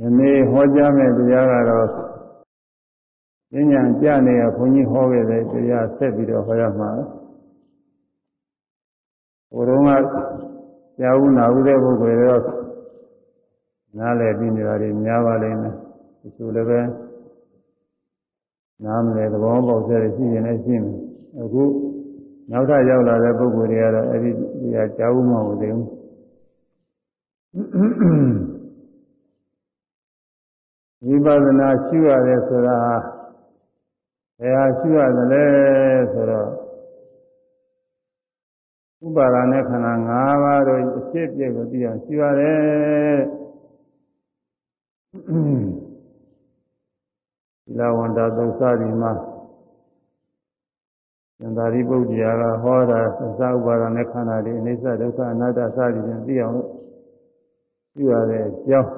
ယနေ့ဟောကြားမယ့်တရားကတော့ဉာဏ်ဉာဏ်ကြနေရဘုန်းကြီးဟောခဲ့တဲ့တရားဆက်ပြီးတော့ဟောရမှာဘုရုံးကကြာဦးနာဦးတဲ့ပုဂ္ဂိုလ်တော့နားလည်ပြီးနေတာတွေများပါလိမ့်မယ်ဒီလိုလည်းပဲနားမလဲသဘောပေါက်တဲ့ရှိရင်လည်းရှိမယ်အခုနောက်ထပ်ရောက်လာတဲ့ပုဂ္ဂိုလ်တွေကတော့အဲ့ဒီတရားကြာဦးမဟုတ်သေးဘူး ဝိပဿနာရှုရတယ်ဆိုတာဘယ်ဟာရှုရတယ်လဲဆိုတော့ဥပါဒာနဲ့ခန္ဓာ၅ပါးတို့အဖြစ်အပျက်ကိုသိအောင်ရှုရတယ်သီလဝန္တာသုစရီမှာသံသာရိပုတ္တရာကဟောတာသစ္စာဥပါဒာနဲ့ခန္ဓာတွေအနိစ္စဒုက္ခအနတ္တစသည်ဖြင့်သိအောင်ရှုရတဲ့အကြောင်း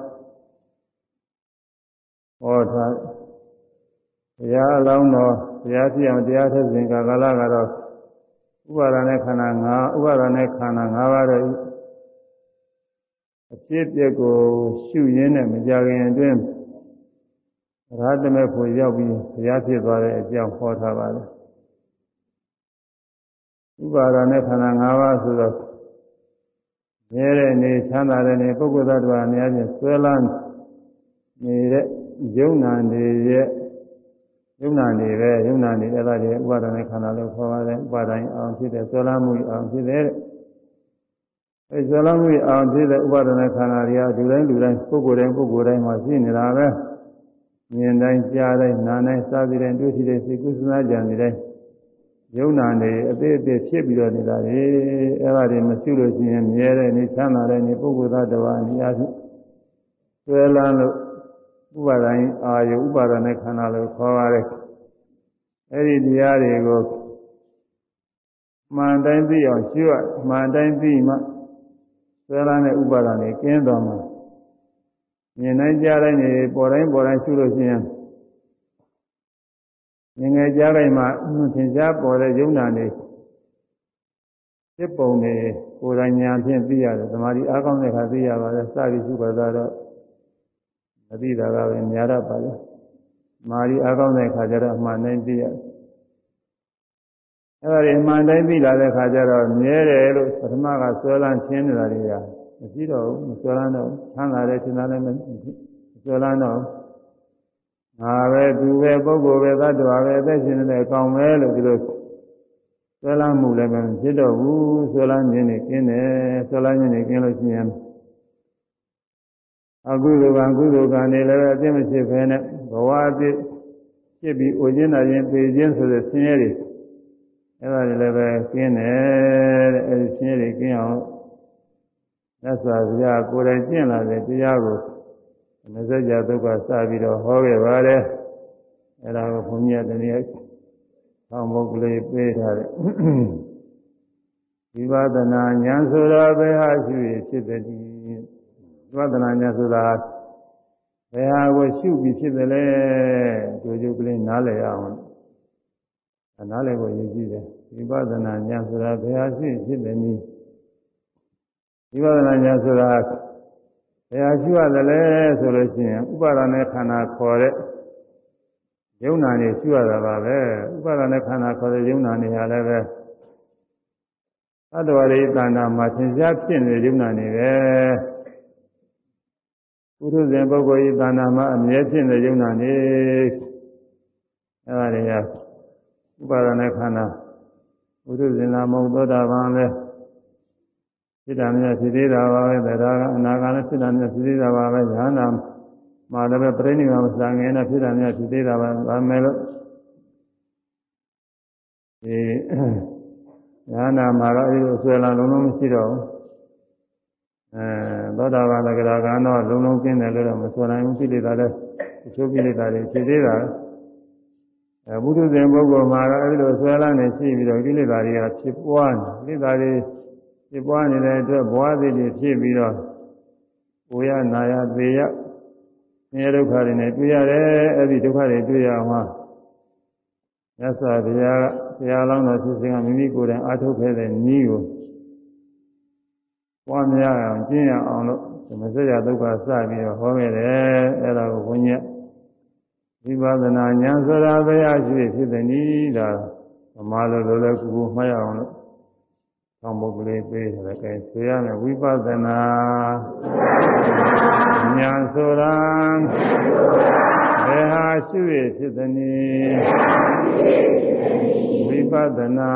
ဟောထား ဘုရားအလောင်းတော်ဘုရားပြအောင်တရားထက်စဉ်ကာလကတော့ဥပါဒာနဲ့ခန္ဓာ၅ဥပါဒာနဲ့ခန္ဓာ၅ပါးတော့အဖြစ်အပျက်ကိုရှုရင်းနဲ့မကြခင်အတွင်းရာသမေဖို့ရောက်ပြီးဘုရားဖြစ်သွားတဲ့အကြောင်းဟောထားပါတယ်ဥပါဒာနဲ့ခန္ဓာ၅ပါးဆိုတော့မြဲတဲ့နေချမ်းသာတဲ့နေပုဂ္ဂိုလ်သတ္တဝါအများကြီးဆွဲလန်းနေတဲ့ယုံနာနေရဲ့ ယုံနာနေပဲယုံနာနေအဲ့ဒါတွေဥပါဒဏ်နဲ့ခန္ဓာလို့ခေါ်ပါတယ်ဥပါဒဏ်အောင်ဖြစ်တဲ့ဆွေလာမှုအောင်ဖြစ်တဲ့အဲဆွေလာမှုအောင်ဖြစ်တဲ့ဥပါဒဏ်နဲ့ခန္ဓာတွေကလူတိုင်းလူတိုင်းပုဂ္ဂိုလ်တိုင်းပုဂ္ဂိုလ်တိုင်းမှာရှိနေတာပဲမြင်တိုင်းကြားတိုင်းနားတိုင်းစားပြီးတိုင်းတွေ့ရှိတဲ့စိတ်ကုသနာကြံနေတိုင်းယုံနာနေအသေးအသေးဖြစ်ပြီးတော့နေတာလေအဲ့ဒါတွေမရှိလို့ရှိရင်မြဲတဲ့နေချမ်းသာတဲ့နေပုဂ္ဂိုလ်သားတစ်ပါးနေရာချင်းဆွေလာလို့ ဥပါဒိုင်းအာယုဥပါဒနဲ့ခန္ဓာလို့ခေါ်ပါတယ်အဲ့ဒီတရားတွေကိုမှန်တိုင်းသိအောင်ရှင်းရမှန်တိုင်းသိမှဆွဲလန်းတဲ့ဥပါဒနဲ့ကျင်းတော်မှာမြင်တိုင်းကြားတိုင်းနေပေါ်တိုင်းပေါ်တိုင်းရှုလို့ရှိရင်ငငယ်ကြားတိုင်းမှာသင်ကြားပေါ်တဲ့ယုံနာနေဖြစ်ပုံတွေကိုယ်တိုင်ညာဖြင့်သိရတယ်သမာဓိအားကောင်းတဲ့အခါသိရပါတယ်စသည်ရှုပါတော့ မသိတာကပဲများရပါလေမာရီအားကောင်းတဲ့ခါကျတော့အမှန်တိုင်းသိရအဲ့ဒါတွေအမှန်တိုင်းသိလာတဲ့ခါကျတော့မြဲတယ်လို့ပထမကဆွဲလန်းချင်းနေတာတွေကမရှိတော့ဘူးမဆွဲလန်းတော့ချမ်းသာတယ်ချမ်းသာတယ်မဆွဲလန်းတော့ငါပဲသူပဲပုဂ္ဂိုလ်ပဲသတ္တဝါပဲအသက်ရှင်နေတယ်ကောင်းပဲလို့ဒီလိုဆွဲလန်းမှုလည်းပဲဖြစ်တော့ဘူးဆွဲလန်းခြင်းနေကျင်းတယ်ဆွဲလန်းခြင်းနေကျင်းလို့ရှိရင် အကုသိုလ်ကံကုသိုလ်ကံတွေလည်းအသိမဖြစ်ဖဲနဲ့ဘဝအသိဖြစ်ပြီးအိုခြင်းနာခြင်းပေခြင်းဆိုတဲ့ဆင်းရဲတွေအဲ့ဒါတွေလည်းပဲကျင်းတယ်တဲ့အဲဒီဆင်းရဲတွေကျင်းအောင်သက်သာဗျာကိုယ်တိုင်ကျင့်လာတဲ့တရားကိုမစကြဒုက္ခစပြီးတော့ဟောခဲ့ပါတယ်အဲ့ဒါကိုဘုန်းကြီးကတနည်းဆောင်းဘုတ်ကလေးပေးထားတဲ့ဝိပဿနာဉာဏ်ဆိုတော့ဘယ်ဟာရှိဖြစ်တဲ့ဒီ ဝိပဿနာဉာဏ်ဆိုတာဘယ်ဟာကိုရှုပြီးဖြစ်တယ်လဲတို့ကျုပ်ကလေးနားလည်အောင်နားလည်ဖို့ရည်ကြည့်တယ်ဝိပဿနာဉာဏ်ဆိုတာဘယ်ဟာရှိဖြစ်တယ်နည်းဝိပဿနာဉာဏ်ဆိုတာဘယ်ဟာရှိရတယ်လဲဆိုလို့ရှိရင်ဥပါဒနဲ့ခန္ဓာခေါ်တဲ့ယုံနာနေရှိရတာပါပဲဥပါဒနဲ့ခန္ဓာခေါ်တဲ့ယုံနာနေဟာလည်းပဲသတ္တဝါရိတဏ္ဍာမှာသင်ရှားဖြစ်နေတဲ့ယုံနာနေပဲ ပုထုဇဉ်ပုဂ္ဂိုလ်ဤတဏ္ဍာမှာအမြဲဖြစ်နေတဲ့ယုံနာနေအဲဒါတွေကဥပါဒနဲ့ခန္ဓာပုထုဇဉ်လာမဟုတ်သောတာပန်လည်းဖြစ်တာများဖြစ်သေးတာပါပဲတရားကအနာဂတ်လည်းဖြစ်တာများဖြစ်သေးတာပါပဲဉာဏ်နာမှာလည်းပဲပြိဋိနိဗ္ဗာန်မစံငယ်နဲ့ဖြစ်တာများဖြစ်သေးတာပါဒါမဲ့လို့ဒီဉာဏ်နာမှာတော့အဲဒီလိုဆွဲလာလုံးလုံးမရှိတော့ဘူး အဲသောတာပန်သက္ကရာကတော့လုံးလုံးကျင်းတယ်လို့တော့မဆိုနိုင်ဘူးကိလေသာလည်းတချို့ကိလေသာတွေဖြစ်သေးတာအဲဘုဒ္ဓဇင်ပုဂ္ဂိုလ်မှာတော့အဲဒီလိုဆွဲလာနေရှိပြီးတော့ကိလေသာတွေကဖြစ်ပွားနေကိလေသာတွေဖြစ်ပွားနေတဲ့အတွက်ဘဝသိတွေဖြစ်ပြီးတော့ကိုရနာရသေရဆင်းရဲဒုက္ခတွေနဲ့တွေ့ရတယ်အဲ့ဒီဒုက္ခတွေတွေ့ရအောင်မှာမြတ်စွာဘုရားကဘုရားလောင်းတော်ဖြစ်စဉ်ကမိမိကိုယ်တိုင်အားထုတ်ခဲ့တဲ့နည်းကို ပွားများအောင်ကျင့်ရအောင်လို့သမစရဒုက္ခစပြီးတော့ဟောခဲ့တယ်အဲ့ဒါကိုဘုန်းကြီးဝိပဿနာဉာဏ်ဆိုတာဘယ်အရှိဖြစ်သည်နည်းဒါဗမာလိုလိုလည်းကူကူမှတ်ရအောင်လို့ဆောင်းပုဒ်ကလေးပေးတယ်ကဲဆိုရမယ်ဝိပဿနာဉာဏ်ဆိုတာဘယ်ဟာရှိရဖြစ်သည်နည်းဝိပဿနာ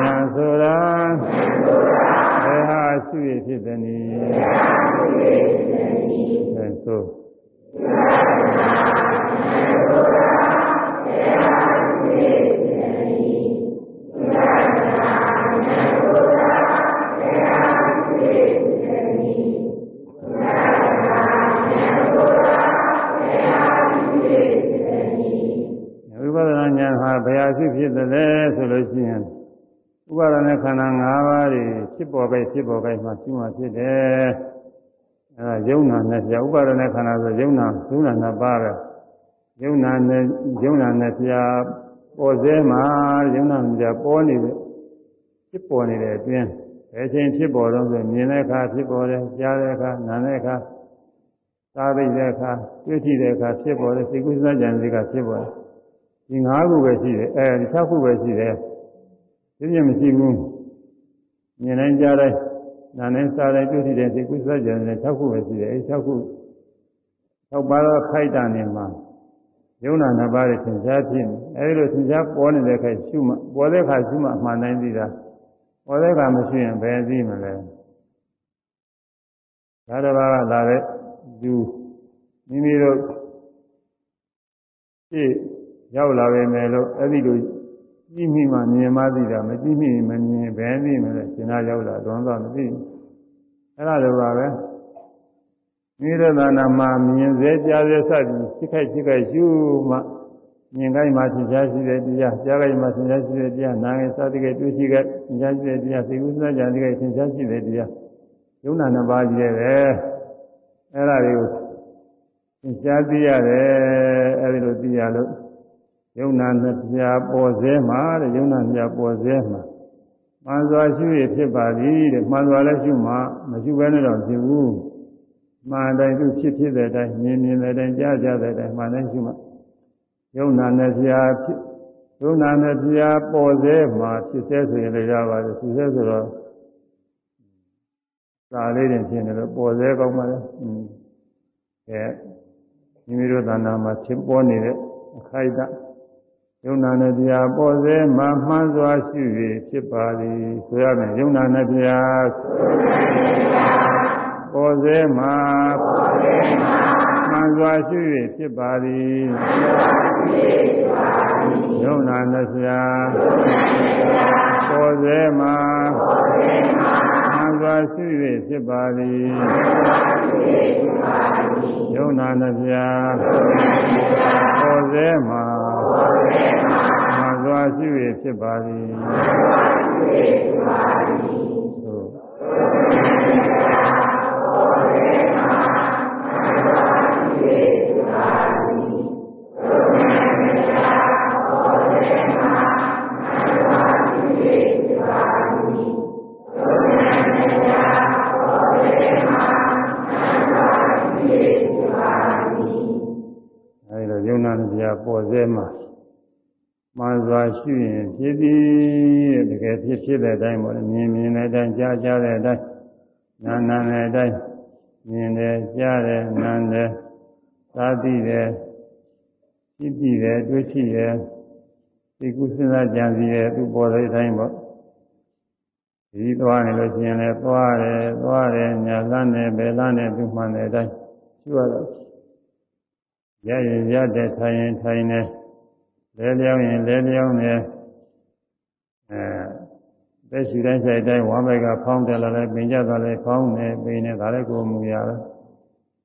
ဉာဏ်ဆိုတာဘယ်ဟာ ရှိရဖြစ်သည်နည်းအဲဆိုဝိပဿနာဉာဏ်ဟာဘယ်အဖြစ်ဖြစ်သလဲဆိုလို့ရှိရင် ဥပါဒณะခန္ဓာ၅ပါးတွေဖြစ်ပေါ်ပဲဖြစ်ပေါ်ပဲမှရှိမှဖြစ်တယ်အဲဒါယုံနာနဲ့ပြဥပါဒณะခန္ဓာဆိုယုံနာသုနာနှစ်ပါးပဲယုံနာနဲ့ယုံနာနဲ့ပြပေါ်စေမှာယုံနာနဲ့ပြပေါ်နေတယ်ဖြစ်ပေါ်နေတဲ့အပြင်ဘယ်ချိန်ဖြစ်ပေါ်တော့ဆိုမြင်တဲ့အခါဖြစ်ပေါ်တယ်ကြားတဲ့အခါနားတဲ့အခါစားသိတဲ့အခါတွေ့ထိတဲ့အခါဖြစ်ပေါ်တယ်စိတ်ကူးစားကြံစိတ်ကဖြစ်ပေါ်တယ်ဒီ၅ခုပဲရှိတယ်အဲဒီ၆ခုပဲရှိတယ် ဒီပြမရှိဘူးမြင်တိုင်းကြားတိုင်းနာနဲ့စားတိုင်းတွေ့ထိတဲ့စိတ်ကူးစားကြံတဲ့၆ခုပဲရှိတယ်အဲဒီ၆ခု၆ပါးသောခိုက်တာနေမှာယုံနာနှစ်ပါးရဲ့သင်္ချာဖြစ်နေအဲဒီလိုသင်္ချာပေါ်နေတဲ့ခိုက်ရှုမှပေါ်တဲ့ခါရှုမှအမှန်တိုင်းသိတာပေါ်တဲ့ခါမရှိရင်ဘယ်သိမလဲဒါတစ်ပါးကလာတဲ့သူမိမိတို့ရှေ့ရောက်လာပေမဲ့လို့အဲ့ဒီလို ကြည့်မိမှမြင်မှသိတာမကြည့်မိမမြင်ဘယ်သိမလဲရှင်သာရောက်လာတော့တော့မသိဘူးအဲ့ဒါလိုပါပဲမိရဒနာမှာမြင်စေကြားစေစသည်စိခိုက်စိခိုက်ရှုမှမြင်ခိုင်းမှသင်ရှားရှိတဲ့တရားကြားခိုင်းမှသင်ရှားရှိတဲ့တရားနာငယ်စသည်ကတွေ့ရှိတဲ့သင်ရှားရှိတဲ့တရားသိဥစ္စာကြံတဲ့သင်ရှားရှိတဲ့တရားယုံနာနှစ်ပါးကြီးရဲ့ပဲအဲ့ဒါတွေကိုသင်ရှားသိရတယ်အဲ့ဒီလိုသိရလို့ ယုံနာနှစ်ပြာပေါ်စေမှာတဲ့ယုံနာနှစ်ပြာပေါ်စေမှာမှန်စွာရှုရဖြစ်ပါသည်တဲ့မှန်စွာလည်းရှုမှမရှုဘဲနဲ့တော့ဖြစ်ဘူးမှန်တိုင်းသူဖြစ်ဖြစ်တဲ့အတိုင်းမြင်မြင်တဲ့အတိုင်းကြားကြားတဲ့အတိုင်းမှန်တိုင်းရှုမှယုံနာနှစ်ပြာဖြစ်ယုံနာနှစ်ပြာပေါ်စေမှာဖြစ်စေဆိုရင်လည်းရပါတယ်ဖြစ်စေဆိုတော့စာလေးတွေဖြစ်နေလို့ပေါ်စေကောင်းပါလေอืมအဲမိမိတို့သဏ္ဍာန်မှာဖြစ်ပေါ်နေတဲ့အခိုက်အတန့် ယုံနာနဲ့တရားပေါ်စေမှမှန်စွာရှိ၍ဖြစ်ပါသည်ဆိုရမယ်ယုံနာနဲ့တရားပေါ်စေမှမှန်စွာရှိ၍ဖြစ်ပါသည်ယုံနာနဲ့တရားပေါ်စေမှမှန်စွာရှိ၍ဖြစ်ပါသည်ယုံနာနဲ့တရားပေါ်စေမှ မှန်စွာရှိ၍ဖြစ်ပါသည်ဟုတ်အဲဒီလိုယုံနာတရားပေါ်စေမှာ မှန်စွာရှိရင်ဖြစ်သည်တကယ်ဖြစ်ဖြစ်တဲ့အတိုင်းပေါ့လေမြင်မြင်တဲ့အတိုင်းကြားကြားတဲ့အတိုင်းနာနာတဲ့အတိုင်းမြင်တယ်ကြားတယ်နားတယ်သာသိတယ်ကြည့်ကြည့်တယ်တွေးကြည့်တယ်ဒီကုစဉ်းစားကြံစည်တယ်သူပေါ်တဲ့အတိုင်းပေါ့ဒီသွားနေလို့ရှိရင်လည်းသွားတယ်သွားတယ်ညာလန်းတယ်ဘယ်လန်းတယ်သူမှန်တဲ့အတိုင်းရှိရတော့ရရင်ရတဲ့ထိုင်ရင်ထိုင်တယ် လဲလျောင်းရင်လဲလျောင်းတယ်အဲသက်ရှိတိုင်းဆိုင်တိုင်းဝမ်းဘက်ကဖောင်းတယ်လည်းပင်ကြတာလည်းဖောင်းတယ်ပင်နဲ့ဒါလည်းကိုယ်မူရပဲ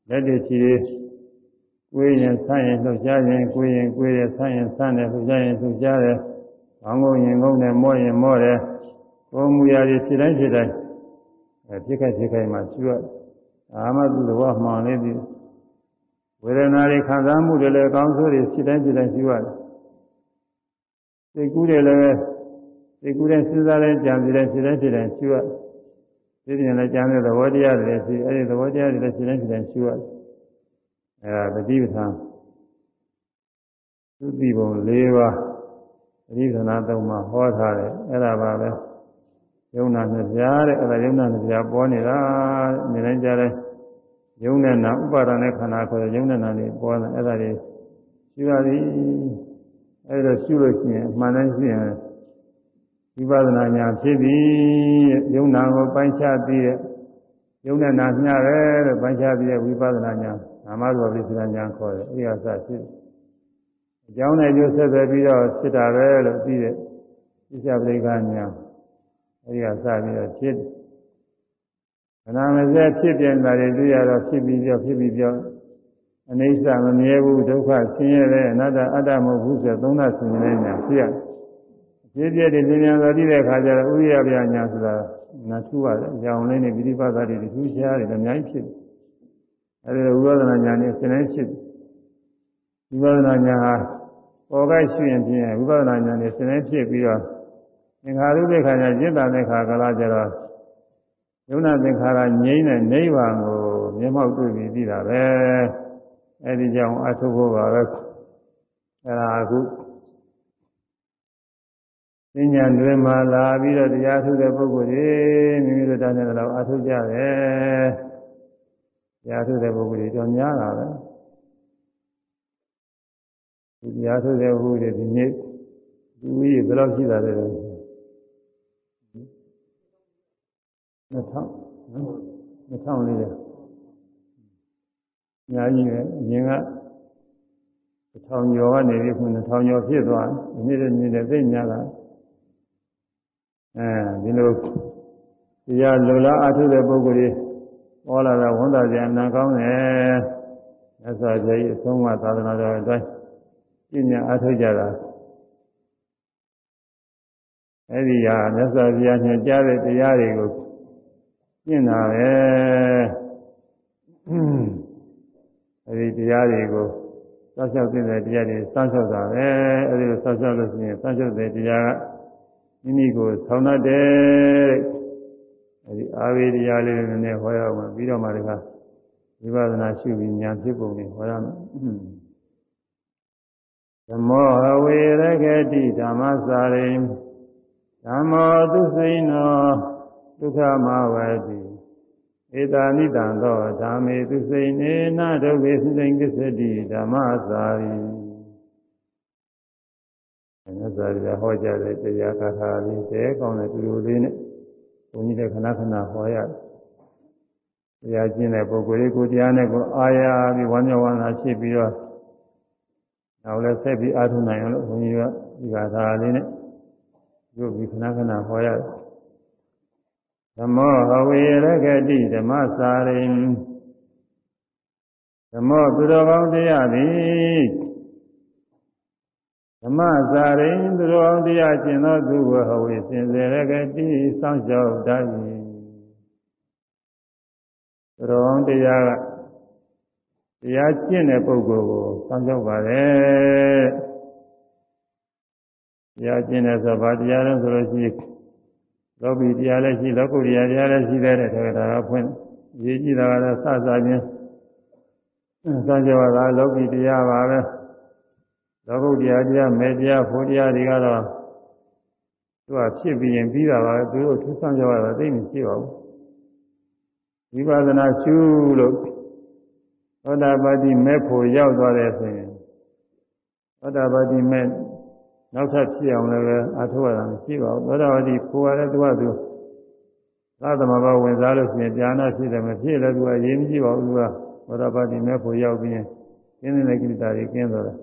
လက်တွေချီကိုယ်ရင်ဆန့်ရင်လှုပ်ရှားရင်ကိုယ်ရင်ကိုယ်ရင်ဆန့်ရင်ဆန့်တယ်လှုပ်ရှားရင်လှုပ်ရှားတယ်ဘောင်းကုန်ရင်ကုန်တယ်မောရင်မောတယ်ကိုယ်မူရတွေဖြစ်တိုင်းဖြစ်တိုင်းအဲဖြစ်ခိုက်ဖြစ်ခိုက်မှရှိရအာမသူတော်မှန်လေးပြီးဝေဒနာတွေခံစားမှုတွေလည်းအကောင်းဆုံးတွေဖြစ်တိုင်းဖြစ်တိုင်းရှိရတယ် စိတ်ကူးတွေလည်းစိတ်ကူးတဲ့စဉ်းစားတဲ့ကြံစီတဲ့ဖြစ်တိုင်းဖြစ်တိုင်းရှိရသိပြင်လည်းကျမ်းတဲ့သဘောတရားတွေရှိအဲဒီသဘောတရားတွေလည်းရှင်းတိုင်းရှင်းတိုင်းရှုရတယ်အဲဒါတတိပဋ္ဌာန်သုတိဘုံ၄ပါးတတိပဋ္ဌာန်သုံးပါးဟောထားတယ်အဲ့ဒါပါပဲယုံနာနှစ်ပြားတဲ့အဲ့ဒါယုံနာနှစ်ပြားပေါ်နေတာနေတိုင်းကြားတဲ့ယုံနဲ့နာဥပါဒနဲ့ခန္ဓာခေါ်တဲ့ယုံနဲ့နာတွေပေါ်နေအဲ့ဒါတွေရှိပါသည် အဲ့ဒါရှုလို့ရှိရင်အမှန်တမ်းရှိရင်ဝိပဿနာဉာဏ်ဖြစ်ပြီယုံနာကိုပိုင်းခြားပြီးတဲ့ယုံနဲ့နာမျှတယ်လို့ပိုင်းခြားပြီးတဲ့ဝိပဿနာဉာဏ်နာမရူပပိစ္ဆနာဉာဏ်ခေါ်တယ်အဲဒီအစဖြစ်အကြောင်းနဲ့ကျိုးဆက်သွယ်ပြီးတော့ဖြစ်တာပဲလို့ပြီးတဲ့ဣစ္ဆပရိက္ခဉာဏ်အဲဒီကစပြီးတော့ဖြစ်ခဏမစဲဖြစ်ပြန်တာတွေတွေ့ရတော့ဖြစ်ပြီးပြောဖြစ်ပြီးပြော အနိစ္စမမြဲဘူးဒုက္ခဆင်းရဲတဲ့အနတ္တအတ္တမဟုတ်ဘူးဆိုသုံးသဆင်ရဲညာဖြစ်ရဖြစ်ပြတဲ့ဉာဏ်တော်ပြီးတဲ့အခါကျတော့ဥရိယပြညာဆိုတာနာထူရတယ်အကြောင်းလေးနဲ့ပိဋိပတ်သားတွေထူးခြားတယ်အများကြီးဖြစ်အဲဒီဝိပဿနာဉာဏ်နဲ့ဆင်းရဲဖြစ်ဝိပဿနာဉာဏ်ဟာပေါ်ကရှိရင်ဖြင့်ဝိပဿနာဉာဏ်နဲ့ဆင်းရဲဖြစ်ပြီးတော့သင်္ခါရုပ္ပခါညာจิตတတဲ့ခါကလာကြတော့ယုံနာသင်္ခါရငြိမ့်တဲ့နိဗ္ဗာန်ကိုမျက်မှောက်တွေ့ပြီးပြီးတာပဲ အဲဒီကြောင့်အထုဖို့ပါပဲအဲဒါအခုပညာတွေမှာလာပြီးတော့တရားထုတဲ့ပုဂ္ဂိုလ်တွေမိမိတို့တန်းတဲ့လောက်အထုကြတယ်တရားထုတဲ့ပုဂ္ဂိုလ်တွေတော့များတာပဲဒီတရားထုတဲ့ပုဂ္ဂိုလ်တွေဒီနေ့ဒီဝိရဘယ်လောက်ရှိတာလဲ2000 2400 ညာကြီးပဲအရင်က1000ကျော်ကနေပြီးခု2000ကျော်ဖြစ်သွားဒီနေ့တည်းနေ့သိညာတာအဲဒီလိုတရားလိုလားအထုတဲ့ပုဂ္ဂိုလ်တွေဟောလာတာဝန်တာကြံနာကောင်းတယ်မြတ်စွာဘုရားကြီးအဆုံးအမသာသနာတော်အတွက်ပြညာအထုကြတာအဲဒီဟာမြတ်စွာဘုရားညွှန်ကြားတဲ့တရားတွေကိုကျင့်တာပဲ အဲဒီတရားတွေကိုစောင့်ရှောက်တဲ့တရားတွေစောင့်ရှောက်တာပဲအဲဒီလိုစောင့်ရှောက်လို့ရှိရင်စောင့်ရှောက်တဲ့တရားကမိမိကိုဆောင်းတတ်တယ်အဲဒီအာဝေတရားလေးတွေနဲ့ဟောရအောင်ပြီးတော့မှတခါဝိပဿနာရှုပြီးဉာဏ်ဖြစ်ပုံတွေဟောရမယ်ဓမ္မောဝေရဂတိဓမ္မစာရိဓမ္မောသူစိနောဒုက္ခမဝတိ ဧတာနိတံသောဓမ္မေသူစိနေနာဒုက္ခေစိင်္ကစ္စတိဓမ္မစာရိမြတ်စွာဘုရားဟောကြားတဲ့တရားကထာလေးတဲကောင်းတဲ့တူတူလေးနဲ့ဘုန်းကြီးတဲ့ခဏခဏဟောရတယ်တရားကျင့်တဲ့ပုဂ္ဂိုလ်တွေကိုတရားနဲ့ကိုအာရပြီးဝမ်းမြောက်ဝမ်းသာဖြစ်ပြီးတော့နောက်လည်းဆက်ပြီးအားထုတ်နိုင်အောင်လို့ဘုန်းကြီးကဒီကထာလေးနဲ့ရုပ်ပြီးခဏခဏဟောရတယ် ဓမ္မောဟဝေရဂတိဓမ္မစာရိဓမ္မောသူတော်ကောင်းတရားသည်ဓမ္မစာရိသူတော်ကောင်းတရားကျင့်သောသူဝဟဝေစင်စေရဂတိစောင့်ရှောက်တတ်၏သူတော်ကောင်းတရားကတရားကျင့်တဲ့ပုဂ္ဂိုလ်ကိုစောင့်ရှောက်ပါတယ်တရားကျင့်တဲ့ဆိုဘာတရားလဲဆိုလို့ရှိရင် လောကီတရားလည်းရှိလောကုတ္တရာတရားလည်းရှိတဲ့တဲ့ဒါကဖွင့်ရေးကြည့်တာကတော့စစချင်းစကြဝဠာလောကီတရားပါပဲလောကုတ္တရာတရားမေတရားဖို့တရားတွေကတော့သူကဖြစ်ပြီးရင်ပြီးတာပါပဲသူတို့ထူးဆန်းကြတာသိမရှိပါဘူးဝိပဿနာရှုလို့သောတာပတိမဲ့ဖို့ရောက်သွားတယ်ဆိုရင်သောတာပတိမဲ့နောက်ထပ်ဖြစ်အောင်လည်းပဲအထောက်အကူမရှိပါဘူးသောတာပတိ ကိုယ်ရတဲ့သူကသူသာသမဘာဝင်စားလို့ရှိရင်ဉာဏ်ဖြစ်တယ်မဖြစ်လည်းသူကရေးမကြည့်ပါဘူးသူကသောတာပတိမဲ့ဖို့ရောက်ပြီးရင်ကျင်းတဲ့ကိစ္စတွေကျင်းသွားတယ်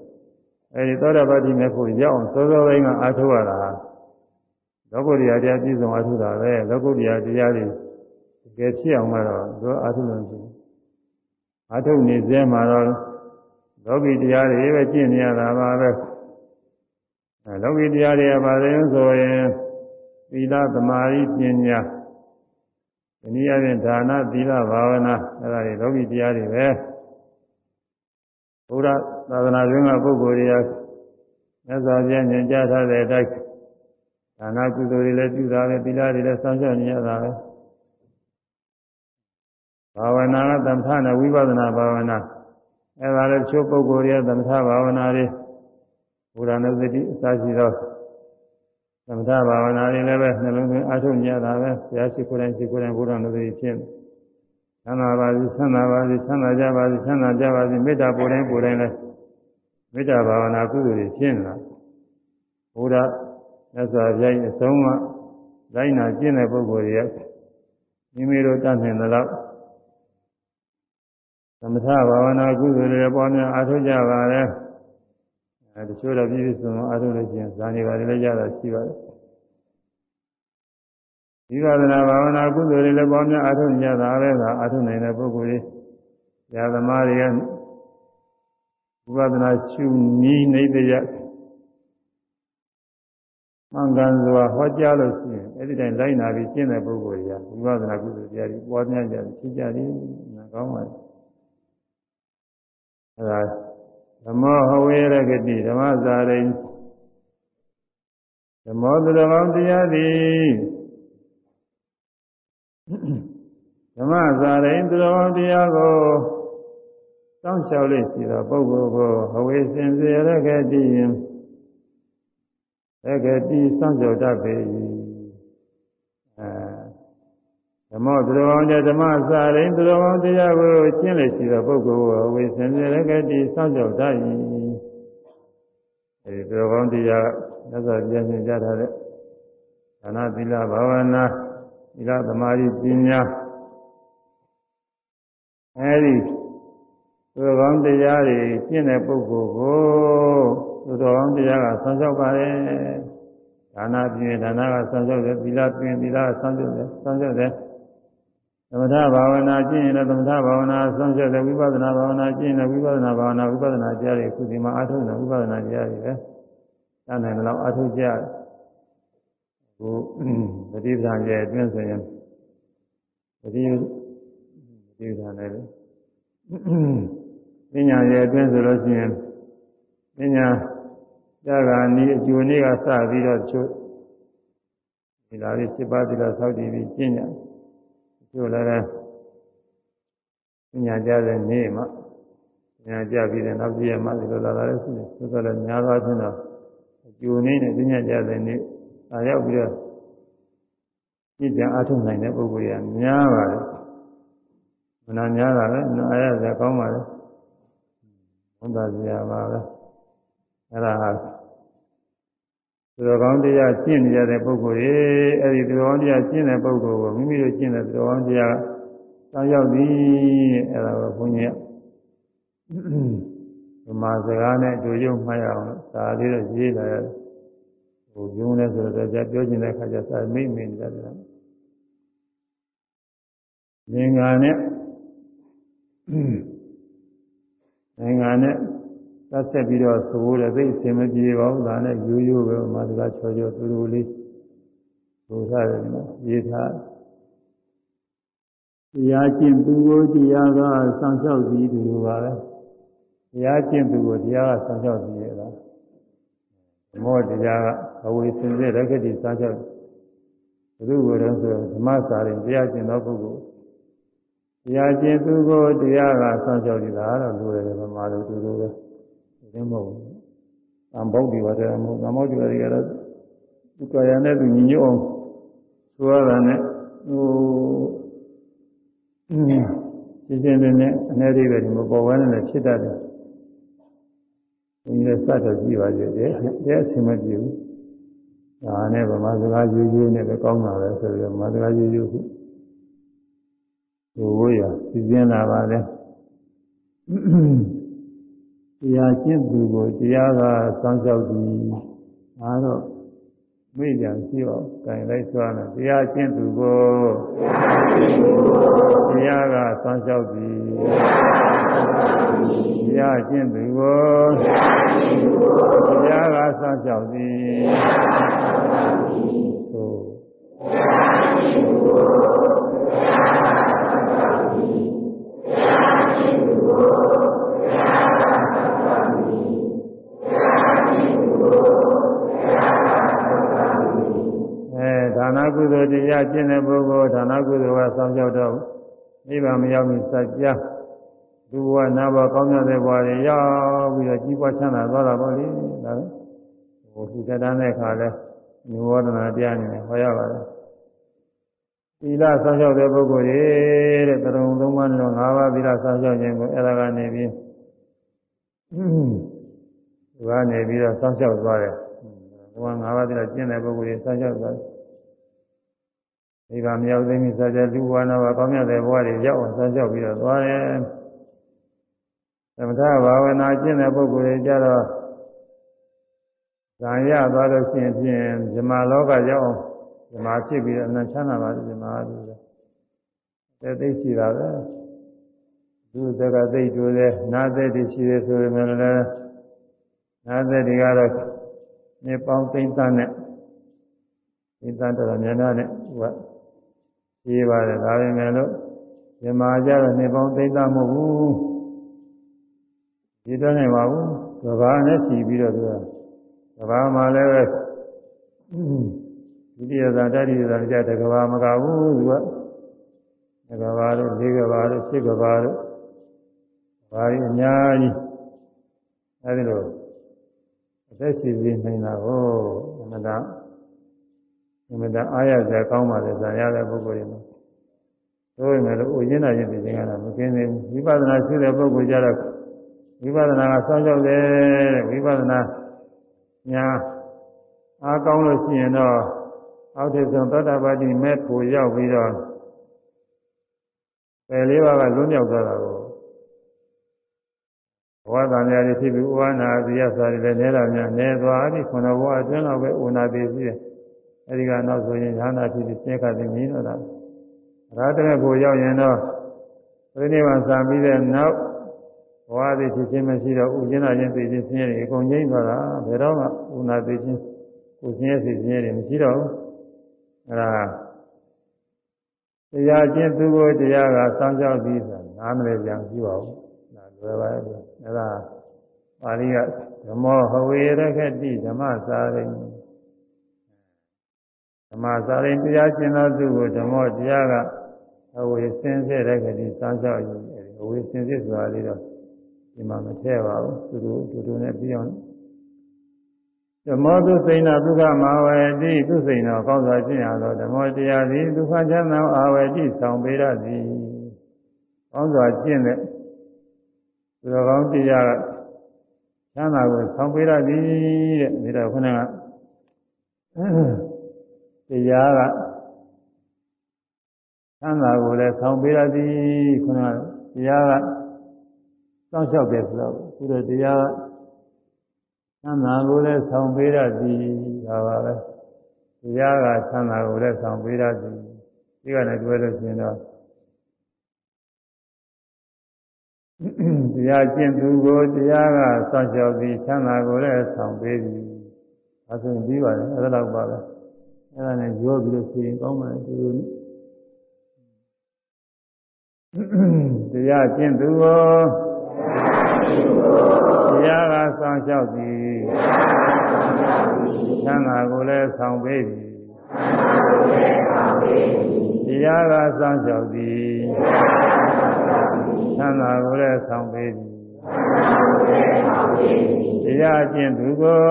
အဲဒီသောတာပတိမဲ့ဖို့ရောက်အောင်စောစောပိုင်းကအထောက်ရတာလောကုတ္တရာတရားပြည့်စုံအထုတာပဲလောကုတ္တရာတရားတွေတကယ်ဖြစ်အောင်ကတော့သူအထုလို့ရှိတယ်အထုနေစဲမှာတော့လောကီတရားတွေပဲကျင့်နေရတာပါပဲအဲလောကီတရားတွေကပါလဲဆိုရင် သီလသမာဓိပညာဒီနည်းအားဖြင့်ဒါနသီလဘာဝနာအဲဒါတွေလောကီတရားတွေပဲဘုရားသာသနာ့တွင်ကပုဂ္ဂိုလ်တွေကမြတ်စွာဘုရားညွှန်ကြားထားတဲ့အတိုင်းဒါနကုသိုလ်တွေလည်းပြုတာပဲသီလတွေလည်းစောင့်ရှောက်နေရတာပဲဘာဝနာကသမထနဲ့ဝိပဿနာဘာဝနာအဲဒါလည်းချိုးပုဂ္ဂိုလ်ရဲ့သမထဘာဝနာတွေဘုရားနုစတိအစရှိသော သမထဘာဝနာတွေလည်းပဲနှလုံးသွင်းအထုတ်ကြတာပဲဘုရားရှိခိုးတိုင်းရှိခိုးတိုင်းဘုရားနုစတိဖြစ်ချမ်းသာပါစေချမ်းသာပါစေချမ်းသာကြပါစေချမ်းသာကြပါစေမေတ္တာပို့တိုင်းပို့တိုင်းလည်းမေတ္တာဘာဝနာကုသိုလ်တွေဖြစ်လာဘုရားမြတ်စွာဘုရားရဲ့အဆုံးအမလိုက်နာကျင့်တဲ့ပုဂ္ဂိုလ်ရဲ့မိမိတို့တတ်နိုင်သလောက်သမထဘာဝနာကုသိုလ်တွေပေါ်များအားထုတ်ကြပါလေ အဲတချို့တော့ပြည့်ပြည့်စုံစုံအားထုတ်လို့ရှိရင်ဇာနေပါလေလည်းရတာရှိပါတယ်ဒီဝဒနာဘာဝနာကုသိုလ်တွေလည်းပေါ်များအားထုတ်ကြတာပဲကအားထုတ်နိုင်တဲ့ပုဂ္ဂိုလ်တွေญาသမားတွေကဝိပဿနာရှုနည်းနေတဲ့ရမှန်ကန်စွာဟောကြားလို့ရှိရင်အဲ့ဒီတိုင်းလိုက်နာပြီးကျင့်တဲ့ပုဂ္ဂိုလ်တွေကဝိပဿနာကုသိုလ်တရားတွေပွားများကြဖြစ်ကြတယ်နာကောင်းပါလေအဲဒါ ဓမ္မဟဝေရဂတိဓမ္မဇာရိဓမ္မောသူတော်ကောင်းတရားသည်ဓမ္မဇာရိသူတော်ကောင်းတရားကိုစောင့်ရှောက်လို့ရှိသောပုဂ္ဂိုလ်ကိုဟဝေစင်စေရဂတိယံရဂတိစောင့်ရှောက်တတ်ပေ၏ ဓမ္မသူတော်ကောင်းတဲ့ဓမ္မစာရင်သူတော်ကောင်းတရားကိုကျင့်လို့ရှိသောပုဂ္ဂိုလ်ကိုဝိသင်္ကြရကတိစောင့်ကြောက်တတ်၏အဲဒီသူတော်ကောင်းတရားသက်သာပြည့်စုံကြထားတဲ့ဒါနသီလဘာဝနာသီလသမာဓိပညာအဲဒီသူတော်ကောင်းတရားတွေကျင့်တဲ့ပုဂ္ဂိုလ်ကိုသူတော်ကောင်းတရားကဆောင်းလျှောက်ပါလေဒါနပြင်ဒါနကဆောင်းလျှောက်တယ်သီလပြင်သီလကဆောင်းလျှောက်တယ်ဆောင်းလျှောက်တယ် သမထဘာဝနာကျင့်ရင်လည်းသမထဘာဝနာဆုံးဖြတ်တယ်ဝိပဿနာဘာဝနာကျင့်ရင်ဝိပဿနာဘာဝနာဝိပဿနာကြားရခုဒီမှာအထုံးတယ်ဝိပဿနာကြားရပဲတတ်နိုင်တော့အထုကြဟိုပฏิပဒါရဲ့အတွင်းဆိုရင်ပฏิပฏิပဒါနဲ့ပညာရဲ့အတွင်းဆိုလို့ရှိရင်ပညာကြတာနီးအကျိုးနေ့ကစပြီးတော့ချို့ဒီလာလေး7ပါးဒီလာဆောက်တည်ပြီးကျင့်ကြတို့ လည်းပညာကြတဲ့နေ့မှပညာကြပြီးတဲ့နောက်ပြည့်ရမှဒီလိုလာတာလည်းရှိတယ်သို့တော်လည်းများသောအားဖြင့်တော့အကျိုးနေနဲ့ပညာကြတဲ့နေ့အာရောက်ပြီးတော့ပြည့်ကြအားထုတ်နိုင်တဲ့ပုဂ္ဂိုလ်ကများပါတယ်မနာများတာလည်းနာရရကောင်းပါလေဝန်တာစရာပါပဲအဲ့ဒါဟာ သူတော်ကောင်းတရားကျင့်နေရတဲ့ပုဂ္ဂိုလ်တွေအဲ့ဒီသူတော်ကောင်းတရားကျင့်တဲ့ပုဂ္ဂိုလ်ကိုမိမိတို့ကျင့်တဲ့သူတော်ကောင်းတရားစောင့်ရောက်သည်အဲ့ဒါကိုဘုန်းကြီးကဗမာစကားနဲ့တို့ရုံမှတ်ရအောင်စာလေးတော့ရေးလာရတယ်ဟိုပြုံးလဲဆိုတော့ကြာပြောချင်တဲ့ခါကျစာမိတ်မိတ်ကြတယ်ငင်္ဂါနဲ့နိုင်ငံနဲ့ သက်ဆက်ပြီးတော့သိုးတယ်သိအစင်မပြေပါဘူးဒါနဲ့ရိုးရိုးပဲမာတကချောချောတူတူလေးဘုရားတယ်နော်ရေးထားတရားကျင့်သူကိုတရားကစောင့်ရှောက်ပြီးသူလိုပါပဲတရားကျင့်သူကိုတရားကစောင့်ရှောက်ပြီးရတာမောတရားကအဝေစင်စစ်ရက္ခတိစောင့်ရှောက်ဘုရုကိုယ်တော်ဆိုဓမ္မစာရင်တရားကျင့်သောပုဂ္ဂိုလ်တရားကျင့်သူကိုတရားကစောင့်ရှောက်နေတာတော့လူရတယ်ဗမာလူတူတူပဲ ဒီမဟုတ်ဘူး။အံဘောက်ဒီပါတယ်မဟုတ်။အံဘောက်ဒီပါတယ်ကတော့သူကာယနဲ့သူညီညွတ်အောင်ဆိုရတာနဲ့ဟိုရှင်းရှင်းလင်းလင်းအနေလေးပဲဒီမပေါ်ဝဲနဲ့ဖြစ်တတ်တယ်။ဘုန်းကြီးလည်းစတော့ကြည့်ပါသေးတယ်။အဲအဆင်မပြေဘူး။ဒါနဲ့ဗမာစကားရိုးရိုးနဲ့ပဲကောင်းတာပဲဆိုပြီးဗမာစကားရိုးရိုးခုဟိုဝေးရစီစဉ်လာပါလေ။ တရားကျင့်သူကိုတရားကစောင့်ရှောက်သည်ဒါတော့မိကြံရှိတော့ကင်လိုက်စွာနဲ့တရားကျင့်သူကိုတရားကစောင့်ရှောက်သည်တရားကျင့်သူကိုတရားကစောင့်ရှောက်သည်သို့တရားကျင့်သူကိုတရားကစောင့်ရှောက်သည်တရားကျင့်သူကို အဲဒါနကုသိုလ်တရားကျင့်တဲ့ပုဂ္ဂိုလ်ဒါနကုသိုလ်ကစောင့်ကြောက်တော့ဘုရားစောင့်ရှောက်တဲ့ပုဂ္ဂိုလ်ကတရားကျင့်သူကိုတရားကစောင့်ရှောက်သည်တရားကျင့်သူကိုတရားကစောင့်ရှောက်သည်သို့နိဗ္ဗာန်မရောက်မီစัจ जा လူဘဝနာဘဝကောင်းမြတ်တဲ့ဘဝတွေရောက်ပြီးတော့ကြီးပွားချမ်းသာသွားတာပေါ့လေဒါပဲဟိုသူတတန်းတဲ့ခါလဲနိဝရဏတရားနေဟောရပါတယ်သီလဆောင်းလျှောက်တဲ့ပုဂ္ဂိုလ်တွေတဲ့တရုံသုံးပါးလုံး၅ပါးသီလဆောင်းလျှောက်ခြင်းကိုအဲ့ဒါကနေပြီး သူကနေပြီးတော့ဆောင်းလျှောက်သွားတယ်ဘုရား၅ပါးသီလကျင့်တဲ့ပုဂ္ဂိုလ်တွေဆောင်းလျှောက်သွားတယ်ဒီကမြောက်သိမိစာကြလူဝါနာဘကောင်းမြတ်တဲ့ဘဝတွေရောက်အောင်ဆောင်းလျှောက်ပြီးတော့သွားတယ်သမထဘာဝနာကျင့်တဲ့ပုဂ္ဂိုလ်တွေကြတော့ဇာရသွားလို့ရှိရင်ဖြင့်ဇမလောကရောက်အောင်ဇမာဖြစ်ပြီးအနန္တချမ်းသာပါဇမာပြီးတော့တဲ့သိရှိတာပဲသူတကသိတူတယ်နာသက်တည်ရှိတယ်ဆိုရင်လည်း နာသက်တွေကတော့နေပေါင်းသိမ့်သားနဲ့သိမ့်သားတော်များများနဲ့ဟိုကရေးပါတယ်ဒါပေမဲ့လို့ဇမာကြတော့နေပေါင်းသိမ့်သားမဟုတ်ဘူးဒီတော့နိုင်ပါဘူးကဘာနဲ့ချီပြီးတော့သူကကဘာမှာလည်းပဲဒုတိယဇာတတိယဇာကြတဲ့ကဘာမကဘူးသူကကဘာတို့၄ကဘာတို့၈ကဘာတို့ဘာကြီးအများကြီးအဲဒီလို အသက်ရှိစေနိုင်တာကိုအမှန်တရားအမှန်တရားအားရစရာကောင်းပါလေဇာရတဲ့ပုဂ္ဂိုလ်တွေမှာတို့ရင်လည်းဥကျင်းတာချင်းပြင်နေတာမကင်းသေးဘူးဝိပဿနာရှိတဲ့ပုဂ္ဂိုလ်ကြတော့ဝိပဿနာကစောင့်ကြောက်တယ်တဲ့ဝိပဿနာညာအားကောင်းလို့ရှိရင်တော့အောက်ထစ်ဆုံးသောတာပတိမဲ့ကိုရောက်ပြီးတော့ပယ်လေးပါးကလွတ်မြောက်သွားတာကိုဘ ဝတန်ရာတွေဖြစ်ပြီးဥဝနာဇိယစာတွေလည်းနဲတာများနဲသွားပြီခုနဘဝအတွင်းတော့ပဲဥနာသေးရှိတယ်အဲဒီကနောက်ဆိုရင်ညာနာဖြစ်ပြီးဆင်းခါသိမြင်တော့တာရာတမဲ့ကိုရောက်ရင်တော့ပြိဋိဘံစံပြီးတဲ့နောက်ဘဝသည်ဖြစ်ခြင်းမရှိတော့ဥကျင်းတာချင်းသိခြင်းဆင်းရဲတွေအကုန်ငြိမ့်သွားတာဘယ်တော့မှဥနာသိခြင်းကိုဆင်းရဲစီဆင်းရဲတွေမရှိတော့ဘူးအဲဒါတရားချင်းသူကိုတရားကစောင့်ကြောက်ပြီးဆိုတာနားမလဲကြံရှိပါဘူး ဒါလွယ်ပါရဲ့အဲဒါပါဠိကဓမ္မောဟဝေရခတိဓမ္မစာရိဓမ္မစာရိတရားကျင့်သောသူကိုဓမ္မောတရားကအဝေစင်စစ်ရခတိစောင့်ကြောက်ယူအဝေစင်စစ်ဆိုတာလေးတော့ဒီမှာမထည့်ပါဘူးသူတို့တူတူနဲ့ပြီးအောင်ဓမ္မောသုစိဏဒုက္ခမဝေတိသုစိဏကောင်းစွာကျင့်ရသောဓမ္မောတရားသည်ဒုက္ခချမ်းသာအာဝေတိဆောင်ပေရသည်ကောင်းစွာကျင့်တဲ့ သူတော်ကောင်းတရားကချမ်းသာကိုဆောင်ပေရသည်တဲ့ဒါတော့ခုနကတရားကချမ်းသာကိုလည်းဆောင်ပေရသည်ခုနကတရားကစောင့်ရှောက်တယ်ဆိုတော့သူတို့တရားချမ်းသာကိုလည်းဆောင်ပေးရသည်ဒါပါပဲတရားကချမ်းသာကိုလည်းဆောင်ပေးရသည်ဒီကနေ့တွေ့လို့ရှင်တော့ တရားကျင့်သူကိုတရားကစောင့်ရှောက်သည်ချမ်းသာကိုလည်းဆောင်ပေးသည်အဲဆိုရင်ပြီးပါတယ်အဲ့ဒါတော့ပါပဲအဲ့ဒါနဲ့ရောပြီးလို့ဆိုရင်ကောင်းပါတယ်ဒီလိုတရားကျင့်သူကိုတရားကဆောင်လျှောက်သည်ချမ်းသာကိုလည်းဆောင်ပေးသည်တရားကဆောင်လျှောက်သည် ချမ်းသာကိုလည်းဆောင်ပေးသည်တရားကျင့်သူကို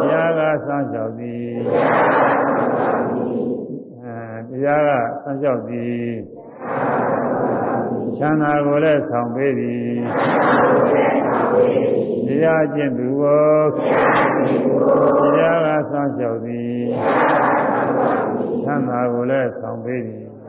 တရားကဆောင်လျှောက်သည်တရားကဆောင်လျှောက်သည်ချမ်းသာကိုလည်းဆောင်ပေးသည်တရားကျင့်သူကိုတရားကဆောင်လျှောက်သည်ချမ်းသာကိုလည်းဆောင်ပေးသည်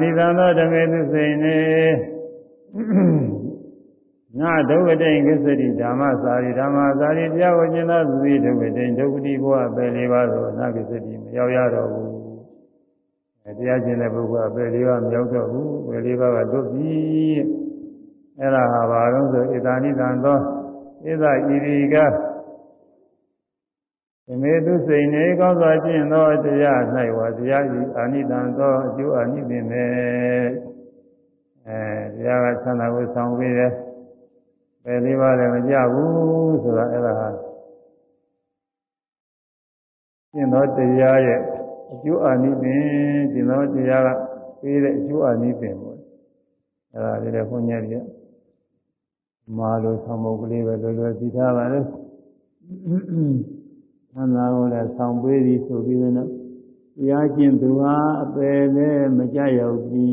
နိသံသောဓမေသူစိန်နေငါဒုက္ခတိကိစ္စတိဓမ္မစာရီဓမ္မစာရီတရားဝကျင်သောသူသည်ဒုက္ခတိဒုက္ခတိဘဝပဲလေးပါးသောနာကိစ္စတိမရောက်ရတော့ဘူးတရားကျင့်တဲ့ပုဂ္ဂိုလ်အပယ်လေးပါးမရောက်တော့ဘူးပယ်လေးပါးကလွတ်ပြီအဲ့ဒါဟာဘာလို့ဆိုဣဒာနိတံသောဣဒဣရိက သမေတုစိန်နေကောင်းစွာကျင့်သောတရား၌ဝါတရားဤအာနိတံသောအကျိုးအာနိသင်ပဲအဲတရားကသံသာကိုဆောင်ပြီးတယ်ပယ်လေးပါးလည်းမကြဘူးဆိုတာအဲ့ဒါဟာကျင့်သောတရားရဲ့အကျိုးအာနိသင်ကျင့်သောတရားကပေးတဲ့အကျိုးအာနိသင်ပေါ့အဲ့ဒါလေးလည်းခွန်ကြီးရမာလို့ဆောင်မုတ်ကလေးပဲလွယ်လွယ်သိထားပါလေ သံသာကိုလည်းဆောင်ပေးပြီးဆိုပြီးတော့တရားကျင့်သူဟာအပယ်နဲ့မကြရောက်ပြီ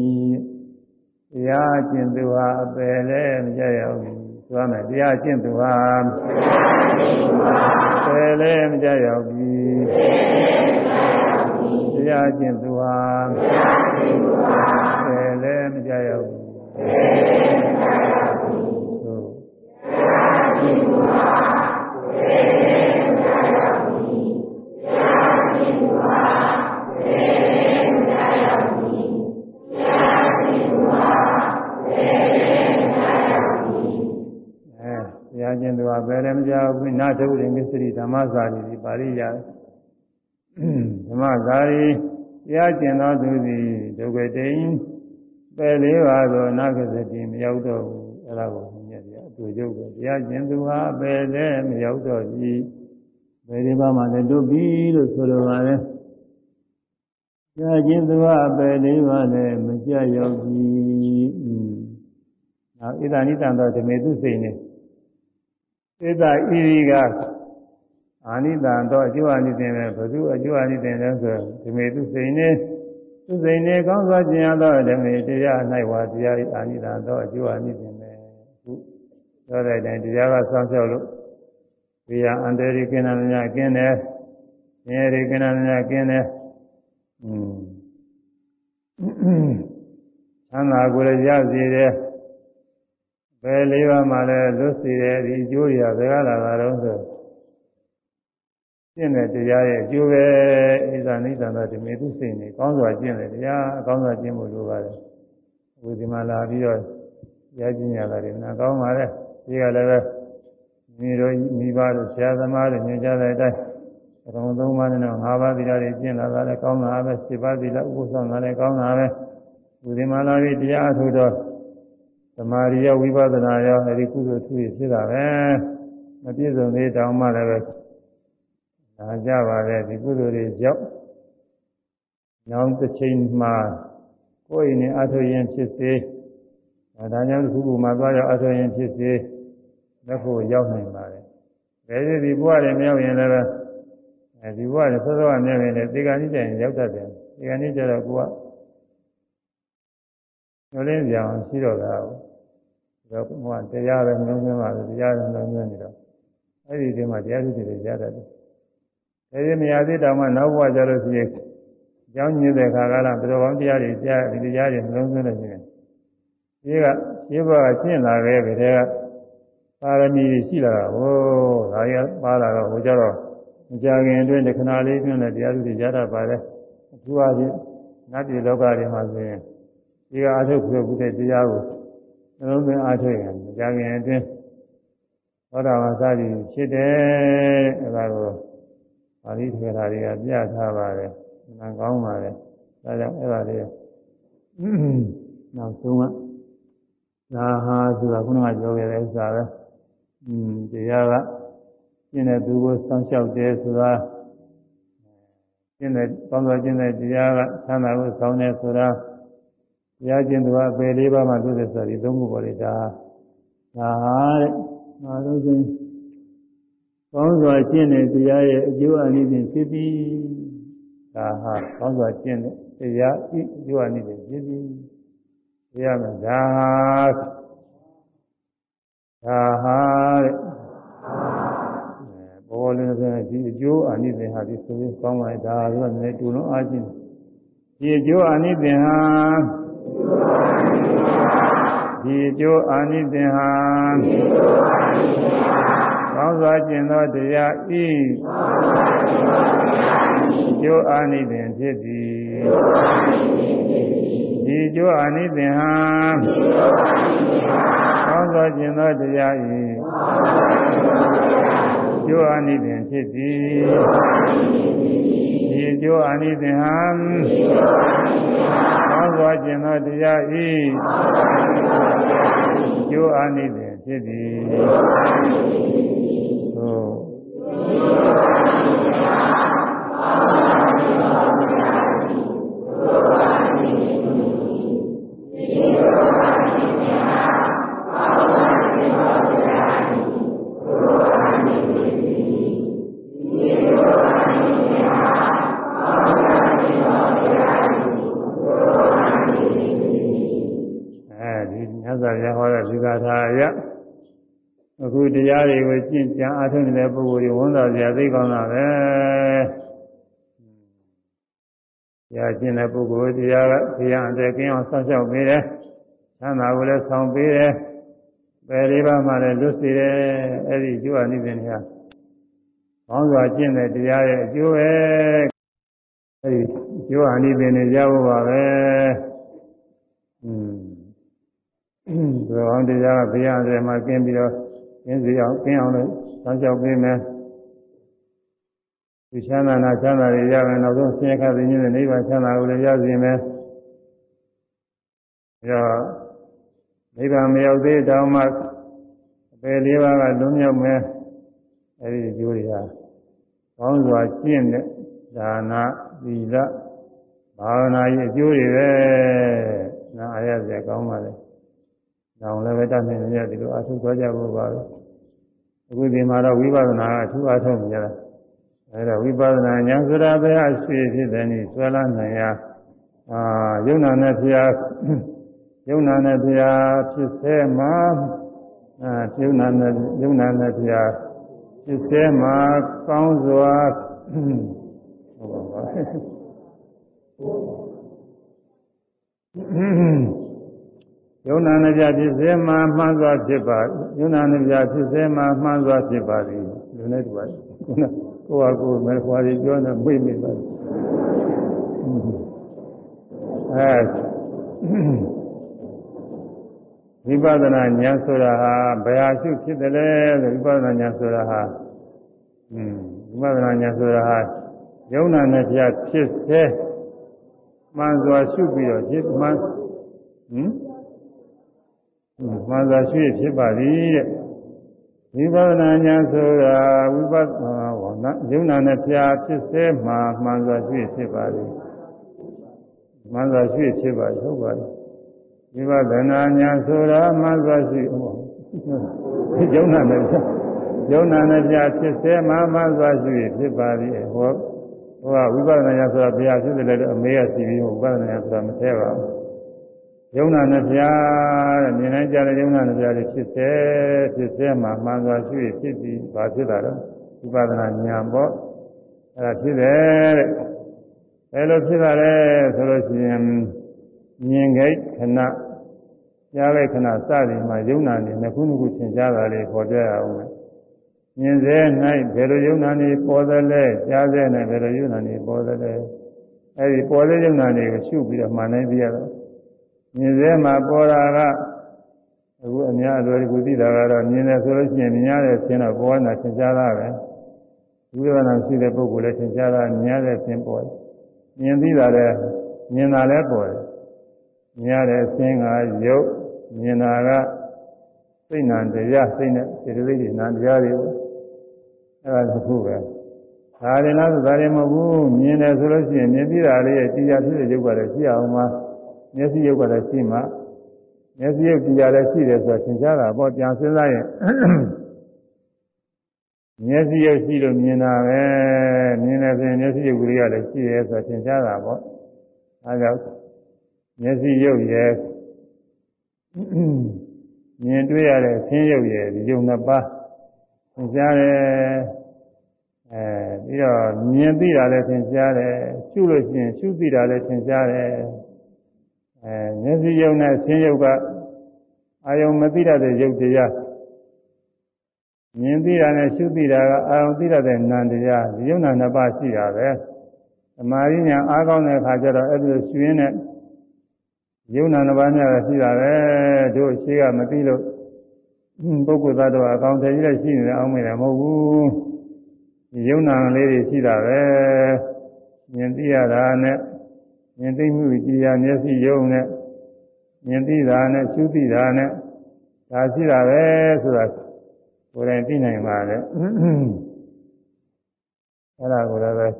တရားကျင့်သူဟာအပယ်နဲ့မကြရောက်ပြီဆိုရမယ်တရားကျင့်သူဟာပယ်လည်းမကြရောက်ပြီတရားကျင့်သူဟာပယ်လည်းမကြရောက် ဘူးခြင်းသူဟာဘယ်လည်းမကြောက်ဘူးနာထုရင်မစ္စရိဓမ္မစာရီပါရိယဓမ္မစာရီတရားကျင်သောသူသည်ဒုက္ခတိန်ပယ်လေးပါသောနာဂသတိမရောက်တော့ဘူးအဲ့ဒါကိုမြင်ရအတူရုပ်ပဲတရားကျင်သူဟာပယ်လည်းမရောက်တော့ဘူးပယ်လေးပါမှလည်းတို့ပြီလို့ဆိုလိုပါတယ်တရားကျင်သူဟာပယ်လေးပါလည်းမကြရောက်ဘူးနောက်ဣဒာနိတံသောဓမေတုစိတ်နေ ဣဒာဣရိကအာနိတံတော့အကျိုးအာနိသင်ပဲဘုသူအကျိုးအာနိသင်လဲဆိုဒီမေသူစိန်နေသူစိန်နေကောင်းစွာကျင်ရသောဓမေတရား၌ဝါတရားအာနိတံတော့အကျိုးအာနိသင်ပဲခုပြောတဲ့အတိုင်းတရားကစောင့်ရှောက်လို့ဒီဟာအန္တရိကိဏများကျင်းတယ်ဉာဏ်ရိကိဏများကျင်းတယ်อืมသံသာကိုလည်းရစီတယ် ဘယ်လေးပါးမှလည်းလွတ်စီတယ်ဒီအကျိုးတွေကဘယ်ကလာတာတော့ဆိုကျင့်တဲ့တရားရဲ့အကျိုးပဲဣဇာနိဒံသောဓမေတုစိတ်နေကောင်းစွာကျင့်တယ်တရားအကောင်းစွာကျင့်ဖို့လိုပါတယ်ဝိဒီမာလာပြီးတော့ရကျင့်ရတာတွေနာကောင်းပါလေဒီကလည်းပဲမိတို့မိဘတို့ဆရာသမားတွေညွှန်ကြားတဲ့အတိုင်းအကောင်သုံးပါးနဲ့တော့၅ပါးသီလတွေကျင့်လာတာလည်းကောင်းတာပဲ၈ပါးသီလဥပ္ပဆောင်တာလည်းကောင်းတာပဲဝိဒီမာလာပြီးတရားအထုတော့ သမာဓိရောဝိပဿနာရောအဲဒီကုသိုလ်ထူရဖြစ်တာပဲမပြည့်စုံသေးတောင်မှလည်းပဲဒါကြပါလေဒီကုသိုလ်တွေကြောင့်နောက်တစ်ချိန်မှာကိုယ်ရင်အထုရင်ဖြစ်စေဒါကြောင့်ဒီခုမှသွားရောက်အထုရင်ဖြစ်စေလက်ဖို့ရောက်နိုင်ပါတယ်။ဒါကြည့်ဒီဘဝတွေမရောက်ရင်လည်းအဲဒီဘဝတွေသောသောကမြင်ရင်လည်းသေကံကြီးတိုင်ရောက်တတ်တယ်။သေကံကြီးကြတော့ကိုက ညလင်းပြောင်ရှိတော့တာ။ဒါကဟိုတရားပဲနှလုံးသွင်းပါလေတရားပဲနှလုံးသွင်းနေတော့အဲ့ဒီတည်းမှာတရားသူတွေကြားတတ်တယ်အဲဒီမရသေးတောင်မှနောက်ဘဝကြလို့ရှိရင်ကြောင်းညင်းတဲ့ခါကလာဘယ်လိုကောင်းတရားတွေကြားဒီတရားတွေနှလုံးသွင်းလို့ရှိရင်ဒီကဒီဘဝကရှင်းလာခဲ့ပြီတဲ့ကပါရမီရှိလာတာဟိုဒါရပါလာတော့ဟိုကြတော့မကြခင်အတွင်းတခဏလေးအတွင်းနဲ့တရားသူတွေကြားတတ်ပါလေအခုအချင်းနတ်ပြည်လောကတွေမှာဆိုရင် ဒီကအထုပ်ပြုတ်တဲ့တရားကိုနှလုံးသွင်းအားထုတ်ရင်မကြခင်အတွင်းသောတာပန်စသည်ဖြစ်တယ်အဲဒါကိုပါဠိထေရတွေကပြထားပါတယ်။နာကောင်းပါတယ်။ဒါကြောင့်အဲ့ဒါလေးနောက်ဆုံးကသာဟာဆိုတာခုနကပြောခဲ့တဲ့ဥစ္စာပဲ။อืมတရားကကျင့်တဲ့သူကိုစောင့်ရှောက်တယ်ဆိုတာကျင့်တဲ့ကောင်းစွာကျင့်တဲ့တရားကသံသာကိုစောင့်တယ်ဆိုတာတ ရားကျင့်သူကအပေလေးပါးမှသိတဲ့ဆိုဒီသုံးခုပေါ်လေဒါဒါဟာတဲ့။ငါတို့ချင်းကောင်းစွာကျင့်တဲ့တရားရဲ့အကျိုးအနည်းဖြင့်ဖြစ်ပြီးဒါဟာကောင်းစွာကျင့်တဲ့တရားဤအကျိုးအနည်းဖြင့်ဖြစ်ပြီးတရားမှာဒါဟာဒါဟာတဲ့ဘောလုံးဆိုဒီအကျိုးအနည်းဖြင့်ဟာဒီဆိုရင်ကောင်းပါလေဒါကလည်းတူလုံးအားချင်းဒီအကျိုးအနည်းဖြင့်ဟာ ဒီအကျိုးအနည်းဖြင့်ဟာဒီအကျိုးအနည်းဖြင့်ဟာကောင်းစွာကျင့်သောတရားဤကျိုးအာနိသင်ဖြစ်သည်ဒီကျိုးအာနိသင်ဟာကောင်းသောကျင့်သောတရားဤ ကျိုးအာနိသင်ဖြစ်သည်ဒီကျိုးအာနိသင်ဟာကောင်းသောကျင့်သောတရားဤကျိုးအာနိသင်ဖြစ်သည် အခုတရားတွေကိုကျင့်ကြံအားထုတ်နေတဲ့ပုဂ္ဂိုလ်တွေဝန်တော်စရာသိကောင်းတာပဲတရားကျင့်တဲ့ပုဂ္ဂိုလ်တရားကတရားအတက်ကင်းအောင်ဆောက်ရှောက်ပေးတယ်။သံသာကိုလည်းဆောင်ပေးတယ်။ပယ်လေးပါးမှလည်းလွတ်စေတယ်။အဲ့ဒီကျိုးအနိစ္စနေဟာကောင်းစွာကျင့်တဲ့တရားရဲ့အကျိုးပဲ။အဲ့ဒီကျိုးအနိစ္စနေကြဖို့ပါပဲ။อืม ဒီအောင်တရားကဘုရားအစမှာကျင့်ပြီးတော့ကျင်းစီအောင်ကျင်းအောင်လို့စောင့်ရှောက်ပေးမယ်ဒီချမ်းသာနာချမ်းသာတွေရမယ်နောက်ဆုံးဆင်းရဲခသိခြင်းနဲ့နိဗ္ဗာန်ချမ်းသာကိုလည်းရစေမယ်ပြီးတော့နိဗ္ဗာန်မရောက်သေးတောင်မှအပေလေးပါးကလွန်မြောက်မယ်အဲဒီအကျိုးတွေဟာကောင်းစွာကျင့်တဲ့ဒါနာသီလဘာဝနာရဲ့အကျိုးတွေပဲနာအားရစရာကောင်းပါလေ။ ဒါလည်းပဲတတ်နိုင်နေတယ်ဒီလိုအထုသွားကြဖို့ပါပဲ။အခုဒီမှာတော့ဝိပဿနာကအထူးအထုံးကြတာ။အဲဒါဝိပဿနာဉာဏ်ဆိုတာဘယ်အရှိဖြစ်တယ်နိဆွဲလာနိုင်ရအာယုံနာနဲ့ဖျားယုံနာနဲ့ဖျားဖြစ်စေမှာအာယုံနာနဲ့ယုံနာနဲ့ဖျားဖြစ်စေမှာကောင်းစွာဟုတ်ပါပါ ယုံနာနှပြဖြစ်စေမှာမှန်စွာဖြစ်ပါယုံနာနှပြဖြစ်စေမှာမှန်စွာဖြစ်ပါသည်လူနဲ့တူပါခုနကိုယ့်ဟာကိုယ်မဲခွာပြီးပြောနေမိတ်မိပါအဲဝိပဿနာဉာဏ်ဆိုတာဟာဘယ်ဟာရှုဖြစ်တယ်လဲဆိုဝိပဿနာဉာဏ်ဆိုတာဟာอืมဝိပဿနာဉာဏ်ဆိုတာဟာယုံနာနဲ့ပြဖြစ်စေမှန်စွာရှုပြီးတော့ဖြစ်မှန်ဟမ် မှန်စွာရှိဖြစ်ပါသည်တဲ့ဝိပဿနာဉာဏ်ဆိုတာဝိပဿနာဝနာယုံနာနဲ့ဖြာဖြစ်စေမှမှန်စွာရှိဖြစ်ပါသည်မှန်စွာရှိဖြစ်ပါဟုတ်ပါသည်ဝိပဿနာဉာဏ်ဆိုတာမှန်စွာရှိဟောယုံနာနဲ့ယုံနာနဲ့ဖြာဖြစ်စေမှမှန်စွာရှိဖြစ်ပါသည်ဟောဟောဝိပဿနာဉာဏ်ဆိုတာဘုရားဖြစ်တယ်လေအမေကစီပြီးဝိပဿနာဉာဏ်ဆိုတာမထဲပါဘူး ယုံနာနဲ့ပြားတဲ့မြင်နိုင်ကြတဲ့ယုံနာနဲ့ပြားတွေဖြစ်စေဖြစ်စေမှာမှန်စွာရှိဖြစ်ပြီးဘာဖြစ်တာတော့ဥပဒနာဉာဏ်ပေါ့အဲ့ဒါဖြစ်တယ်တဲ့ဘယ်လိုဖြစ်တာလဲဆိုလို့ရှိရင်မြင်ခိုက်ခဏကြားလိုက်ခဏစသည်မှာယုံနာနေနှစ်ခုနှစ်ခုသင်ကြားတာလေးပေါ်ပြရအောင်မယ်မြင်စေ၌ဘယ်လိုယုံနာနေပေါ်သလဲကြားစေ၌ဘယ်လိုယုံနာနေပေါ်သလဲအဲ့ဒီပေါ်တဲ့ယုံနာတွေကိုရှုပြီးတော့မှန်နိုင်ပြရတော့ မြင်စေမှာပေါ်တာကအခုအများအလွယ်တကူသိတာကတော့မြင်တယ်ဆိုလို့ရှိရင်မြင်ရတဲ့ဆင်းတော့ပေါ်နေတာသင်ကြားတာပဲဝိပဿနာရှိတဲ့ပုဂ္ဂိုလ်လည်းသင်ကြားတာမြင်ရတဲ့ဆင်းပေါ်တယ်မြင်သိတာလည်းမြင်တာလည်းပေါ်တယ်မြင်ရတဲ့ဆင်းကယုတ်မြင်တာကစိတ်နံတရားစိတ်နဲ့စေတသိက်တွေနံတရားတွေအဲ့ဒါတစ်ခုပဲဒါရင်လားဆိုဒါရင်မဟုတ်ဘူးမြင်တယ်ဆိုလို့ရှိရင်မြင်သိတာလေးရဲ့တရားဖြစ်တဲ့ယုတ်ကလည်းရှိအောင်မှာ မျက်စိရုပ်ကလည်းရှိမှမျက်စိရုပ်တရားလည်းရှိတယ်ဆိုတာသင်ကြားတာပေါ့ပြန်စဉ်းစားရင်မျက်စိရုပ်ရှိလို့မြင်တာပဲမြင်တယ်ဆိုရင်မျက်စိရုပ်ကလေးကလည်းရှိတယ်ဆိုတာသင်ကြားတာပေါ့အဲဒါမျက်စိရုပ်ရဲ့မြင်တွေ့ရတဲ့ဆင်းရုပ်ရဲ့ဒီယုံနှစ်ပါးသင်ကြားတယ်အဲပြီးတော့မြင်သိတာလည်းသင်ကြားတယ်ရှုလို့ရှိရင်ရှုသိတာလည်းသင်ကြားတယ် အဲမျက်စိယုံနဲ့ဆင်းယုတ်ကအာယုံမသိရတဲ့ယုတ်တရားမြင်သိတာနဲ့ရှုသိတာကအာယုံသိရတဲ့နံတရားဒီယုံနာနှစ်ပါးရှိတာပဲသမာဓိညာအားကောင်းတဲ့အခါကျတော့အဲ့ဒီရွှင်းနဲ့ယုံနာနှစ်ပါးများရှိတာပဲတို့ရှိကမသိလို့ပုဂ္ဂိုလ်သားတော်အကောင်တည်းကြီးလည်းရှိနေတယ်အောင်းမိတယ်မဟုတ်ဘူးယုံနာလေးတွေရှိတာပဲမြင်သိရတာနဲ့ မြင်သိမှုကြည်ရမျက်စိယုံနဲ့မြင်သိတာနဲ့ရှုသိတာနဲ့ဒါရှိတာပဲဆိုတာကိုယ်တိုင်သိနိုင်ပါလေအဲ့ဒါကိုလည်း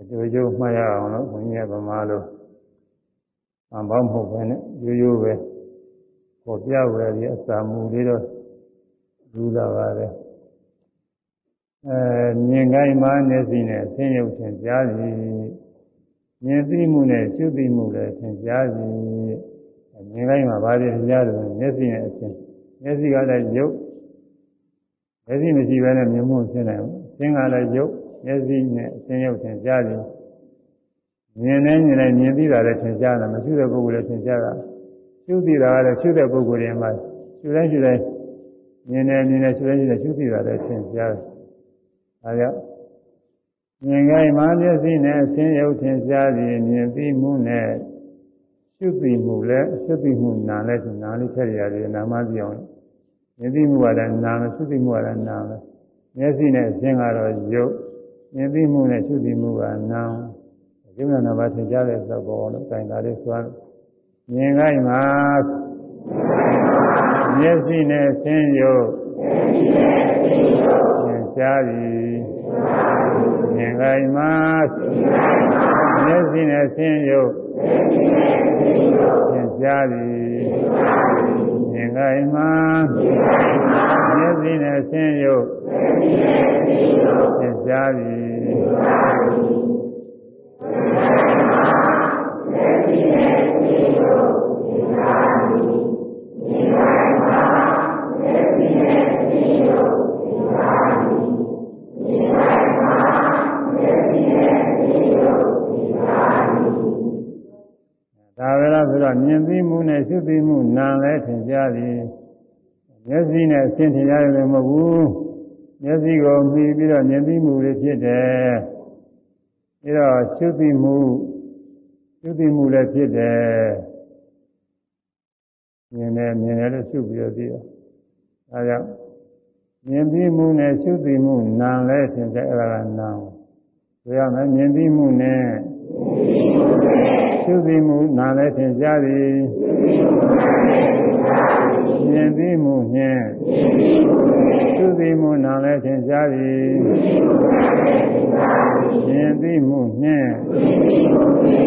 အကျိုးကျိုးမှတ်ရအောင်လို့ဘုန်းကြီးကဗမာလိုအံပေါင်းမဟုတ်ပဲနဲ့ရိုးရိုးပဲပေါ်ပြဝယ်ပြီးအစာမူလေးတော့လူလာပါတယ်အဲမြင်ကိုင်းမှမျက်စိနဲ့ဆင်းရုပ်ချင်းကြားစီ မြင်သိမှုနဲ့ရှုသိမှုလည်းသင်ကြားစီမြင်ကိုင်းမှာဘာတွေကြားတယ်မျက်စိနဲ့အချင်းမျက်စိကလည်းရုပ်မျက်စိမရှိဘဲနဲ့မြင်မှုဖြစ်နိုင်ဘူးသင်ကလည်းရုပ်မျက်စိနဲ့အချင်းရုပ်သင်ကြားစီမြင်နေမြင်နေမြင်သိတာလည်းသင်ကြားတယ်မရှိတဲ့ပုဂ္ဂိုလ်လည်းသင်ကြားတာရှုသိတာကလည်းရှုတဲ့ပုဂ္ဂိုလ်တွေမှာရှုတိုင်းရှုတိုင်းမြင်နေမြင်နေရှုတိုင်းရှုတိုင်းရှုသိတာလည်းသင်ကြားတယ်ဒါကြောင့် မြင်ကြိုင်မှမျက်စိနဲ့အချင်းရုပ်ထင်ရှားပြီးမြင်ပြီးမှုနဲ့ရှုသိမှုလည်းရှုသိမှုနာလည်းဒီနာလေးထည့်ရတယ်နာမပြောင်းမြင်ပြီးမှုကလည်းနာမယ်ရှုသိမှုကလည်းနာမယ်မျက်စိနဲ့အချင်းကတော့ရုပ်မြင်ပြီးမှုနဲ့ရှုသိမှုကနာယုံနာဘာထင်ရှားတဲ့သဘောလို့တိုင်တာလေးသွားမြင်ကြိုင်မှမျက်စိနဲ့အချင်းရုပ်မြင်ရှားပြီး မြင်ခိုင်မှာမျက်စိနဲ့ဆင်းရုပ်မြင်ရှားသည်မြင်ခိုင်မှာမျက်စိနဲ့ဆင်းရုပ်မြင်ရှားသည်ဒါပဲ လားဆိုတော့မြင်သိမှုနဲ့ရှုသိမှုနာလည်းထင်ရှားသည်မျက်စိနဲ့အရှင်းထင်ရှားရတယ်မဟုတ်ဘူးမျက်စိကိုမှီပြီးတော့မြင်သိမှုတွေဖြစ်တယ်အဲတော့ရှုသိမှုရှုသိမှုလည်းဖြစ်တယ်မြင်တယ်မြင်တယ်လို့ရှုပြီးတော့သိတယ်ဒါကြောင့်မြင်သိမှုနဲ့ရှုသိမှုနာလည်းထင်တယ်အဲ့ဒါကနာဆိုရမယ်မြင်သိမှုနဲ့ ရှုသိမှုနာလည်းထင်ရှားသည်မြင်သိမှုနှင့်ရှုသိမှုနာလည်းထင်ရှားသည်မြင်သိမှုနှင့်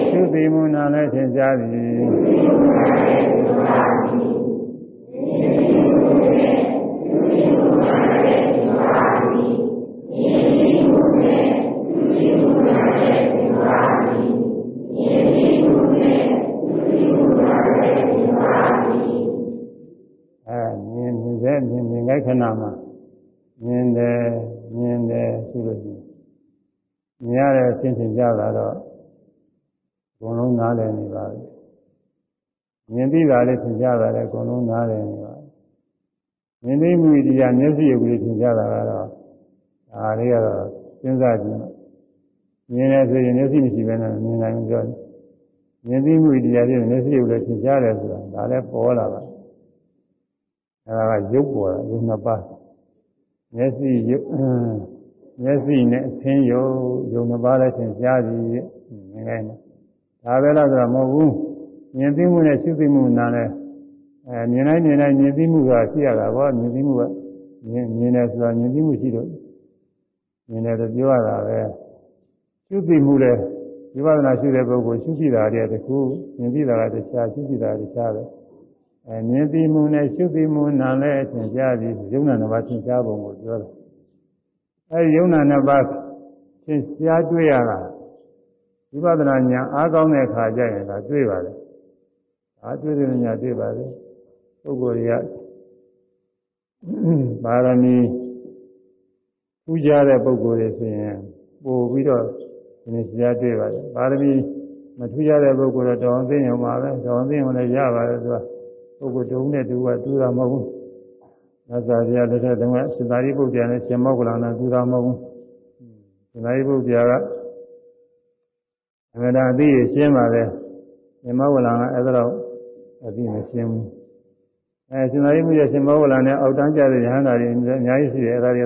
ရှုသိမှုနာလည်းထင်ရှားသည်အဲမြင်နေတဲ့ မြင်မြင်ခိုက်ခဏမှာမြင်တယ်မြင်တယ်ဆိုလို့ရှိရင်မြင်ရတဲ့အချင်းချင်းကြတာတော့အကုန်လုံးနားလည်နေပါပြီမြင်သိတာလေးသင်ကြတာလည်းအကုန်လုံးနားလည်နေပါပြီမြင်သိမှုတရားမျက်စိရုပ်လေးသင်ကြတာကတော့ဒါလေးကတော့စဉ်းစားကြည့်မြင်တယ်ဆိုရင်မျက်စိမရှိဘဲနဲ့မြင်နိုင်ဘူးပြောတယ်မြင်သိမှုတရားလေးမျက်စိရုပ်လေးသင်ကြတယ်ဆိုတာဒါလည်းပေါ်လာပါ အဲဒါကရုပ်ပေါ်တာရုပ်နှစ်ပါးမျက်စိရုပ်မျက်စိနဲ့အသင်းရုပ်ရုပ်နှစ်ပါးလည်းသင်ကြားသည်မြင်ခိုင်းတယ်ဒါပဲလားဆိုတော့မဟုတ်ဘူးမြင်သိမှုနဲ့ရှုသိမှုနားလဲအဲမြင်တိုင်းမြင်တိုင်းမြင်သိမှုကရှိရတာပေါ့မြင်သိမှုကမြင်မြင်တယ်ဆိုတော့မြင်သိမှုရှိတော့မြင်တယ်လို့ပြောရတာပဲရှုသိမှုလဲဝိပဿနာရှုတဲ့ပုဂ္ဂိုလ်ရှုသိတာတည်းတခုမြင်သိတာကတခြားရှုသိတာကတခြားပဲ အဲမြင်သိမှုနဲ့ရှုသိမှုနာလဲသင်ကြားပြီးယုံနာနှစ်ပါးသင်ကြားပုံကိုပြောတယ်အဲဒီယုံနာနှစ်ပါးသင်ကြားတွေ့ရတာဝိပဿနာဉာဏ်အားကောင်းတဲ့အခါကျရင်ဒါတွေ့ပါလေအားတွေ့တဲ့ဉာဏ်တွေ့ပါလေပုဂ္ဂိုလ်တွေကပါရမီပူကြတဲ့ပုဂ္ဂိုလ်တွေဆိုရင်ပို့ပြီးတော့ဒီနေ့ကြားတွေ့ပါလေပါရမီမထူးကြတဲ့ပုဂ္ဂိုလ်တော့တောင်းသိရင်ပါပဲတောင်းသိရင်လည်းရပါတယ်သူက ပုဂ္ဂိုလ်တုံးနဲ့တူကတူတာမဟုတ်ဘူး။သာသာပြလက်ထက်တုန်းကစင်သာရိပုတ္တရာနဲ့ရှင်မောက္ကလန်နဲ့တူတာမဟုတ်ဘူး။စင်သာရိပုတ္တရာကအမှန်တရားအသိရှင်းပါလေရှင်မောဝလံကအဲ့ဒါတော့အသိမရှင်းဘူးအဲရှင်သာရိပုတ္တရာရှင်မောဝလံနဲ့အောက်တန်းကြတဲ့ရဟန္တာတွေအများကြီးရှိတယ်အဲ့ဒါတွေ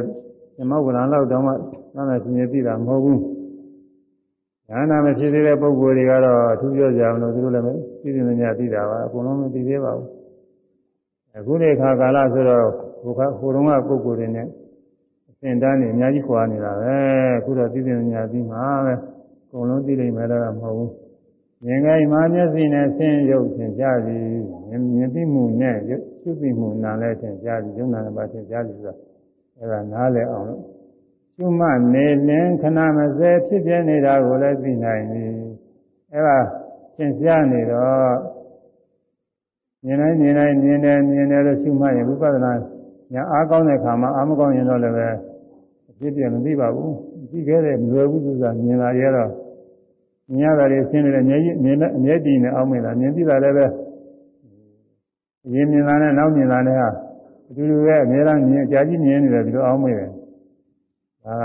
ရှင်မောဝလံလောက်တော့မှသံဃာရှင်ကြီးသိတာမဟုတ်ဘူးရဟန္တာမဖြစ်သေးတဲ့ပုဂ္ဂိုလ်တွေကတော့အထူးပြောကြအောင်လို့သူတို့လည်းသိသိနေကြသိတာပါအကုန်လုံးမသိသေးပါဘူး အခုနေခါကာလဆိုတော့ဟိုကဟိုတုန်းကပုဂ္ဂိုလ်တွေနဲ့အစဉ်တန်းနေအများကြီးခွာနေတာပဲအခုတော့သိသိနေကြသိမှာပဲအကုန်လုံးသိနိုင်မယ်တော့မဟုတ်ဘူးမြင်ကြိမ်မှာမျက်စိနဲ့ဆင်းရုပ်သင်ကြားသည်မြင်သိမှုနဲ့ရှုသိမှုနာလည်းသင်ကြားသည်ယုံနာလည်းပါသင်ကြားသည်ဆိုတာအဲဒါနားလည်အောင်လို့ရှုမှတ်နေလင်ခဏမစဲဖြစ်ပြနေတာကိုလည်းသိနိုင်ပြီအဲဒါသင်ကြားနေတော့ မြင်တိုင်းမြင်တိုင်းမြင်တယ်မြင်တယ်လို့ရှုမှတ်ရင်ဝိပဿနာညာအားကောင်းတဲ့ခါမှာအားမကောင်းရင်တော့လည်းပဲအဖြစ်ပြမသိပါဘူးသိခဲ့တဲ့မလွယ်ဘူးဆိုတာမြင်လာရတော့မြင်ရတာတွေရှင်းနေတယ်မျက်မြင်နဲ့အမျက်တည်နဲ့အောက်မြင်တာမြင်သိတာလည်းပဲအရင်မြင်တာနဲ့နောက်မြင်တာနဲ့ဟာအတူတူပဲအများအားမြင်အကြာကြီးမြင်နေတယ်ဒီလိုအောက်မြင်တယ်ဒါက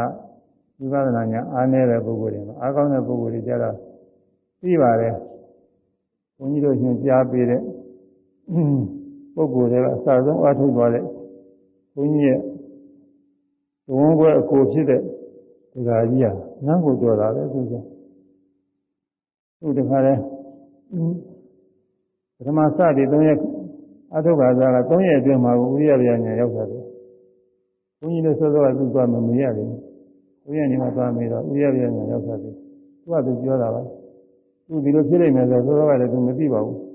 ဝိပဿနာညာအားနည်းတဲ့ပုဂ္ဂိုလ်တွေမှာအားကောင်းတဲ့ပုဂ္ဂိုလ်တွေကြတော့သိပါတယ်ဘုန်းကြီးတို့ညွှန်ကြားပေးတဲ့ ပုဂ္ဂိုလ်တွေကအစဆုံးအားထုတ်သွားတဲ့ဘုန်းကြီးရဲ့သဝန်းကွယ်အကိုဖြစ်တဲ့ဒကာကြီးကနန်းကိုကြော်တာပဲသူကသူတခါလဲပထမစတည်၃ရက်အထုဘာသာက၃ရက်အတွင်းမှာဥရိယဗျာညာရောက်တာတယ်ဘုန်းကြီးလည်းစောစောကသူ့သွားမမေးရတယ်ဥရိယညီမသွားမေးတော့ဥရိယဗျာညာရောက်တာတယ်သူကသူပြောတာပါသူဒီလိုဖြစ်နေမယ်ဆိုစောစောကလည်းသူမသိပါဘူး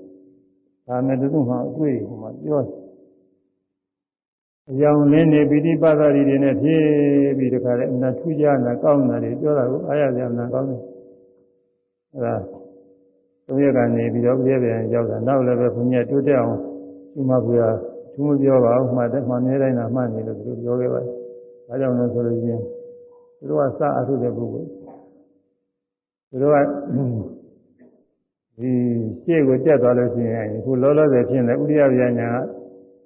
ဒါနဲ့တူမှအတွေ့ဟိုမှာပြောအယောင်လင်းနေပိဋိပတ်သရီတွေနဲ့ဖြည့်ပြီးတခါလဲအမှန်ထူးခြားတာကောင်းတာတွေပြောတာကိုအားရစရာအမှန်ကောင်းတယ်အဲဒါသုံးရက်ကနေပြီးတော့ပြည့်ပြန်ရောက်တာနောက်လည်းပဲဘုညာတိုးတက်အောင်ဒီမှာကသူမပြောပါဘူးမှတ်တယ်မှန်နေတိုင်းသာမှတ်နေလို့သူပြောခဲ့ပါတယ်ဒါကြောင့်လို့ဆိုလို့ချင်းသူတို့ကစအထုတဲ့ပုဂ္ဂိုလ်သူတို့က ဒီရှေ့ကိုတက်သွားလို့ရှိရင်အခုလောလောဆယ်ဖြစ်နေဥရိယဗျာညာက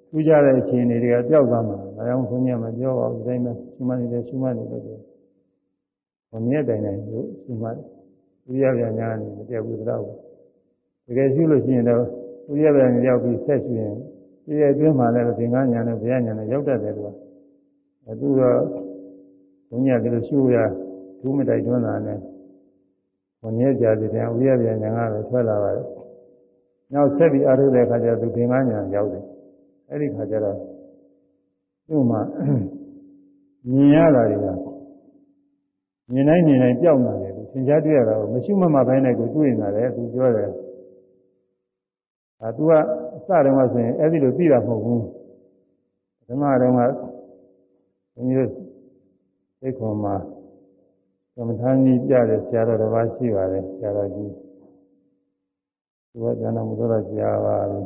ထူးခြားတဲ့အခြေအနေတွေကပျောက်သွားမှာဒါကြောင့်ဘုရားမပြောပါဘူးဒီတိုင်းပဲရှုမှတ်နေတယ်ရှုမှတ်နေတယ်ဆိုဘုရားတိုင်တိုင်လို့ရှုမှတ်ဥရိယဗျာညာနေမတက်ဘူးတော့တကယ်ရှုလို့ရှိရင်တော့ဥရိယဗျာညာရောက်ပြီးဆက်ရှုရင်ဒီရဲ့အတွင်းမှာလည်းသင်္ကန်းညာနဲ့ဗျာညာနဲ့ရောက်တတ်တယ်သူကအခုတော့ဘုရားကလေးရှုရဒုမတိုက်တွန်းတာနဲ့ ဘုရားကြာစီတဲ့ဥရိယဗျာညာကလည်းထွက်လာပါတယ်နောက်ဆက်ပြီးအားထုတ်တဲ့အခါကျသူသင်္ကန်းညာရောက်တယ်အဲ့ဒီခါကျတော့သူ့မှာမြင်ရတာတွေကမြင်တိုင်းမြင်တိုင်းကြောက်နေတယ်သူသင်ကြားတွေ့ရတာကိုမရှိမမှဘဲနဲ့ကိုတွေ့နေတယ်သူပြောတယ်အဲသူကအစတုန်းကဆိုရင်အဲ့ဒီလိုသိတာမဟုတ်ဘူးဓမ္မတုန်းကဘုန်းကြီးတို့သိခွန်မှာ သမထန်ကြီးပြတဲ့ဆရာတော်တစ်ပါးရှိပါတယ်ဆရာတော်ကြီးသူကကျန်တော်မူတော့ကြားပါပြီ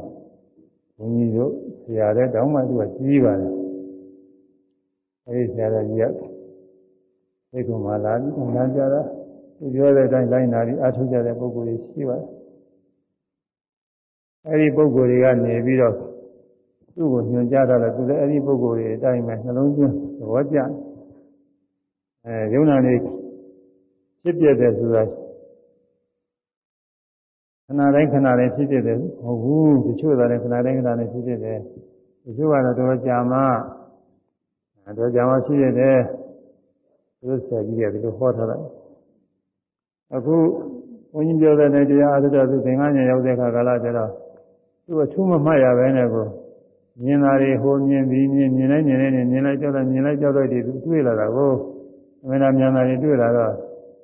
ဘုန်းကြီးတို့ဆရာတဲ့တောင်းမှသူကကြီးပါတယ်အဲဒီဆရာတော်ကြီးကသိကုမာလာပြီးနားကြတာသူပြောတဲ့အတိုင်းလိုက်နာပြီးအားထုတ်ကြတဲ့ပုဂ္ဂိုလ်တွေရှိပါတယ်အဲဒီပုဂ္ဂိုလ်တွေကနေပြီးတော့သူ့ကိုညွှန်ကြားတာလည်းသူလည်းအဲဒီပုဂ္ဂိုလ်တွေအတိုင်းပဲနှလုံးသွင်းသဘောကျအဲယုံနာနေ ဖြစ်ပြတဲ့ဆိုတာခဏတိုင်းခဏတိုင်းဖြစ်ဖြစ်တယ်မဟုတ်ဘူးတချို့ကလည်းခဏတိုင်းခဏတိုင်းဖြစ်ဖြစ်တယ်တချို့ကတော့တော်ကြာမှတော်ကြာမှဖြစ်ဖြစ်တယ်သူတို့ဆရာကြီးတွေကဒီလိုဟောထားတယ်အခုဘုန်းကြီးပြောတဲ့နေတရားအားထုတ်သူသင်္ကန်းညရောက်တဲ့အခါကာလကျတော့သူကချုံးမမှတ်ရပဲနဲ့ကိုမြင်တာတွေဟိုမြင်ပြီးမြင်မြင်လိုက်မြင်လိုက်မြင်လိုက်ကြောက်တယ်မြင်လိုက်ကြောက်တယ်ဒီသူတွေ့လာတာကိုအမှန်တရားမြန်တာတွေတွေ့လာတော့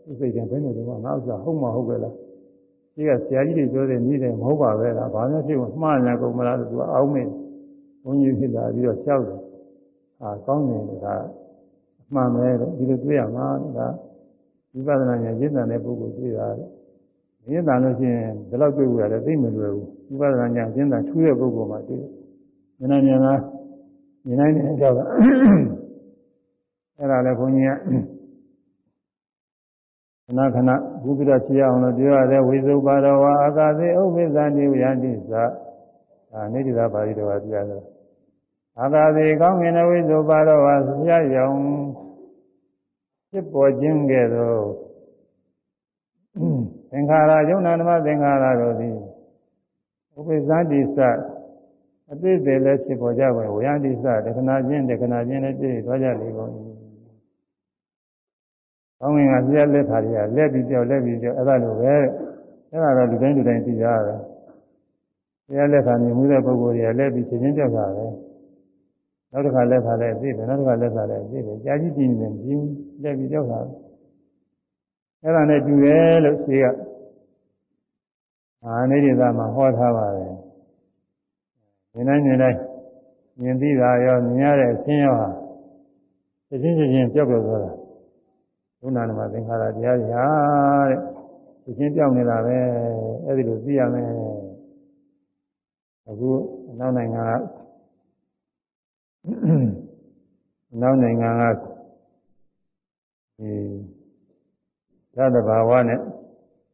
သူစိတ်ကဘယ်နဲ့တော့ငါဥစ္စာဟုတ်မှဟုတ်ပဲလားဒီကဆရာကြီးတွေပြောတယ်မြည်တယ်မဟုတ်ပါပဲလားဘာမှဖြစ်မှာမှားညာကုန်မလားသူကအောင်းမေးဘုန်းကြီးဖြစ်လာပြီးတော့ရှောက်တယ်ဟာကောင်းတယ်ကအမှန်ပဲတော့ဒီလိုတွေ့ရမှာဒါဝိပဿနာဉာဏ်ရင့်တန်တဲ့ပုဂ္ဂိုလ်တွေ့တာရင့်တန်လို့ရှိရင်ဒီလောက်တွေ့ဘူးရတယ်သိမလွယ်ဘူးဝိပဿနာဉာဏ်ရင့်တန်ထူးတဲ့ပုဂ္ဂိုလ်မှတွေ့တယ်ဉာဏ်ဉာဏ်လားဉာဏ်နဲ့ကြောက်တာအဲ့ဒါလည်းဘုန်းကြီးက ခဏခဏဘုရားဖြစ်အောင်လို့ပြောရတယ်ဝိသုပါတော်ဝါအာကာသေဥပ္ပဇာနိဝယတိသအာနေတိသာပါဠိတော်ကပြရတယ်အာကာသေကောင်းငင်ဝိသုပါတော်ဝါဆရာရောင်ဖြစ်ပေါ်ခြင်းကဲ့သို့သင်္ခါရယုံနာဓမ္မသင်္ခါရတို့သည်ဥပိ္ပဇာတိစအသိသေးလည်းဖြစ်ပေါ်ကြပါဝေယတိစတခဏချင်းတခဏချင်းနဲ့ပြည့်သွားကြလေကုန်၏။ ကောင်းငင်ကပြည့်လက်ခါတွေကလက်ပြီးပြောက်လက်ပြီးပြောက်အဲ့ဒါလိုပဲအဲ့ဒါတော့လူတိုင်းလူတိုင်းသိကြရတယ်။ပြည့်လက်ခါမြင်မှုတဲ့ပုဂ္ဂိုလ်တွေကလက်ပြီးချင်းချင်းပြောက်တာပဲ။နောက်တစ်ခါလက်ခါလည်းသိတယ်နောက်တစ်ခါလက်ခါလည်းသိတယ်ကြာကြည့်ကြည့်နေတယ်ကြည့်လက်ပြီးပြောက်တာအဲ့ဒါနဲ့တူတယ်လို့ရှိကအာနိဒိသမှာဟောထားပါတယ်မြင်တိုင်းမြင်တိုင်းမြင်သိတာရောမြင်ရတဲ့အရှင်းရောဟာတစ်ချင်းတစ်ချင်းပြောက်ပြောက်သွားတာ ဒုနာနမသင်္ခါရတရားတွေဟာတဲ့တစ်ချင်းပြောက်နေတာပဲအဲ့ဒီလိုသိရမယ်အခုအနောက်နိုင်ငံကအနောက်နိုင်ငံကဒီသတ္တဘာဝနဲ့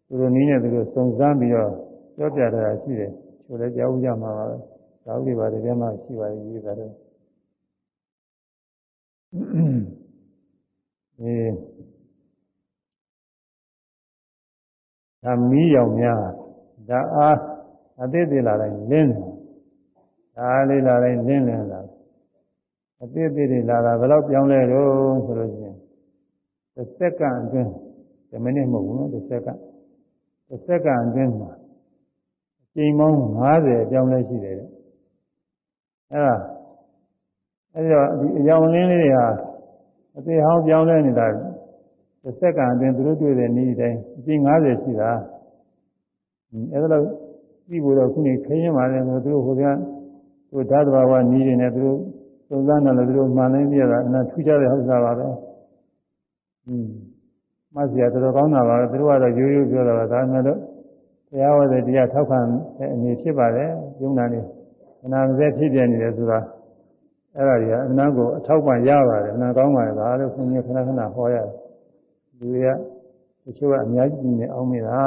သူတို့နည်းနဲ့သူတို့စုံစမ်းပြီးတော့ပြောပြတာရှိတယ်ချို့လည်းကြားဦးကြမှာပါပဲသာဝတိပါတယ်ကျမှရှိပါရဲ့ရေးတာတော့ ဒီသမီးရောင်များဒါအားအသေးသေးလာတိုင်းလင်းတယ်ဒါလေးလာတိုင်းလင်းလင်းလာအသေးသေးတွေလာတာဘယ်တော့ပြောင်းလဲတော့ဆိုလို့ရှိရင်တစ်စက္ကန့်အတွင်း10မိနစ်မဟုတ်ဘူးနော်တစ်စက္ကန့်တစ်စက္ကန့်အတွင်းမှာအချိန်ပေါင်း90အပြောင်းလဲရှိတယ်တဲ့အဲ့ဒါအဲ့တော့ဒီအယောင်လင်းလေးတွေဟာအသေးဟောင်းပြောင်းလဲနေတာ တစ်စက္ကန့်အတွင်းသူတို့တွေ့တဲ့နေ့တိုင်းအချိန်90ရှိတာအဲ့ဒါလို့ပြီးဖို့တော့ခုနေခရင်ပါလေသူတို့ဟိုကသူဓာတ်ဘာဝနီးတွေနဲ့သူတို့သုံးသန်းတယ်လို့သူတို့မှန်လင်းပြတာအနာထူးခြားတဲ့ဥစ္စာပါပဲอืมမဆရာတော်ကောင်းတာပါပဲသူတို့ကတော့ရိုးရိုးပြောတာပါဒါမှမဟုတ်တရားဝဲတဲ့တရားထောက်ခံတဲ့အနေဖြစ်ပါတယ်ယုံနာနေအနာမစဲဖြစ်ပြနေတယ်ဆိုတာအဲ့ဒါကြီးကအနာကိုအထောက်ပံ့ရပါတယ်အနာကောင်းပါတယ်ဒါလည်းခွန်ကြီးခဏခဏဟောရတယ် လူတွေကတချို့ကအများကြီးနေအောင်နေတာ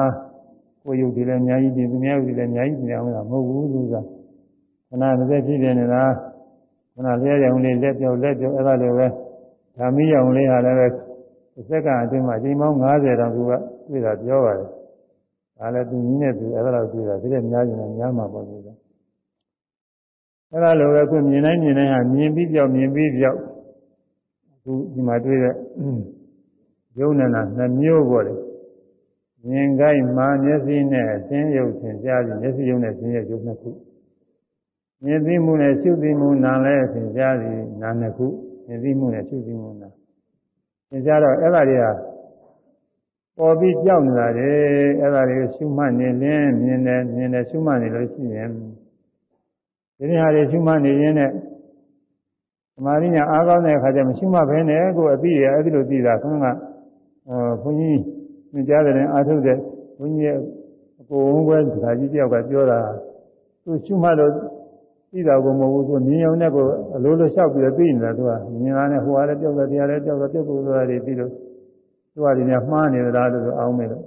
ကိုယ်ယုတ်တွေလည်းအများကြီးပြင်သူများယုတ်တွေလည်းအများကြီးပြင်အောင်နေတာမဟုတ်ဘူးသူကခဏမစဲဖြစ်ပြနေတာခဏလျှက်ရောင်လေးလက်ပြောက်လက်ပြောက်အဲ့ဒါလိုပဲဓာမီရောင်လေးဟာလည်းပဲတစ်စက္ကန့်အတွင်းမှာအချိန်ပေါင်း90တောင်သူကတွေ့တာပြောပါတယ်ဒါလည်းသူကြီးနဲ့သူအဲ့ဒါတော့တွေ့တာဒီတဲ့များရင်လည်းများမှာပေါ့သူကအဲ့ဒါလိုပဲခုမြင်တိုင်းမြင်တိုင်းဟာမြင်ပြီးပြောက်မြင်ပြီးပြောက်အခုဒီမှာတွေ့တဲ့ ယုံနာနှမျိုးပေါ့လေမြင်ကိုက်မှာမျက်စိနဲ့သင်ရုပ်သင်ကြားပြီးမျက်စိယုံနဲ့သင်ရဲ့ရုပ်နှစ်ခုမြင်သိမှုနဲ့ရှုသိမှုနာလည်းသင်ကြားပြီးနာနှစ်ခုမြင်သိမှုနဲ့ရှုသိမှုနာသင်ကြားတော့အဲ့ဒါတွေကပေါ်ပြီးကြောက်နေတာလေအဲ့ဒါတွေရှုမှတ်နေလင်းမြင်တယ်မြင်တယ်ရှုမှတ်နေလို့ရှိရင်ဒီနေ့ဟာတွေရှုမှတ်နေရင်နဲ့သမာဓိညာအားကောင်းတဲ့အခါကျမှရှုမှတ်ဘဲနဲ့ကိုယ်အသိရအဲ့ဒီလိုသိတာခဏက ဟောဘုန်းကြီးသင်ကြားတဲ့အာထုတ်တဲ့ဘုန်းကြီးရဲ့အကိုဝန်းပွဲဒကာကြီးတယောက်ကပြောတာသူရှုမှတ်လို့သိတာကိုမဟုတ်ဘူးသူမြင်ုံနဲ့ကိုအလိုလိုလျှောက်ပြီးတော့သိနေတာသူကမြင်တာနဲ့ဟိုဟာလည်းကြောက်တယ်တရားလည်းကြောက်တယ်ပြုတ်ဖို့ဆိုတာတွေပြီးတော့သူကဒီများမှားနေသလားလို့အောင်းမယ်လို့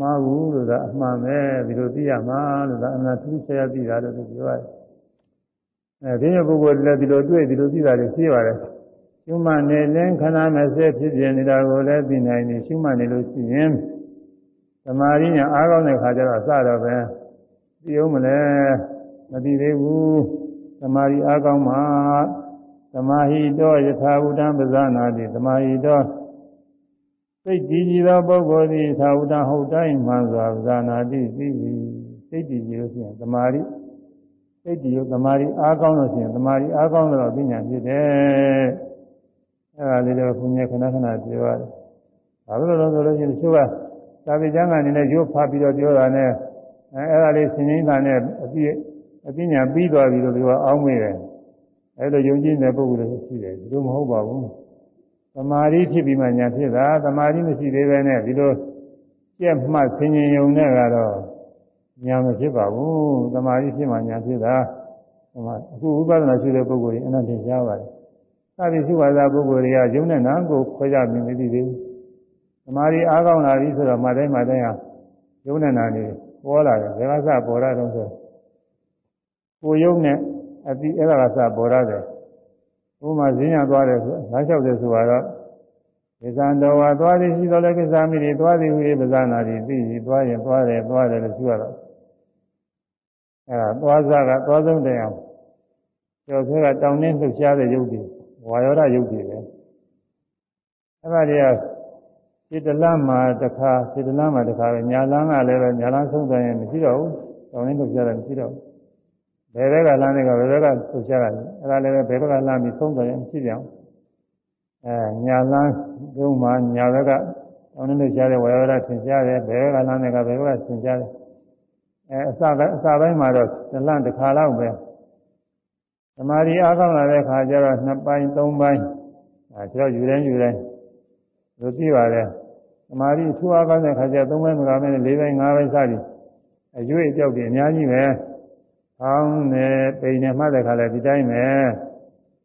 မှားဘူးလို့သာအမှန်ပဲဒီလိုသိရမှာလို့သာအမှန်သူဆရာသိတာလို့သူပြောရတယ်အဲဒီလိုပုဂ္ဂိုလ်လည်းဒီလိုတွေ့ဒီလိုသိတာတွေရှိပါတယ် ရှုမှတ်နေလင်းခဏမစဲဖြစ်ပြနေတာကိုလည်းသိနိုင်နေရှုမှတ်နေလို့ရှိရင်သမာဓိညာအားကောင်းတဲ့ခါကျတော့အစတော့ပဲသိအောင်မလဲမသိသေးဘူးသမာဓိအားကောင်းမှသမာဟိတောယထာဝုတံပဇာနာတိသမာဟိတောစိတ်ကြည်ကြည်သောပုဂ္ဂိုလ်သည်သာဝုတံဟုတ်တိုင်းမှန်စွာပဇာနာတိသိပြီစိတ်ကြည်ကြည်လို့ရှိရင်သမာဓိစိတ်ကြည်လို့သမာဓိအားကောင်းလို့ရှိရင်သမာဓိအားကောင်းတော့ပညာဖြစ်တယ် အဲဒါလေးတော့ဘုရားခဏခဏပြောရတယ်ဘာလို့လဲဆိုလို့ရှိရင်တချို့ကသာဝေကျမ်းကနေနဲ့ရုပ်ဖတ်ပြီးတော့ပြောတာနဲ့အဲအဲ့ဒါလေးဆင်ញင်းတာနဲ့အပြည့်အပညာပြီးသွားပြီလို့ပြောအောင်းမေးတယ်အဲလိုယုံကြည်တဲ့ပုဂ္ဂိုလ်တွေရှိတယ်ဒီလိုမဟုတ်ပါဘူးသမာဓိဖြစ်ပြီးမှညာဖြစ်တာသမာဓိမရှိသေးပဲနဲ့ဒီလိုကြက်မှတ်ဆင်ញင်ယုံနဲ့ကတော့ညာမဖြစ်ပါဘူးသမာဓိဖြစ်မှညာဖြစ်တာဟိုမှာအခုဥပဒနာရှိတဲ့ပုဂ္ဂိုလ်ကြီးအနန္တရှားပါတယ် သာပြီးရှိပါသာပုဂ္ဂိုလ်တွေကယုံနဲ့နာကိုခွဲကြမြင်သိသေးဘူးသမာဓိအားကောင်းလာပြီဆိုတော့မှတိုင်းမှတိုင်းဟာယုံနဲ့နာနေပေါ်လာတယ်ဘယ်ကစပေါ်လာတော့ဆိုကိုယုံနဲ့အတိအဲ့ဒါကစပေါ်ရတယ်ဥပမာဈဉ္ညာသွားတယ်ဆိုလမ်းလျှောက်တယ်ဆိုတော့ကိစ္စံတော်ဝါသွားသည်ရှိတော်လည်းကိစ္စမိတွေသွားသည်ဟူ၏ပဇာနာသည်သိပြီးသွားရင်သွားတယ်သွားတယ်လို့ရှိရတော့အဲဒါသွားစားကသွားဆုံးတယ်အောင်ကျော်ဆွဲကတောင်းနှင်းလှုပ်ရှားတဲ့ယုတ်တွေ ဝါယောဓယုတ်တွေပဲအဲဒါတွေကစေတလမ်းမှာတစ်ခါစေတလမ်းမှာတစ်ခါပဲညာလမ်းကလည်းပဲညာလမ်းဆုံးသွားရင်မရှိတော့ဘူးတောင်းနှင်းလှုပ်ရှားတယ်မရှိတော့ဘူးဘယ်ဘက်ကလမ်းတွေကဘယ်ဘက်ကလှုပ်ရှားတာလဲအဲဒါလည်းပဲဘယ်ဘက်ကလမ်းပြီးဆုံးသွားရင်မရှိပြန်ဘူးအဲညာလန်းဒုံမှာညာဘက်ကတောင်းနေလို့ရှားတဲ့ဝေယဝရသင်ရှားတယ်ဘယ်ဘက်ကလမ်းတွေကဘယ်ဘက်ကသင်ရှားတယ်အဲအစကအစပိုင်းမှာတော့ဇလန့်တစ်ခါလောက်ပဲ သမာဓိအားကောင်းလာတဲ့ခါကျတော့နှစ်ပိုင်းသုံးပိုင်းအဲကျောင်းယူတိုင်းယူတိုင်းလို့ကြည့်ပါလေသမာဓိထူအားကောင်းတဲ့ခါကျသုံးပိုင်းမကမဲနဲ့၄ပိုင်း၅ပိုင်းစသည်အရွေ့အကြောက်တွေအများကြီးပဲဟောင်းနေပိန်နေမှတ်တဲ့ခါလဲဒီတိုင်းပဲ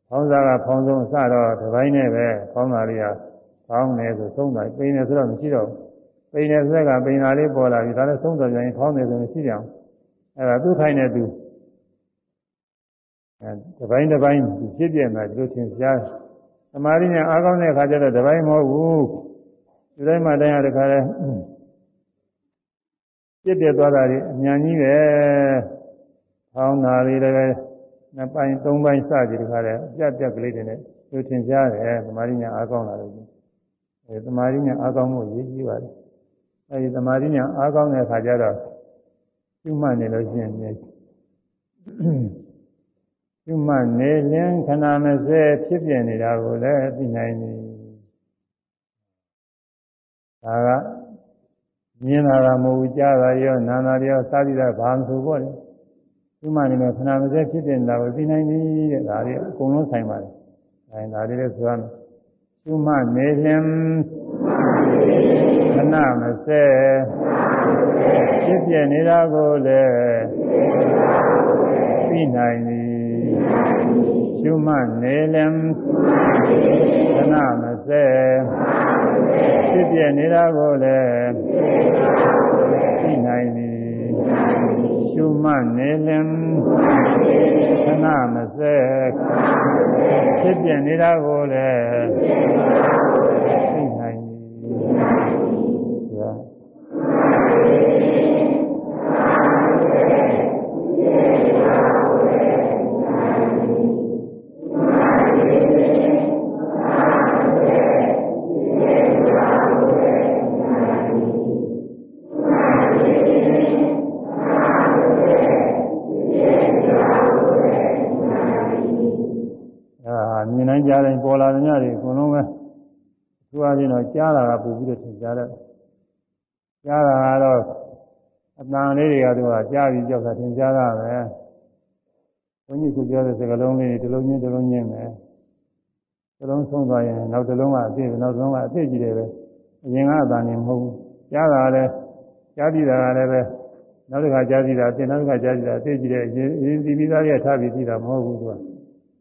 ဖောင်းစားကဖောင်းဆုံးအစတော့ဒီပိုင်းနဲ့ပဲဖောင်းတာလေးကဖောင်းနေဆိုသုံးတာပိန်နေဆိုတော့မရှိတော့ပိန်နေဆက်ကပိန်တာလေးပေါ်လာပြီဒါလည်းသုံးတော်ပြန်ဖောင်းနေဆိုမရှိကြအောင်အဲ့ဒါသူ့ခိုင်းနေသူ အဲဒီပိုင်းဒီပိုင်းဖြစ်ပြနေတာဒီလိုသင်ရှားသမာဓိနဲ့အားကောင်းတဲ့အခါကျတော့ဒီပိုင်းမဟုတ်ဘူးဒီတိုင်းမှတိုင်းရတဲ့ခါလဲပြည့်ပြည့်သွားတာဒီအမြန်ကြီးပဲဖောင်းတာလေးလည်းနှစ်ပိုင်းသုံးပိုင်းစကြည့်တခါလဲအပြတ်ပြတ်ကလေးတွေနဲ့သူထင်ရှားတယ်သမာဓိညာအားကောင်းလာလို့အဲသမာဓိညာအားကောင်းမှုရည်ကြီးပါတယ်အဲဒီသမာဓိညာအားကောင်းတဲ့အခါကျတော့ကျွမှတ်နေလို့ရှိရင် ကျွမှတ်နေလင်းခဏမစဲဖြစ်ပြနေတာကိုလည်းသိနိုင်ပြီဒါကမြင်တာကမဟုတ်ကြားတာရောနာတာရောစားပြီးတာဘာမှမဆိုပေါ့လေဒီမှနေမဲ့ခဏမစဲဖြစ်နေတာကိုသိနိုင်ပြီတဲ့ဒါတွေအကုန်လုံးဆိုင်ပါတယ်။အဲဒါတွေလည်းဆိုရမယ်။ဒီမှနေလင်ခဏမစဲဖြစ်ပြနေတာကိုလည်းသိနိုင်ပြီ။ ဒီမှနေလင်ခဏမစဲဖြစ်ပြနေတာကိုလည်းသိနိုင်ပြီရှုမှတ်နေလင်ခဏမစဲဖြစ်ပြနေတာကိုလည်းသိနိုင်မြင် နိုင်ကြတယ်ပေါ်လာတဲ့ညတွေအကုန်လုံးပဲသူအချင်းတော့ကြားတာကပူပြီးတော့သင်ကြားတယ်ကြားတာကတော့အတန်လေးတွေကသူကကြားပြီးကြောက်တာသင်ကြားတာပဲဘုန်းကြီးကပြောတဲ့စကားလုံးလေးတွေတစ်လုံးချင်းတစ်လုံးချင်းပဲတစ်လုံးဆုံးသွားရင်နောက်တစ်လုံးကအပြည့်နောက်တစ်လုံးကအပြည့်ကြီးတယ်ပဲအရင်ကအတန်နေမဟုတ်ဘူးကြားတာလည်းကြားပြီးတာကလည်းပဲနောက်တစ်ခါကြားပြီးတာအပြည့်နောက်တစ်ခါကြားပြီးတာအပြည့်ကြီးတယ်အရင်ဒီပြီးသားတွေကထားပြီးကြည့်တာမဟုတ်ဘူးသူက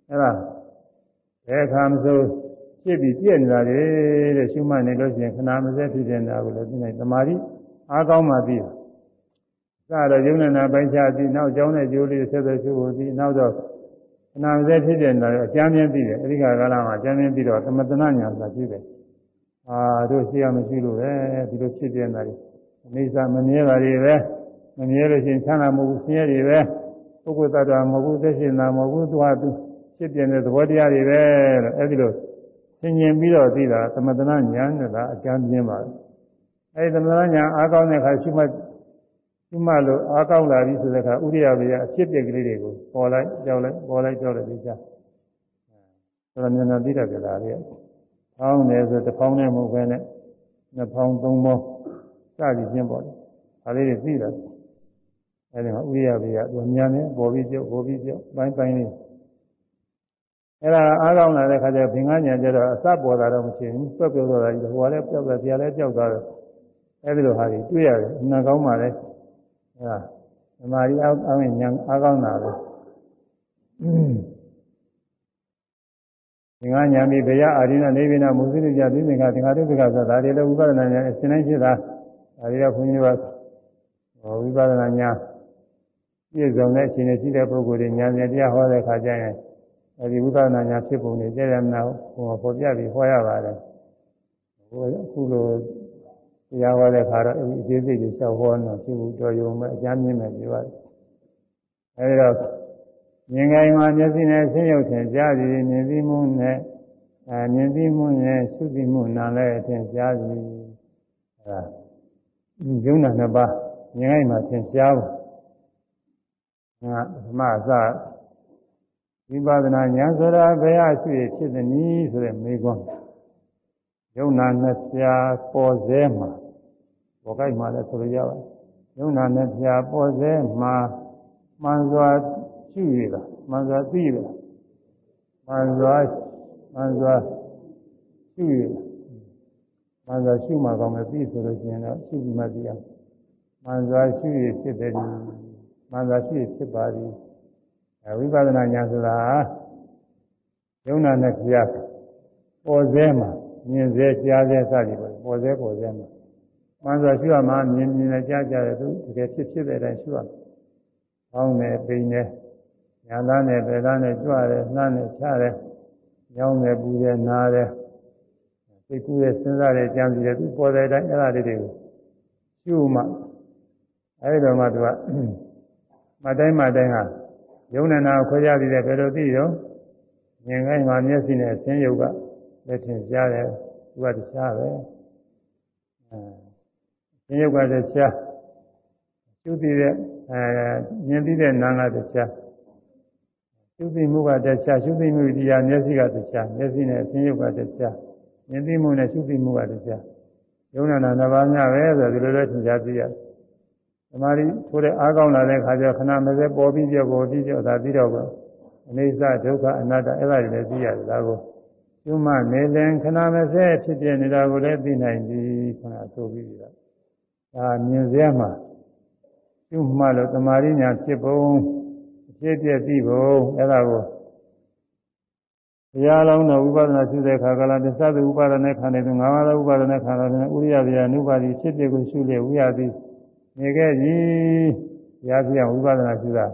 အဲ့ဒါ ဘယ်ခါမဆိုဖြစ်ပြီးပြည့်နေတာလေတဲ့ရှုမှတ်နေလို့ရှိရင်ခဏမစဲဖြစ်နေတာကိုလည်းသိနိုင်သမာဓိအားကောင်းမှသိတာစတော့ယုံနာပိုင်းခြားပြီးနောက်ကြောင်းတဲ့ကျိုးလေးဆက်ဆက်ရှုဖို့ပြီးနောက်တော့ခဏမစဲဖြစ်နေတာအကျမ်းမြင်သိတယ်အဲဒီကကာလမှာအကျမ်းမြင်ပြီးတော့သမတနာညာသာရှိတယ်အာတို့ရှိရမရှိလို့ပဲဒီလိုဖြစ်နေတာလေအိဋ္ဌမမြဲတာတွေပဲမမြဲလို့ရှိရင်ချမ်းသာမဟုတ်ဘူးဆင်းရဲတွေပဲပုဂ္ဂိုလ်သတ္တဝါမဟုတ်ဘူးသက်ရှင်တာမဟုတ်ဘူးသူဟာသူ ဖြစ်ပြတဲ့သဘောတရားတွေပဲလို့အဲဒီလိုသင်ញင်ပြီးတော့သိတာသမထနာဉာဏ်နဲ့သာအကျမ်းပြင်းပါအဲဒီသမထနာဉာဏ်အားကောင်းတဲ့အခါရှိမှရှိမှလို့အားကောင်းလာပြီဆိုတဲ့အခါဥရိယဝေယအဖြစ်ပြက်ကလေးတွေကိုပေါ်လိုက်ကြောက်လိုက်ပေါ်လိုက်ကြောက်လိုက်သိကြဆိုတော့ဉာဏ်နဲ့သိတတ်ကြတာလေဖောင်းတယ်ဆိုတစ်ဖောင်းနဲ့မဟုတ်ဘဲနဲ့နှစ်ဖောင်းသုံးဖောင်းစသည်ချင်းပေါ့လေဒါလေးတွေသိတာအဲဒီမှာဥရိယဝေယသူဉာဏ်နဲ့ပေါ်ပြီးကြောက်ပေါ်ပြီးကြောက်ပိုင်းပိုင်းလေး အဲ့ဒါအားကောင်းလာတဲ့ခါကျဘင်္ဂညာကျတော့အစပေါ်တာတော့မရှိဘူးပြက်ပြက်သွားတာကြီးဟိုကလည်းပြောက်တယ်ဆရာလည်းပြောက်သွားတယ်အဲ့ဒီလိုဟာတွေတွေ့ရတယ်နာကောင်းပါလေအဲ့ဒါဓမ္မရီအောက်အောင်းညာအားကောင်းတာပဲဘင်္ဂညာမိဘယအာရိဏနေဗိနမုသိတိကြသိသင်္ခသင်္ခါတုပ္ပကဆိုတာဒါတွေလည်းဝိပဿနာညာအစဉ်တိုင်းဖြစ်တာဒါတွေကခွန်ကြီးကဟောဝိပဿနာညာပြည့်စုံတဲ့အချိန်နဲ့ရှိတဲ့ပုဂ္ဂိုလ်တွေညာဉာဏ်တရားဟောတဲ့အခါကျရင် အဲဒီဝိပဿနာညာဖြစ်ပုံတွေကြည့်ရမလားဟိုပေါ်ပြပြီးဟောရပါတယ်ဟိုအခုလိုတရားဟောတဲ့ခါတော့အဲဒီအသေးစိတ်ကိုလျှောက်ဟောနေဖြစ်ဘူးတော်ရုံပဲအကျမ်းမြင့်မဲ့ပြောရတယ်အဲဒီတော့မြင်ကိုင်းမှာမျက်စိနဲ့ဆင်းရုပ်ထင်ရှားသည်မြင်သိမှုနဲ့အဲမြင်သိမှုနဲ့ရှုသိမှုနာလည်းအထင်ရှားသည်အဲဒါယုံနာနှစ်ပါးမြင်ကိုင်းမှာထင်ရှားဘူးငါဓမ္မအစ ဝိပဿနာဉာဏ်ဆိုတာဘယ်အရှိဖြစ်သနည်းဆိုတဲ့မေးခွန်းယုံနာနှစ်ဖြာပေါ်စေမှာပေါ်ကိုက်မှာလည်းဆိုရရပါယုံနာနှစ်ဖြာပေါ်စေမှာမှန်စွာရှိရလားမှန်စွာသိရလားမှန်စွာမှန်စွာရှိရမှန်စွာရှိမှကောင်းမယ်သိဆိုလို့ရှိရင်တော့ရှိပြီးမှသိရမှန်စွာရှိရဖြစ်တယ်မှန်စွာရှိရဖြစ်ပါသည် ဝိပဿနာဉာဏ်ဆိုတာယုံနာနဲ့ဖြာပေါ်စေမှာမြင်စေကြားစေစသည်ပေါ့ပေါ်စေပေါ်စေမှာမှန်စွာရှိရမှာမြင်မြင်နဲ့ကြားကြားတယ်သူတကယ်ဖြစ်ဖြစ်တဲ့အတိုင်းရှိရမှာ။ကောင်းတယ်ပိန်တယ်ညာသားနဲ့ပေသားနဲ့ကြွတယ်နှမ်းနဲ့ချတယ်ညောင်းတယ်ပူတယ်နားတယ်စိတ်ကူးတယ်စဉ်းစားတယ်ကြံစီတယ်သူပေါ်တဲ့အတိုင်းအဲ့ဒါလေးတွေကိုရှုမှအဲ့ဒီတော့မှသူကမတိုင်းမတိုင်းဟာ ယုံနာခွဲခြားပြီးတဲ့ဘယ်လိုသိရောမြင်ခိုင်းမှာမျက်စိနဲ့ဆင်းရုပ်ကလက်ထင်ရှားတယ်သူကတခြားပဲအဲဆင်းရုပ်ကတခြားရှုသိတဲ့အဲမြင်ပြီးတဲ့နာမ်ကတခြားရှုသိမှုကတခြားရှုသိမှုတရားမျက်စိကတခြားမျက်စိနဲ့ဆင်းရုပ်ကတခြားမြင်သိမှုနဲ့ရှုသိမှုကတခြားယုံနာနာနှစ်ပါးများပဲဆိုဒီလိုလဲသင်ကြားသိရတယ်သ မာဓိထိုးတဲ့အားကောင်းလာတဲ့ခါကျခဏမစဲပေါ်ပြီးပြောပေါ်ပြီးပြောဒါပြီးတော့အနေစဒုက္ခအနတ္တအဲ့ဒါတွေလည်းသိရတယ်ဒါကိုကျွမနေလင်ခဏမစဲဖြစ်ပြနေတာကိုလည်းသိနိုင်ပြီခဏဆိုပြီးတော့ဒါမြင်စဲမှာကျွမှလို့သမာဓိညာဖြစ်ပုံအဖြစ်ပြည့်ပြီးပုံအဲ့ဒါကိုဘုရားလုံးတော်ဝိပဿနာရှုတဲ့ခါကလာသစ္စာဥပါဒနဲ့ခန္ဓာသူငါးပါးသောဥပါဒနဲ့ခန္ဓာနဲ့ဥရိယဗျာအနုပါတိဖြစ်ပြကိုရှုလေဝိယတိ နေခဲ့ပြီဘုရားပြဝိပဿနာရှုတာဥ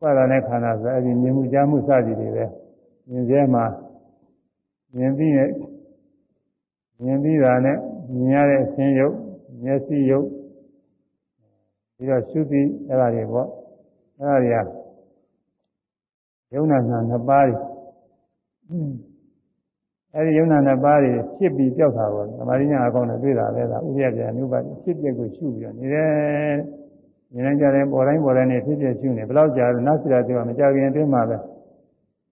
ပါဒနဲ့ခန္ဓာဆိုအဲ့ဒီမြင်မှုကြားမှုစသည်တွေပဲမြင်စဲမှာမြင်ပြီးနဲ့မြင်ပြီးတာနဲ့မြင်ရတဲ့အဆင်းရုပ်မျက်စိရုပ်ပြီးတော့ရှုပြီးအဲ့ဒါတွေပေါ့အဲ့ဒါတွေကယုံနာနာနှစ်ပါးတွေ အဲဒီယုံနာနှစ်ပါးတွေဖြစ်ပြီးကြောက်တာပေါ့သမာဓိညာအကောင်းနဲ့တွေ့တာပဲဒါဥရပြအနုပါဖြစ်ပြကိုရှုပြီးတော့နေတယ်ဉာဏ်ကြတယ်ပေါ်တိုင်းပေါ်တိုင်းနဲ့ဖြစ်ပြရှုနေဘယ်တော့ကြာလို့နတ်စီရာတွေကမကြခင်အတွင်းမှာပဲ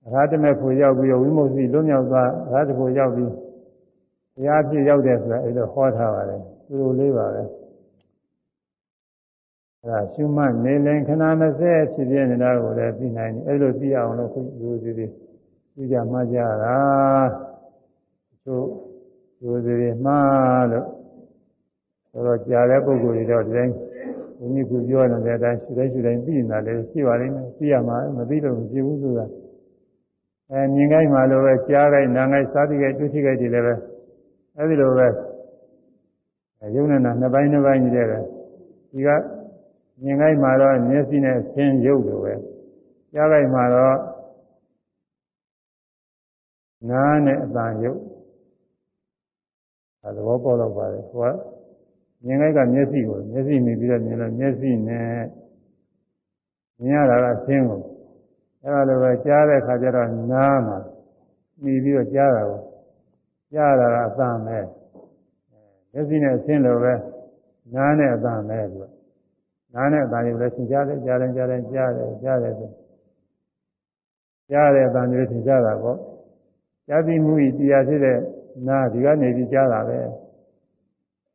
အရာတမဲ့ဖို့ရောက်ပြီးတော့ဝိမု ക്തി လွတ်မြောက်သွားအရာတဖို့ရောက်ပြီးတရားဖြစ်ရောက်တယ်ဆိုတာအဲလိုဟောထားပါတယ်သူတို့လေးပါပဲအဲဒါရှုမှတ်နေလင်ခဏမစဲဖြစ်ပြနေတာကိုလည်းသိနိုင်တယ်အဲလိုသိအောင်လို့ခုလူစီစီသိကြမှကြတာ တို့လူစီစီမှားလို့ဆိုတော့ကြာတဲ့ပုဂ္ဂိုလ်တွေတော့ဒီတိုင်းဘုန်းကြီးကပြောနေတဲ့အတိုင်းရှုတိုင်းရှုတိုင်းသိနေတာလည်းရှိပါလိမ့်မယ်သိရမှာမသိလို့မဖြစ်ဘူးဆိုတာအဲမြင်ခိုင်းမှလိုပဲကြားခိုင်းနားခိုင်းစားသိခိုင်းတွေ့ထိခိုင်းတွေလည်းပဲအဲဒီလိုပဲယုံနေတာနှစ်ပိုင်းနှစ်ပိုင်းကြီးတဲ့ပဲဒီကမြင်ခိုင်းမှတော့မျက်စိနဲ့ဆင်းရုပ်လိုပဲကြားခိုင်းမှတော့နားနဲ့အတန်ရုပ် အဲသဘောပေါက်တော့ပါတယ်ဟိုကမြင်ခိုင်းကမျက်စိကိုမျက်စိမြင်ပြီးတော့မြင်လို့မျက်စိနဲ့မြင်ရတာကဆင်းကိုအဲလိုပဲကြားတဲ့ခါကျတော့နားမှာမြည်ပြီးတော့ကြားတာကိုကြားတာကအတန်ပဲမျက်စိနဲ့ဆင်းလို့ပဲနားနဲ့အတန်ပဲသူကနားနဲ့အတန်ရုပ်လည်းသင်ကြားတယ်ကြားတယ်ကြားတယ်ကြားတယ်ကြားတယ်ဆိုကြားတဲ့အတန်မျိုးသင်ကြားတာပေါ့ကြားပြီးမှုဤတရားဖြစ်တဲ့ နားဒီကနေပြီးကြားတာပဲ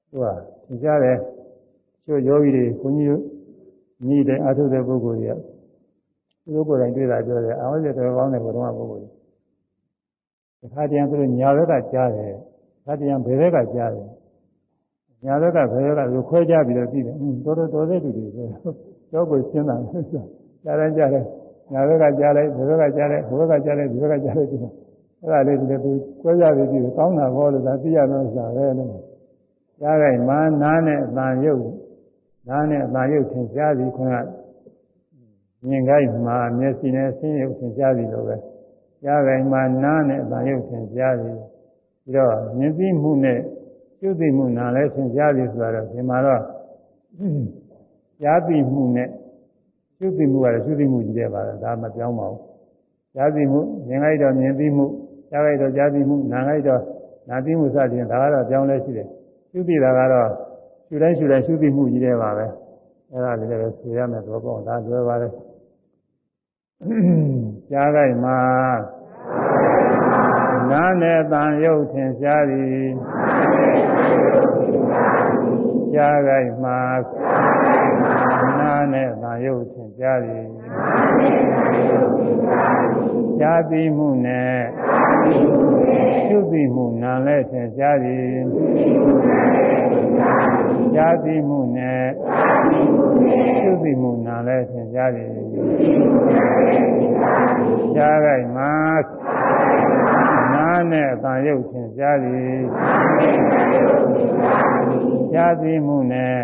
သူကသင်ကြားတယ်ချို့ယောဂီတွေခွန်ကြီးညီတဲ့အထုတဲ့ပုဂ္ဂိုလ်တွေကသူတို့ကိုယ်တိုင်တွေ့တာပြောတယ်အာဝဇ္ဇတော်ကောင်းတဲ့ဘုရားပုဂ္ဂိုလ်တွေတခါတည်းသူတို့ညာဘက်ကကြားတယ်တခါတည်းဘယ်ဘက်ကကြားတယ်ညာဘက်ကဘယ်ဘက်ကလူခွဲကြပြီးတော့ကြည့်တယ်တော်တော်တော်တဲ့တူတွေဆိုတော့ကိုရှင်းတာကြားတယ်ကြားတယ်ညာဘက်ကကြားလိုက်ဘယ်ဘက်ကကြားလိုက်ဘယ်ဘက်ကကြားလိုက်ဒီဘက်ကကြားလိုက်ဒီ အဲ့ဒါလေးဒီလိုသူခွဲကြပြီးကြည့်ကောင်းတာဘောလို့သာသိရတော့ဆိုတာပဲလို့ကြားလိုက်မာနာနဲ့အတန်ရုပ်နာနဲ့အတန်ရုပ်သင်ကြားပြီးခွန်းကမြင်ခိုင်းမှာမျက်စိနဲ့ဆင်းရုပ်သင်ကြားပြီးလို့ပဲကြားခိုင်းမှာနာနဲ့အတန်ရုပ်သင်ကြားပြီးပြီးတော့မြင်သိမှုနဲ့ပြုသိမှုနာလဲသင်ကြားပြီဆိုတော့ဒီမှာတော့ကြားသိမှုနဲ့ပြုသိမှုကတော့ပြုသိမှုကြီးတယ်ပါဒါမပြောင်းပါဘူးကြားသိမှုမြင်လိုက်တော့မြင်သိမှု ကြားလိုက်တော့ကြားသိမှုနာလိုက်တော့နာသိမှုစသည်ဒါကတော့ပြောင်းလဲရှိတယ်ပြုသိတာကတော့ရှုတိုင်းရှုတိုင်းရှုသိမှုကြီးတယ်ပါပဲအဲ့ဒါလေးလည်းပဲဆိုရမယ်တော့ပေါ့ဒါလွယ်ပါလေကြားလိုက်မှာနားနဲ့တန်ရုပ်ထင်ရှားသည် ကြားလိုက်မှာနားနဲ့တန်ရုပ်ထင်ရှားသည်ကြားသိမှုနဲ့ရှုသိမှုနာလဲထင်ရှားသည်ကြားသိမှုနဲ့ရှုသိမှုနာလဲထင်ရှားသည်ကြားလိုက်မှာ နားနဲ့အတန်ရုပ်ထင်ရှားသည်ကြားသိမှုနဲ့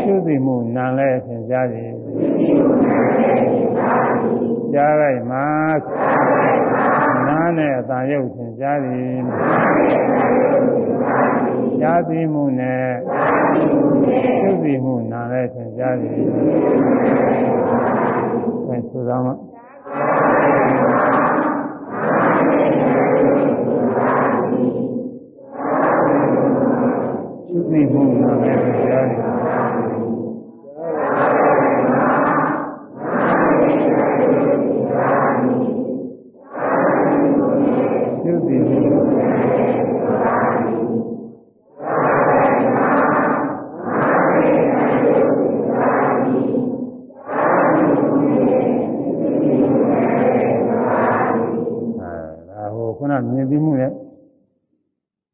ရှုသိမှုနာလဲထင်ရှားသည်ကြားလိုက်မှာနားနဲ့အတန်ရုပ်ထင်ရှားသည်ကြားသိမှုနဲ့ရှုသိမှုနာလဲထင်ရှားသည်အဲဆိုသားမှာ ရှုသိမှုနာလဲထင်ရှားသည်ရှုသိမှုအဲ ဒါဟိုခုနမြင်သိမှုနဲ့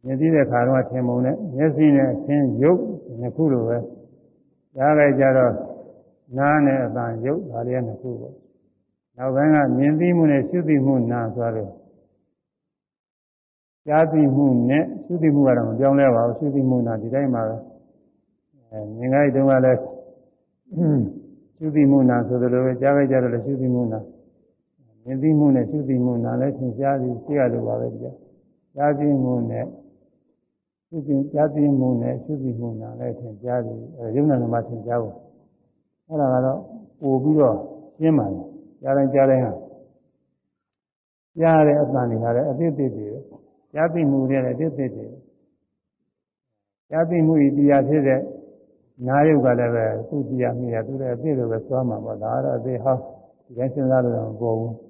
မြင်သိတဲ့ခါတော့ထင်ပုံနဲ့မျက်စိနဲ့အဆင်းရုပ်နှစ်ခုလိုပဲကြားလိုက်ကြတော့နားနဲ့အတန်ရုပ်ဒါလေးကနှစ်ခုပေါ့နောက်ပိုင်းကမြင်သိမှုနဲ့ရှုသိမှုနာဆိုတော့ကြားသိမှုနဲ့ရှုသိမှုကတော့မပြောင်းလဲပါဘူးရှုသိမှုနာဒီတိုင်းမှာပဲအဲမြင်လိုက်တုန်းကလည်းရှုသိမှုနာဆိုသလိုပဲကြားလိုက်ကြတော့လည်းရှုသိမှုနာ မြင်သိမှုနဲ့ရှုသိမှုနာလည်းသင်ရှားပြီးသိရလို့ပါပဲဒီကကြားသိမှုနဲ့ရှုသိကြားသိမှုနဲ့ရှုသိမှုနာလည်းသင်ရှားပြီးအဲရုပ်နာနမသင်ရှားဖို့အဲ့ဒါကတော့ပို့ပြီးတော့ရှင်းပါလေကြားတိုင်းကြားတိုင်းဟာကြားတဲ့အတန်တွေဟာလည်းအသစ်သစ်တွေကြားသိမှုတွေလည်းအသစ်သစ်တွေကြားသိမှုဤတရားဖြစ်တဲ့နာယုတ်ကလည်းပဲသူ့တရားမြည်ရသူလည်းအသစ်လိုပဲသွားမှာပေါ့ဒါကတော့အသစ်ဟောင်းဒီတိုင်းစဉ်းစားလို့တော့မပေါ်ဘူး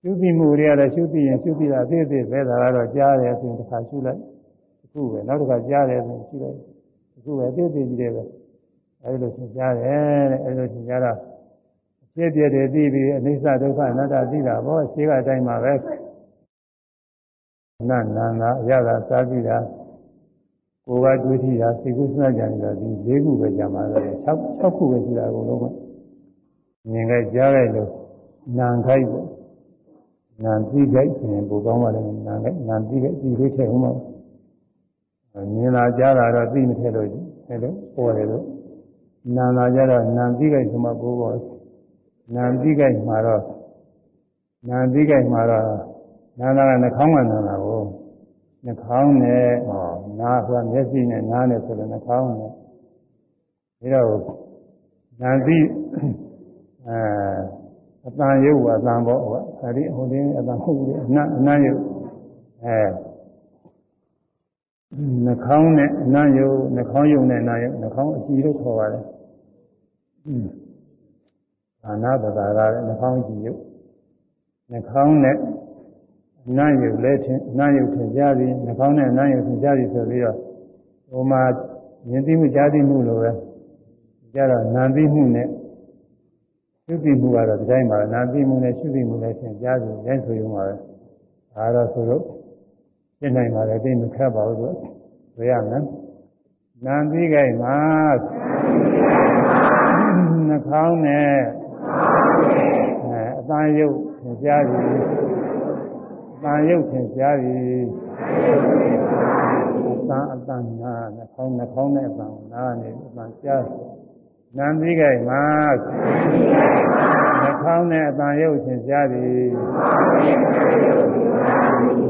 ရှုသိမှုတွေကလည်းရှုသိရင်ရှုသိတာအသေးသေးပဲဒါကတော့ကြားတယ်ဆိုရင်တစ်ခါရှုလိုက်အခုပဲနောက်တစ်ခါကြားတယ်ဆိုရင်ရှုလိုက်အခုပဲအသေးသေးကြီးတယ်ပဲအဲဒီလိုသင်ကြားတယ်တဲ့အဲဒီလိုသင်ကြားတော့အဖြစ်ပြတယ်သိပြီးအနိစ္စဒုက္ခအနတ္တသိတာဘောရှင်းကအတိုင်းမှာပဲနာနာနာအရသာစာကြည့်တာကိုယ်ကတွေးကြည့်တာစိတ်ကူးစဉ်းစားကြနေတာဒီ၄ခုပဲကြာမှာလေ6 6ခုပဲရှိတာအကုန်လုံးကမြင်ကြကြားလိုက်လို့ နာခိုက်ပေါ့နာပြီးခိုက်ဆိုရင်ပိုကောင်းပါလေနာခိုက်နာပြီးခိုက်ဒီလိုထည့်ဦးမှာမြင်လာကြားတာတော့သိမထည့်လို့အဲလိုပေါ်တယ်လို့နာလာကြတော့နာပြီးခိုက်ဆိုမှပိုးပေါ်နာပြီးခိုက်မှာတော့နာပြီးခိုက်မှာတော့နာလာကနှာခေါင်းကနာလာကိုနှာခေါင်းနဲ့ဟောနာဆိုတာမျက်စိနဲ့နားနဲ့ဆိုတော့နှာခေါင်းနဲ့ဒါတော့နာပြီးအဲ အတန်ရုပ်ကအတန်ပေါ့ဟောအဲဒီဟိုတင်းအတန်ဟုတ်ဘူးအနအနရုပ်အဲနှာခေါင်းနဲ့အနရုပ်နှာခေါင်းရုပ်နဲ့အနရုပ်နှာခေါင်းအကြည့်လို့ခေါ်ပါတယ်အာနာပဒါကလည်းနှာခေါင်းကြည့်ရုပ်နှာခေါင်းနဲ့အနရုပ်လည်းထင်အနရုပ်ထင်ကြသည်နှာခေါင်းနဲ့အနရုပ်ထင်ကြသည်ဆိုပြီးတော့ဟိုမှာမြင်သိမှုကြားသိမှုလိုပဲကြတော့နာသိမှုနဲ့ ရှုသိမှုကတော့ဒီတိုင်းပါပဲနာသိမှုနဲ့ရှုသိမှုနဲ့သင်ကြားပြီးရိုင်းဆိုရုံပါပဲဒါတော့ဆိုလို့ရှင်းနိုင်ပါလေသိမခက်ပါဘူးဆိုဆိုရမယ်နာသိကြိုက်မှာနှာခေါင်းနဲ့အဲအတန်ရုပ်သင်ကြားပြီးအတန်ရုပ်သင်ကြားပြီးအတန်အတန်နာနှာခေါင်းနှာခေါင်းနဲ့အတန်နာနေအတန်ကြား နံပြီးကြိုက်မှာနှခေါင်းနဲ့အတန်ရုပ်သင်ရှားသည်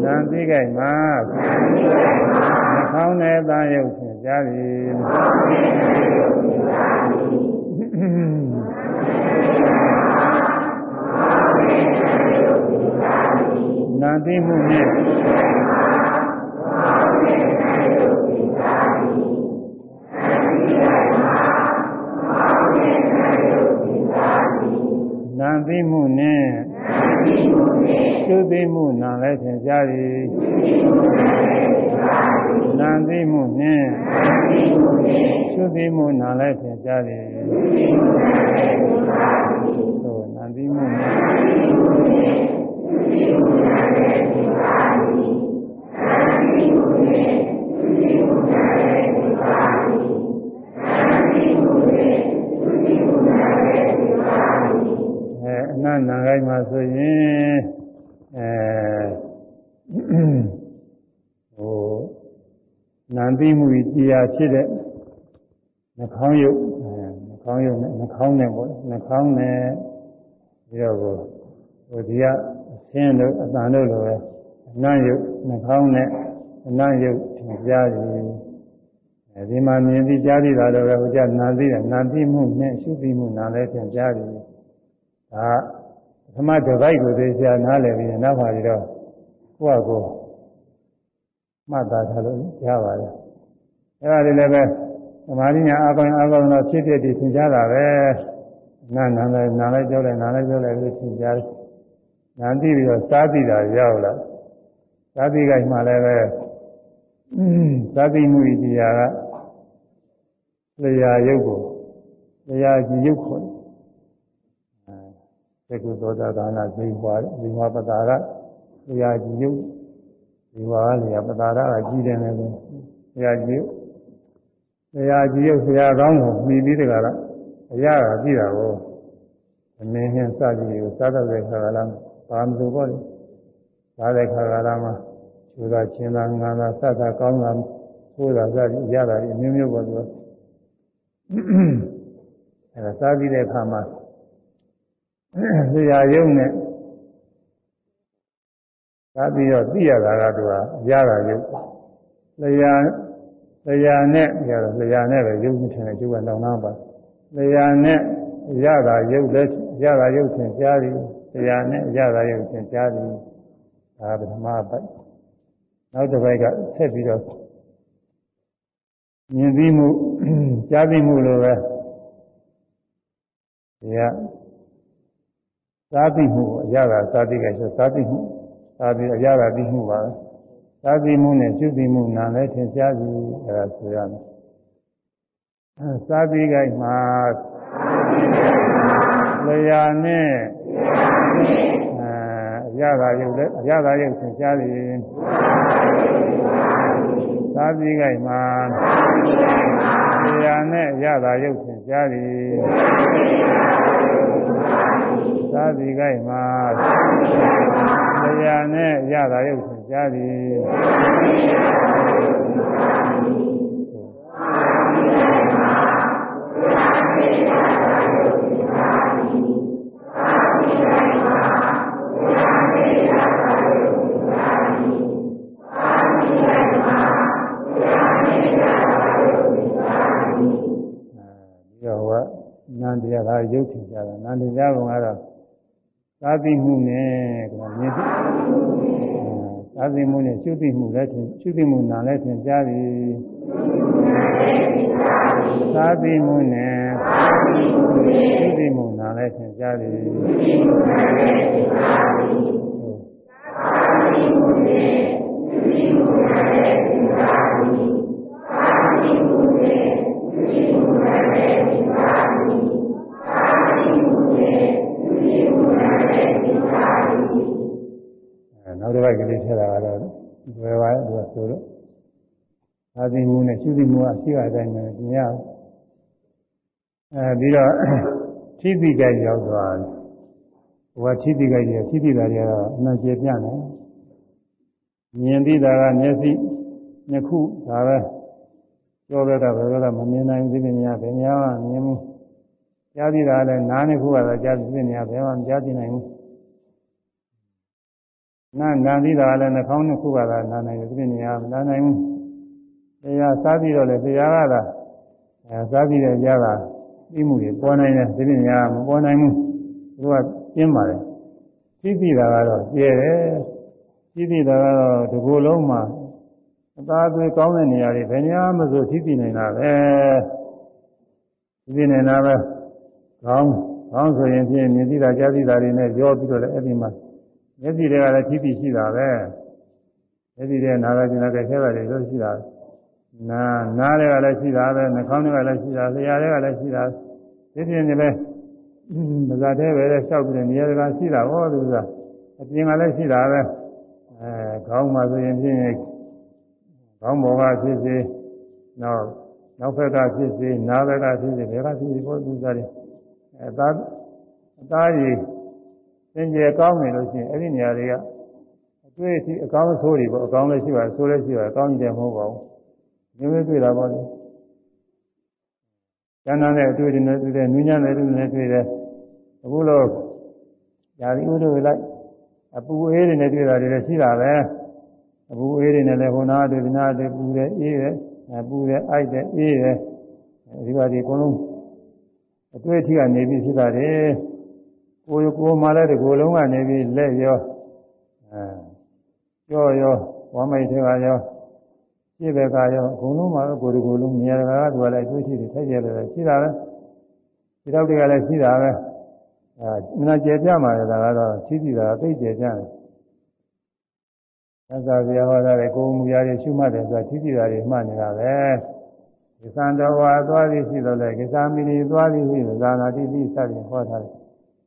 ဉာဏ်သိကြမှာနှာခေါင်းနဲ့အတန်ရုပ်သင်ရှားသည်နာသိမှုနှင့်နာသိမှုနှ င့်သုသိမှုနာလည်းသင်ကြားသည်နာသိမှုနှင့်သုသိမှုနာလည်းသင်ကြားသည်သို့နာသိမှုနှင့်အဲအန န္တနာဂိုင်းမှာဆိုရင်အဲဟိုနန္တိမှုကြီးရာဖြစ်တဲ့နှာခေါင်းရုပ်နှာခေါင်းရုပ်နဲ့နှာခေါင်းနဲ့ပေါ့နှာခေါင်းနဲ့ပြီးတော့ကိုဟိုဒီကအဆင်းတို့အတန်တို့လိုပဲအနံ့ရုပ်နှာခေါင်းနဲ့အနံ့ရုပ်ထင်ရှားတယ်အဲဒီမှာမြင်သိကြားသိတာတော့ပဲဟိုကြနာသိတယ်နာသိမှုနဲ့ရှုသိမှုနာလည်းထင်ရှားတယ် ဒါပထမတစ်ပိုက်ကိုသိချာနားလည်ပြီးနောက်ပါပြီးတော့ကိုယ့်အကိုမှတ်သားထားလို့ရပါတယ်အဲဒါတွေလည်းပဲသမာဓိညာအကောင်းအကောင်းတော့ဖြစ်ဖြစ်တည်သင်ကြားတာပဲနာနာလည်းနာလည်းပြောတယ်နာလည်းပြောတယ်လို့သင်ကြားတယ်နာသိပြီးတော့စားသိတာရောက်လာစားသိကြမှလည်းပဲစားသိမှုဤတရားကလျာရုပ်ကိုလျာကြည်ရုပ်ခေါ်တယ် သက္ကုသောတာဒါနာဇိဝါဇိဝပတာရလျာကြည်ရုပ်ဇိဝါလျာပတာရကကြည်တယ်လည်းလျာကြည်ရုပ်ဆရာကြီးရုပ်ဆရာကောင်းကိုမှီပြီးတကလားအရာကပြည့်တာကိုအမင်းဟင်းစကြည့်ကိုစားတော့တဲ့ခါကလာဘာမလို့ပေါ့လေစားတဲ့ခါကလာမှာကျိုးတာချင်းတာငါတာစတာကောင်းတာသိုးတာစသည်ရတာဒီအမျိုးမျိုးပေါ့သူအဲဒါစားပြီးတဲ့အခါမှာ ဆရာရုပ်နဲ့စားပြီးတော့သိရတာကသူကရတာရုပ်ဆရာလျာနဲ့ကြတော့လျာနဲ့ပဲရုပ်ထင်တယ်ကျုပ်ကလောင်နာပါလျာနဲ့ရတာရုပ်လည်းရတာရုပ်ထင်ရှားသည်လျာနဲ့ရတာရုပ်ထင်ရှားသည်ဒါပထမပိုက်နောက်တစ်ပိုက်ကဆက်ပြီးတော့မြင်သိမှုကြားသိမှုလိုပဲဒီက သာသိမှုအရသာသာသိကဆိုသာသိမှုသာသိအရသာသိမှုပါပဲသာသိမှုနဲ့ရှုသိမှုနာလည်းထင်ရှားပြီအဲဒါဆိုရမယ်အဲသာသိကြိုက်မှာလျာနဲ့အဲအရသာရုပ်လည်းအရသာရုပ်ထင်ရှားပြီသာသိကြိုက်မှာလျာနဲ့အရသာရုပ်ထင်ရှားပြီ သာသိကြိုက်မှာတရားနဲ့ရတာရုပ်သင်ကြားသည်ဒီတော့ဟောနန္တရားကရုပ်ထင်ကြတာနန္တရားဘုံကတော့ သာသိမှုနဲ့ကမြင်သိသာသိမှုနဲ့ရှုသိမှုလည်းထင်ရှုသိမှုနာလည်းထင်ရှားပြီသာသိမှုနဲ့ရှုသိမှုနာလည်းထင်ရှားပြီနောက် တစ်ပိုက်ကလေးထည့်တာကတော့ဘယ်ပါလဲသူကဆိုတော့သာသိမှုနဲ့ရှုသိမှုအရှိအတိုင်းနဲ့ပြင်ရအောင်အဲပြီးတော့ထိတိကြိုက်ရောက်သွားဟိုကထိတိကြိုက်တယ်ထိတိတာတွေကတော့အမှန်ကျေပြန့်တယ်မြင်သိတာကမျက်စိနှစ်ခုဒါပဲပြောရတာဘယ်လိုလဲမမြင်နိုင်ဘူးသိနေများဘယ်များမှမြင်မှုကြားသိတာလည်းနားနှစ်ခုကတော့ကြားသိနေရဘယ်မှမကြားသိနိုင်ဘူး နားနာသိတာလည်းနှာခေါင်းနှစ်ခုကတော့နားနိုင်တယ်သိနေရမနားနိုင်ဘူးတရားစားပြီးတော့လည်းတရားကသာအဲစားပြီးတော့ကြားတာသိမှုတွေပေါ်နိုင်တယ်သိနေရမပေါ်နိုင်ဘူးသူကပြင်းပါတယ်သိသိတာကတော့ကျဲတယ်သိသိတာကတော့ဒီကိုယ်လုံးမှာအသာသွေးကောင်းတဲ့နေရာတွေဘယ်ညာမဆိုသိသိနေတာပဲသိသိနေတာပဲကောင်းကောင်းဆိုရင်ဖြင့်မြင်သိတာကြားသိတာတွေနဲ့ကြောပြီးတော့လည်းအဲ့ဒီမှာ မျက်စိတွေကလည်းသိသိရှိတာပဲမျက်စိတွေနားကကျင်တဲ့ခဲတာတွေလို့ရှိတာနာနားတွေကလည်းရှိတာပဲနှာခေါင်းတွေကလည်းရှိတာလျှာတွေကလည်းရှိတာသိသိနေလဲမဇာတဲ့ပဲလျှောက်ပြီးနေရာကရှိတာဟောသူကအပြင်ကလည်းရှိတာပဲအဲခေါင်းမှာဆိုရင်ဖြင့်ခေါင်းပေါ်ကဖြစ်စေနောက်နောက်ဘက်ကဖြစ်စေနားဘက်ကဖြစ်စေဘယ်ကဖြစ်စေဘောသူစားတယ်အဲသားအသားရည် သင်ကျေကောင်းနေလို့ရှိရင်အဲ့ဒီနေရာတွေကအတွေ့အထိအကောင်းဆိုးတွေပေါ့အကောင်းလည်းရှိပါဆိုးလည်းရှိပါအကောင်းကြီးတယ်မဟုတ်ပါဘူးဒီလိုတွေ့တာပေါ့လေကျန်တဲ့အတွေ့တွေနဲ့တွေ့တယ်နူးညံ့တဲ့တွေ့နဲ့တွေ့တယ်အခုလို့ယာတိဥဒ္ဓဝလိုက်အပူအေးတွေနဲ့တွေ့တာတွေလည်းရှိတာပဲအပူအေးတွေနဲ့လည်းဟိုနာတွေ့ဒီနာတွေ့ပူတယ်အေးတယ်ပူတယ်အိုက်တယ်အေးတယ်ဒီပါဒီအကုန်လုံးအတွေ့အထိကနေပြီးဖြစ်တာတယ် ကိုယ်ကိုယ်မှလည်းဒီကိုယ်လုံးကနေပြီးလက်ရောအဲကြောရောဝမ်းမိတ်တွေကရောပြည့်ဘက်ကရောအကုန်လုံးမှာကိုယ်ဒီကိုယ်လုံးနေရာကသူကလည်းအတွေ့အထိတွေထိုက်ကြတယ်ရှိတာပဲဒီတော့တွေကလည်းရှိတာပဲအဲမနာကျေပြမှာလည်းဒါကတော့ရှိစီတာသိကျေပြတယ်သစ္စာပြဟောတာလေကိုယ်မူရာတွေရှုမှတ်တယ်ဆိုတာရှိစီတာတွေမှတ်နေတာပဲကိသံတော်ဝါသွားသည်ရှိတော့လေကိသမိနီသွားသည်ရှိသာနာတိတိစသည်ဟောထားတယ်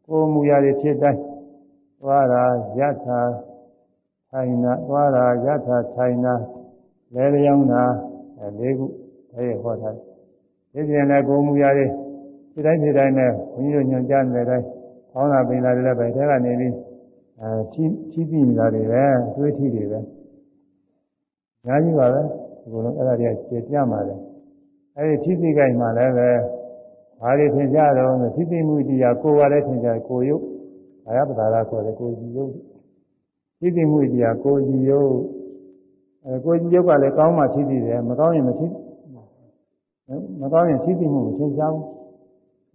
ကိုယ်မူရာတွေဖြစ်တိုင်းသွားတာယထာထိုင်နာသွားတာယထာထိုင်နာလဲလျောင်းတာအဲလေးခုဒါရဟောထားတယ်ဒီပြင်လည်းကိုယ်မူရာတွေဒီတိုင်းဒီတိုင်းနဲ့ဘုန်းကြီးတို့ညွှန်ကြားနေတဲ့အတိုင်းခေါင်းသာပင်လာတဲ့ဘက်ထဲကနေပြီးအဲချီးချီးပြီးနေတာတွေပဲအသွေးထီတွေပဲညာကြီးပါပဲဒီလိုအဲ့ဒါတွေကကျေပြမှာတယ်အဲဒီချီးပြီးကြိုင်မှာလည်းပဲ ဘာတွေသင်ကြတော့ချီးပြီးမှုတရားကိုယ်ကလည်းသင်ကြကိုယုတ်ဘာယပဒါရဆိုတယ်ကိုကြည်ယုတ်ချီးပြီးမှုတရားကိုကြည်ယုတ်အဲကိုကြည်ယုတ်ကလည်းကောင်းမှချီးပြီးတယ်မကောင်းရင်မချီးမကောင်းရင်ချီးပြီးမှုမသင်ကြဘူး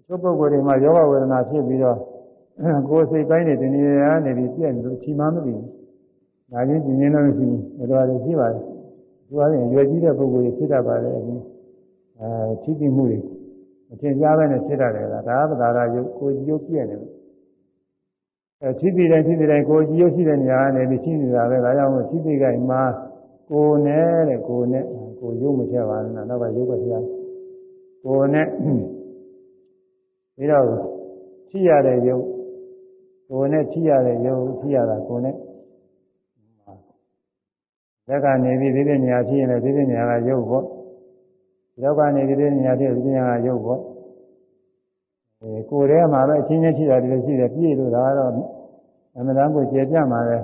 ချို့ပုဂ္ဂိုလ်တွေမှာယောဂဝေဒနာဖြစ်ပြီးတော့ကိုယ်စိတ်ပိုင်းတွေတဏှာနေပြီးပြည့်နေလို့ချီမမသိဘူး။ဒါချင်းပြင်းနေလို့ရှိရင်ဘယ်လိုလဲရှိပါလဲ။သူကလည်းရွယ်ကြီးတဲ့ပုဂ္ဂိုလ်တွေဖြစ်တတ်ပါလေအခု။အဲချီးတိမှုတွေ အထင်ရှားပဲနဲ့ဖြစ်တတ်တယ်လား။ဒါကသာရယုတ်ကိုကြီးယုတ်ပြည့်နေလို့အဲချီးတိတိုင်းချီးတိတိုင်းကိုကြီးယုတ်ရှိတဲ့နေရာကနေပြီးချီးနေတာပဲ။ဒါကြောင့်မို့ချီးတိကိုင်မှာကိုနဲ့တဲ့ကိုနဲ့ကိုယုတ်မချက်ပါနဲ့နောက်ကယုတ်ပဲဖြစ်ရ။ကိုနဲ့ပြီးတော့ဖြည့်ရတဲ့ယုတ်ကိုယ်နဲ့ဖြည့်ရတဲ့ယုတ်ဖြည့်ရတာကိုယ်နဲ့လက်ကနေပြီးဒီတဲ့နေရာဖြည့်ရင်လည်းဒီတဲ့နေရာကယုတ်ပေါ့ ယောကနေဒီတဲ့နေရာဖြည့်ဒီနေရာကယုတ်ပေါ့အဲကိုယ်ထဲမှာပဲအချင်းချင်းဖြည့်ရတယ်လို့ရှိတယ်ပြည့်လို့ဒါကတော့အမှန်တမ်းကိုကျေပြတ်မှာလဲ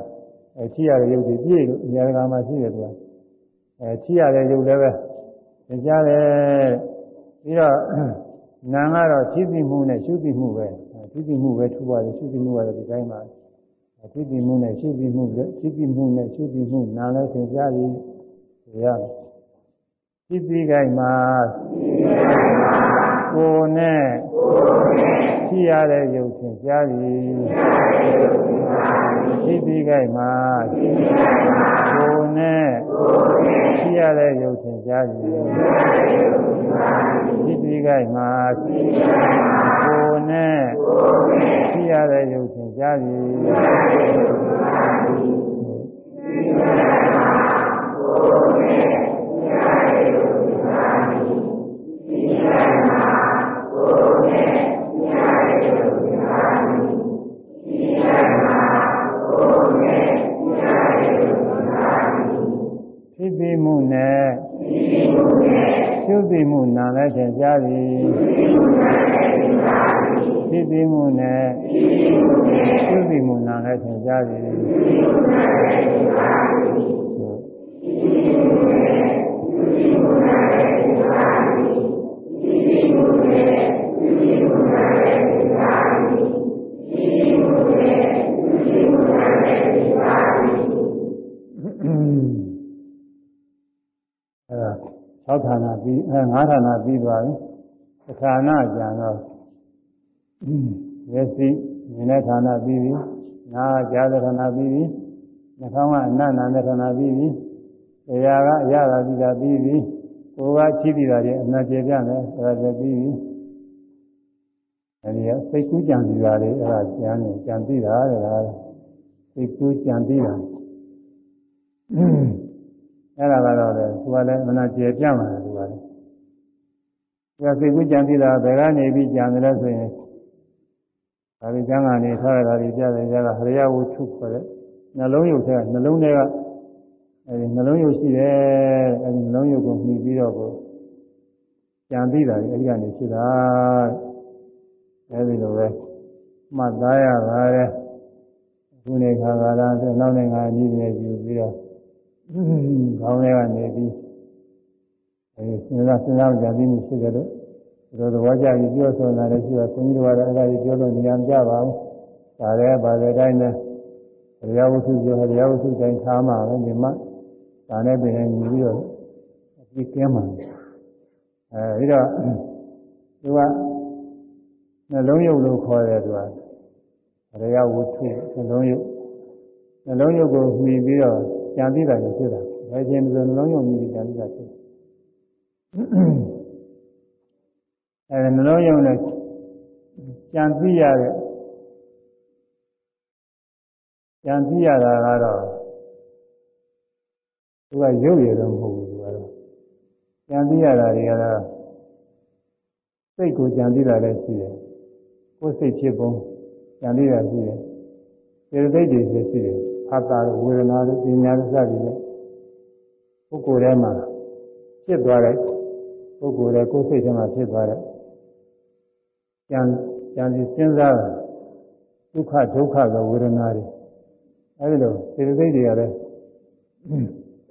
အဲဖြည့်ရတဲ့ယုတ်တွေပြည့်လို့နေရာကမှာရှိတယ်သူကအဲဖြည့်ရတဲ့ယုတ်လည်းပဲသင်ကြားတယ်ပြီးတော့နာကတော့သိသိမှုနဲ့ရှုသိမှုပဲသိသိမှုပဲထူပါတယ်ရှုသိမှုကတော့ဒီတိုင်းပါသိသိမှုနဲ့ရှုသိမှုပဲသိသိမှုနဲ့ရှုသိမှုနာလည်းသင်ကြားပြီးရ သိသိကိုင်းမှာကိုယ်နဲ့ရှိရတဲ့ယုတ်သင်ကြားပြီးသိသိကိုင်းမှာကိုယ်နဲ့ရှိရတဲ့ယုတ်သင်ကြားပြီးသိတိကိုက်မှာကိုယ်နဲ့ရှိရတဲ့ယုတ်သင်ကြားပြီ ဖြစ်ပြီးမှုနဲ့ရှုသိမှုနာလည်းသင်ကြားသည်ဖြစ်ပြီးမှုနဲ့ရှုသိမှုနာလည်းသင်ကြားသည် 6ဌာနပြီးအဲ9ဌာနပြီးသွားပြီဌာနကြံတော့မျက်စိမြင်တဲ့ဌာနပြီးပြီနားကြားတဲ့ဌာနပြီးပြီနှာခေါင်းကအနတ်နာတဲ့ဌာနပြီးပြီတရားကအရသာပြီးတာပြီးပြီကိုယ်ကချိပြီးတာတွေအနာကျေပြမယ်အဲဒါလည်းပြီးပြီအဲဒီကစိတ်ကူးကြံပြီးတာတွေအဲဒါကျန်နေကြံပြီးတာတဲ့လားစိတ်ကူးကြံပြီးတာ အဲ့ဒါကတော့လေသူကလည်းမနာကျေပြမှာလေသူကလည်းသူကစိတ်ကူးကြံပြီးတာဘယ်ကနေပြီးကြံတယ်လဲဆိုရင်ဒါဒီကျမ်းဂန်နေထားရတာဒီပြတယ်ကြတာဟရိယဝုထုခေါ်တဲ့နှလုံးယုတ်ထဲကနှလုံးထဲကအဲဒီနှလုံးယုတ်ရှိတယ်အဲဒီနှလုံးယုတ်ကိုမှီပြီးတော့ကိုကြံပြီးတာဒီအဲဒီကနေဖြစ်တာအဲဒီလိုပဲမှတ်သားရပါတယ်ခုနေခါကာလဆိုနောက်နိုင်ငံအနည်းငယ်ယူပြီးတော့ ခေါင်းထဲကနေပြီးအဲဒီစဉ်းစားစဉ်းစားကြံပြီးမှုဖြစ်ကြတော့ဒီလိုသဘောကျပြီးပြောဆိုတာလည်းရှိတော့ခွန်ကြီးတို့ကတော့အဲ့ဒါကြီးပြောလို့ဉာဏ်ကြပါဘူး။ဒါလည်းပါတဲ့တိုင်းနဲ့ဘုရားဝတ္ထုပြောဘုရားဝတ္ထုတိုင်းထားမှာပဲဒီမှာဒါနဲ့ပြင်နေပြီးတော့အပြီးကင်းမှာအဲဒီတော့သူကနှလုံးရုပ်လို့ခေါ်တယ်သူကဘုရားဝတ္ထုနှလုံးရုပ်နှလုံးရုပ်ကိုမှီပြီးတော့ ကြံသိတာဖြစ်တာဘယ်ချိန်မှနှလုံးရုပ်မှီပြီးကြံသိတာဖြစ်အဲနှလုံးယုံနဲ့ကြံသိရတဲ့ကြံသိရတာကတော့သူကရုပ်ရည်တော့မဟုတ်ဘူးသူကတော့ကြံသိရတာတွေကတော့စိတ်ကိုကြံသိတာလည်းရှိတယ်ကိုယ်စိတ်ဖြစ်ပုံကြံသိတာရှိတယ်စေတသိက်တွေရှိတယ် ဖတ်တာဝေဒနာတွေပညာတွေစသည်ဖြင့်ပုဂ္ဂိုလ်ထဲမှာဖြစ်သွားတဲ့ပုဂ္ဂိုလ်ရဲ့ကိုယ်စိတ်ထဲမှာဖြစ်သွားတဲ့ကြံကြံစီစဉ်းစားဒုက္ခဒုက္ခသောဝေဒနာတွေအဲဒီလိုစေတသိက်တွေကလည်း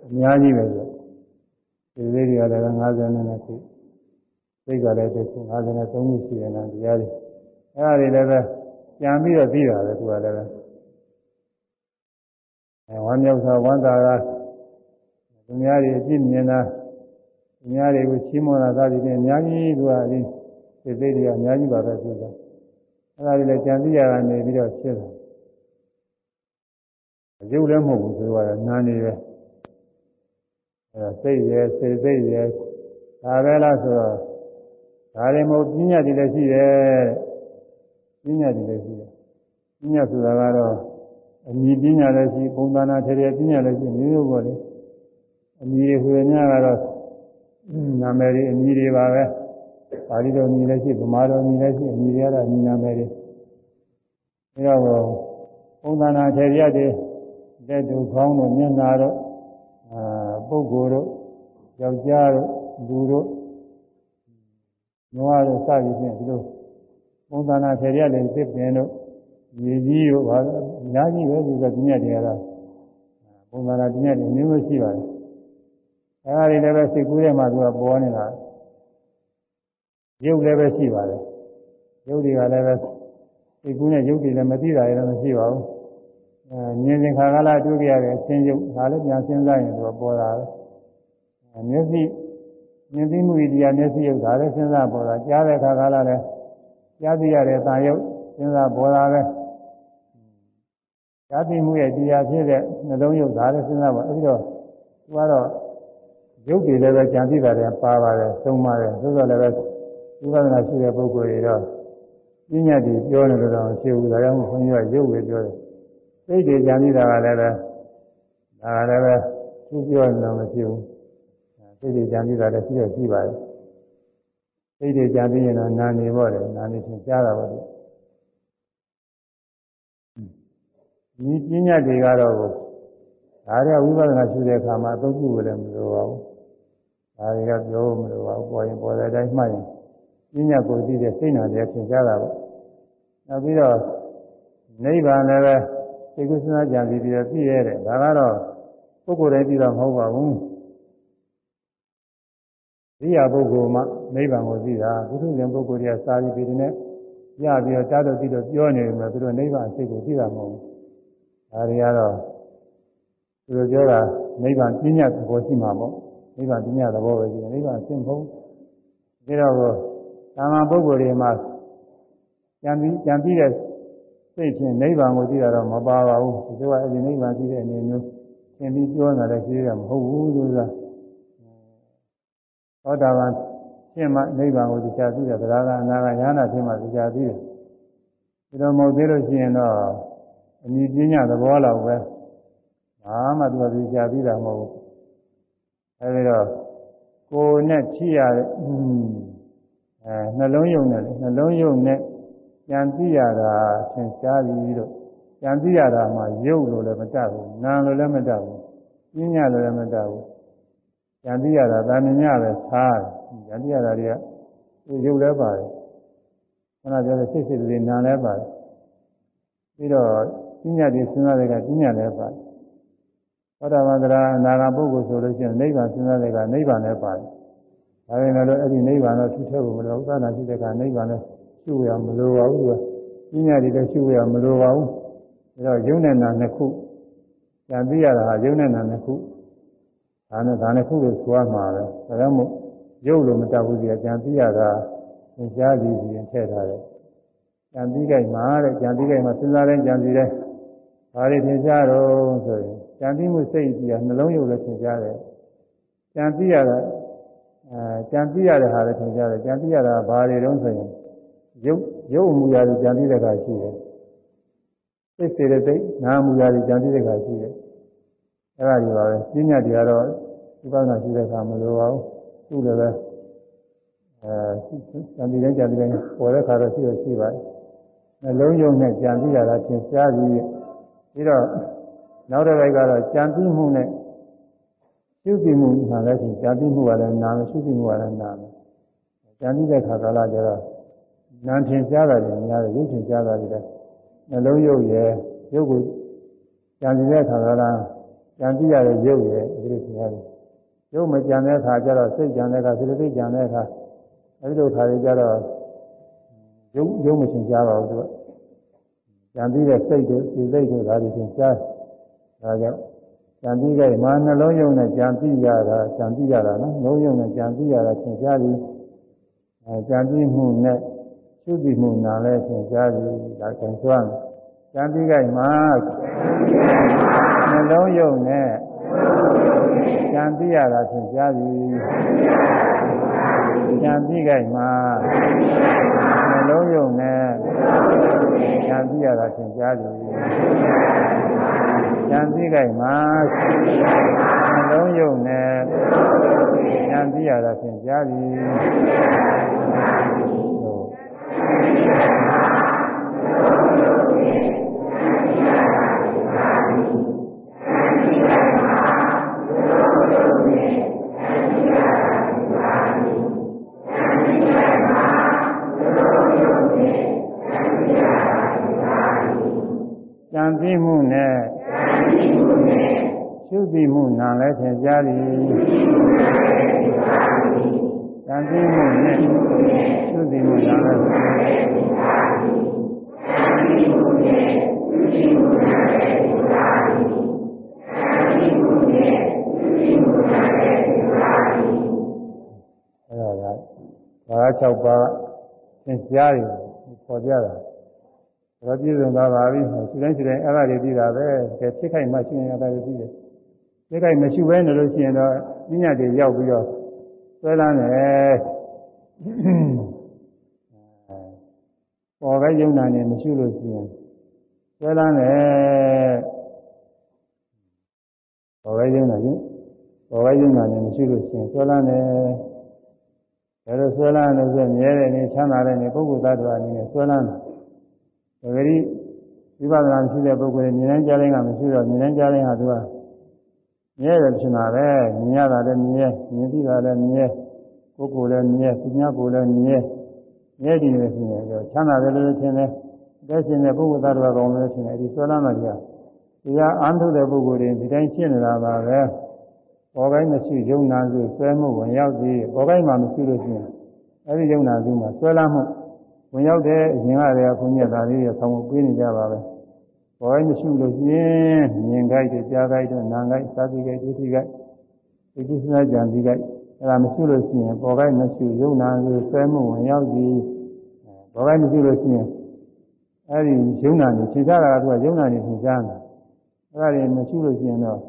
အများကြီးပဲဆိုစေတသိက်တွေကလည်း50နဲ့ခုစိတ်ကလည်းတစ်ခု53ခုရှိနေတာတရားတွေအဲဒါတွေလည်းပဲကြံပြီးတော့ပြီးတာပဲသူကလည်းပဲအဲ ဝမ်းမြောက်စွာဝမ်းသာတာသူများတွေအပြစ်မြင်တာသူများတွေကိုချီးမွမ်းတာစသည်ဖြင့်အများကြီးသူကအရင်စိတ်သေးတွေကအများကြီးပါပဲသူကအဲဒါတွေလည်းကြံသိရတာနေပြီးတော့ဖြစ်တယ်အကျုပ်လည်းမဟုတ်ဘူးဆိုတော့နာနေပဲအဲစိတ်ရဲ့စိတ်စိတ်ရဲ့ဒါပဲလားဆိုတော့ဒါတွေမဟုတ်ပညာတွေလည်းရှိတယ်ပညာတွေလည်းရှိတယ်ပညာဆိုတာကတော့ အမြင်ပညာလည်းရှိပုံသဏ္ဍာန်ထေရပညာလည်းရှိမျိုးမျိုးပေါ့လေအမြင်တွေဆိုရင်ကတော့နာမည်တွေအမြင်တွေပါပဲပါဠိတော်မြင်လည်းရှိဗမာတော်မြင်လည်းရှိအမြင်တွေကတော့အမြင်နာမည်တွေအဲတော့ပုံသဏ္ဍာန်ထေရတွေလက်တို့ခေါင်းတို့မျက်နာတို့အာပုဂ္ဂိုလ်တို့ယောက်ျားတို့လူတို့နွားတို့စသည်ဖြင့်ဒီလိုပုံသဏ္ဍာန်ထေရတွေဖြစ်ပင်တို့ မြေကြီးတို့ဘာလို့အများကြီးပဲဒီကပြည့်တယ်ကတော့ပုံသဏ္ဍာန်ပြည့်တယ်မျိုးမျိုးရှိပါတယ်အဲဒါတွေလည်းပဲစိတ်ကူးထဲမှာသူကပေါ်နေတာရုပ်လည်းပဲရှိပါတယ်ရုပ်တွေကလည်းပဲစိတ်ကူးနဲ့ရုပ်တွေလည်းမသိတာလည်းမရှိပါဘူးအဲမြင်စဉ်ခါကလာတွေ့ကြရတဲ့အချင်းရုပ်ဒါလည်းပြန်စဉ်းစားရင်သူကပေါ်တာပဲမျက်စိမြင်သိမှုဤတရားမျက်စိရုပ်ဒါလည်းစဉ်းစားပေါ်တာကြားတဲ့ခါကလာလည်းကြားသိရတဲ့သာရုပ်စဉ်းစားပေါ်တာပဲ ကြားသိမှုရဲ့တရားဖြစ်တဲ့နှလုံးရုပ်ဒါလည်းစဉ်းစားပေါ်အဲဒီတော့သူကတော့ရုပ်တွေလည်းပဲကြံသိတာတွေပါပါတယ်သုံးပါတယ်သို့သော်လည်းပဲဝိပဿနာရှိတဲ့ပုဂ္ဂိုလ်တွေတော့ပညာတွေပြောနေလို့တော့မရှိဘူးဒါကြောင့်ဘုန်းကြီးကရုပ်ပဲပြောတယ်စိတ်တွေကြံသိတာကလည်းပဲဒါကလည်းပဲသူပြောနေတော့မရှိဘူးစိတ်တွေကြံသိတာလည်းရှိတော့ရှိပါတယ်စိတ်တွေကြံသိရင်တော့နာနေပေါ့လေနာနေချင်းကြားတာပေါ့ ဒီပညာတွေကတော့ဒါတွေကဝိပဿနာရှုတဲ့အခါမှာအသုံးပြုလို့လည်းမလိုပါဘူးဒါတွေကပြောမလို့ပါဘူးပေါ်ရင်ပေါ်တဲ့အတိုင်းမှတ်ရင်ပညာကိုသိတဲ့စိတ်နာတွေသင်ကြားတာပေါ့နောက်ပြီးတော့နိဗ္ဗာန်လည်းပဲသိကုသနာကြံပြီးပြီးတော့သိရတယ်ဒါကတော့ပုဂ္ဂိုလ်တိုင်းပြီးတော့မဟုတ်ပါဘူးရိယာပုဂ္ဂိုလ်မှနိဗ္ဗာန်ကိုသိတာဘုသူရှင်ပုဂ္ဂိုလ်တွေကစာပြီးပြီးနဲ့ရပြီးတော့တားတော့ပြီးတော့ပြောနေတယ်သူတို့နိဗ္ဗာန်အစိတ်ကိုသိတာမဟုတ်ဘူး ဒါတွေကတော့သူတို့ပြောတာနိဗ္ဗာန်ပညာသဘောရှိမှာပေါ့နိဗ္ဗာန်ပြညာသဘောပဲရှိတယ်နိဗ္ဗာန်ရှင်းဖို့ဒါတော့သာမန်ပုဂ္ဂိုလ်တွေမှာကြံပြီးကြံပြီးတဲ့စိတ်ဖြင့်နိဗ္ဗာန်ကိုကြည့်တာတော့မပါပါဘူးဒီလိုကအဲ့ဒီနိဗ္ဗာန်ကြည့်တဲ့အနေမျိုးသင်ပြီးပြောနေတာလည်းရှိရမဟုတ်ဘူးလို့ဆိုတာသောတာပန်ရှင်းမှနိဗ္ဗာန်ကိုတရားသိတယ်ဗလာကအနာကရဟနာရှင်းမှတရားသိတယ်ဒီလိုမဟုတ်သေးလို့ရှိရင်တော့ အမိပညာသဘောလောက်ပဲဘာမှသူကတရားသိတာမဟုတ်ဘူးအဲဒီတော့ကိုယ်နဲ့ချိရတဲ့အဲနှလုံးယုံနဲ့နှလုံးယုံနဲ့ကြံသိရတာသင်ရှားပြီလို့ကြံသိရတာမှယုတ်လို့လည်းမတတ်ဘူးနာလို့လည်းမတတ်ဘူးပညာလို့လည်းမတတ်ဘူးကြံသိရတာတာမညပဲသားတယ်ကြံသိရတာတွေကယုတ်လည်းပါတယ်ခဏပြောတဲ့စိတ်စိတ်တွေနာလည်းပါတယ်ပြီးတော့ ပညာတွေစဉ်းစားတဲ့ကပညာလည်းပါတယ်သောတာပန်တရားအနာဂတ်ပုဂ္ဂိုလ်ဆိုလို့ရှိရင်နိဗ္ဗာန်စဉ်းစားတဲ့ကနိဗ္ဗာန်လည်းပါတယ်ဒါပေမဲ့လို့အဲ့ဒီနိဗ္ဗာန်တော့ထူးထပ်ဖို့မလိုဥပ္ပဒါရှိတဲ့ကနိဗ္ဗာန်လည်းရှုရမလိုပါဘူးကပညာတွေလည်းရှုရမလိုပါဘူးဒါတော့ယုံနဲ့နာနှစ်ခုဉာဏ်သိရတာဟာယုံနဲ့နာနှစ်ခုဒါနဲ့ဒါနှစ်ခုလို့ဆိုရမှာပဲဒါကြောင့်မို့ယုတ်လို့မတတ်ဘူးဒီဉာဏ်သိရတာသင်ကြားပြီးပြီးထည့်ထားတယ်ဉာဏ်သိကြိုက်မှာတဲ့ဉာဏ်သိကြိုက်မှာစဉ်းစားတဲ့ဉာဏ်သိတဲ့ ဘာတွေသင်ကြားတော့ဆိုရင်ဉာဏ်သိမှုစိတ်ကြီးကနှလုံးယုတ်လည်းသင်ကြားတယ်ဉာဏ်သိရတာအဲကြံသိရတဲ့ဟာလည်းသင်ကြားတယ်ကြံသိရတာဘာတွေတုံးဆိုရင်ရုပ်ရုပ်မူရာတွေကြံသိတဲ့ခါရှိတယ်စိတ်စေတဲ့စိတ်နာမူရာတွေကြံသိတဲ့ခါရှိတယ်အဲ့ဒါတွေပါပဲပညာတွေကတော့ဒီကောင်းတာရှိတဲ့ခါမလိုပါဘူးသူ့လည်းပဲအဲကြံသိတဲ့ကြံသိတဲ့ပေါ်တဲ့ခါတော့ရှိတော့ရှိပါတယ်နှလုံးယုံနဲ့ကြံသိရတာသင်ကြားပြီး ပြီးတော့နောက်တစ်ပိုက်ကတော့ကြံသိမှုနဲ့ရှုသိမှုဟာလည်းရှိကြာသိမှုကလည်းနာမယ်ရှုသိမှုကလည်းနာမယ်ကြာသိတဲ့ခါကာလကျတော့နာထင်ရှားတာတွေများတယ်ရုပ်ထင်ရှားတာတွေလည်းနှလုံးရုပ်ရယ်ရုပ်ကိုကြာသိတဲ့ခါကာလကြာသိရတဲ့ရုပ်ရယ်ဒီလိုထင်ရတယ်ရုပ်မကြံတဲ့ခါကျတော့စိတ်ကြံတဲ့ခါစိတ်သိကြံတဲ့ခါအဲဒီလိုခါတွေကျတော့ရုပ်ရုပ်မထင်ရှားပါဘူးသူက ကြံသိတဲ့စိတ်တို့စိတ်တို့ဒါတွေထင်ရှားဒါကြောင့်ကြံပြီးကြမှာနှလုံးယုံနဲ့ကြံပြီးရတာကြံပြီးရတာနော်နှလုံးယုံနဲ့ကြံပြီးရတာသင်ကြားပြီးအဲကြံပြီးမှုနဲ့သုတိမှုနာလဲသင်ကြားပြီးဒါသင်စွမ်းကြံပြီးကြမှာနှလုံးယုံနဲ့ကြံပြီးရတာသင်ကြားပြီးကြံပြီးကြမှာနှ လုံးယုံနဲ့ကြံပြီးရတာသင်ကြားပြီးဉာဏ်သိကြိုက်မှာနှလုံးယုံနဲ့ဉာဏ်သိရတာဖြင့်ကြားပြီ ကြံသိမှုနဲ့ရှုသိမှုနာလည်းထင်ရှားသည်တန်သိမှုနဲ့ရှုသိမှုနာလည်းထင်ရှားသည်အဲ့ဒါကဘာ6ပါးသင်ရှားတယ်ပေါ်ပြတာ တော့ပြည့်စုံသွားပါပြီရှင်တိုင်းရှင်တိုင်းအဲ့ဒါတွေပြီးတာပဲကဲဖြစ်ခိုက်မှရှင်ရတာတွေပြီးတယ်ဖြစ်ခိုက်မရှိဘဲနေလို့ရှိရင်တော့ပညာတွေရောက်ပြီးတော့ဆွဲလန်းတယ်ပေါ်ပဲယုံနာနေမရှိလို့ရှိရင်ဆွဲလန်းတယ်ပေါ်ပဲယုံနာရင်ပေါ်ပဲယုံနာနေမရှိလို့ရှိရင်ဆွဲလန်းတယ်ဒါလိုဆွဲလန်းလို့ဆိုမြဲတဲ့နေချမ်းသာတဲ့နေပုဂ္ဂိုလ်သတ္တဝါအနေနဲ့ဆွဲလန်းတယ်။ ဒါကြိဝိပဿနာရှိတဲ့ပုဂ္ဂိုလ်မြင်တိုင်းကြားတိုင်းကမရှိတော့မြင်တိုင်းကြားတိုင်းဟာသူကမြဲတယ်ဖြစ်တာပဲမြင်ရတာလည်းမြဲမြင်သိတာလည်းမြဲပုဂ္ဂိုလ်လည်းမြဲသူများကိုယ်လည်းမြဲမြဲတည်နေဖြစ်နေတော့ချမ်းသာတယ်လို့ထင်တယ်။တဲ့ရှင်တဲ့ပုဂ္ဂိုလ်သတ္တဝါကောင်လည်းထင်တယ်ဒီဆွဲလမ်းမှကြာဒီကအာထုတဲ့ပုဂ္ဂိုလ်တွေဒီတိုင်းရှင်းနေတာပါပဲ။ဘောကိုင်းမရှိယုံနာစုဆွဲမှုဝင်ရောက်သည်ဘောကိုင်းမှမရှိလို့ရှိရင်အဲဒီယုံနာစုမှာဆွဲလမ်းမှု ဝင်ရောက်တဲ့အရင်ကတည်းကဘုန်းကြီးကဒါလေးရဆောင်ပေးနေကြပါပဲ။ဘောမရှိလို့ရှိရင်မြင်ကြိုက်တယ်ကြားကြိုက်တယ်နားကြိုက်စားကြိုက်ဒုတိကြိုက်ဒီကိစ္စနာကြံပြီးကြအဲ့ဒါမရှိလို့ရှိရင်ပေါ်ကိုက်မရှိယုံနာကိုဆွဲမှုဝင်ရောက်ပြီးပေါ်ကိုက်မရှိလို့ရှိရင်အဲ့ဒီယုံနာနေသင်္ချာတာကသူကယုံနာနေသင်္ချာတာအဲ့ဒါတွေမရှိလို့ရှိရင်တော့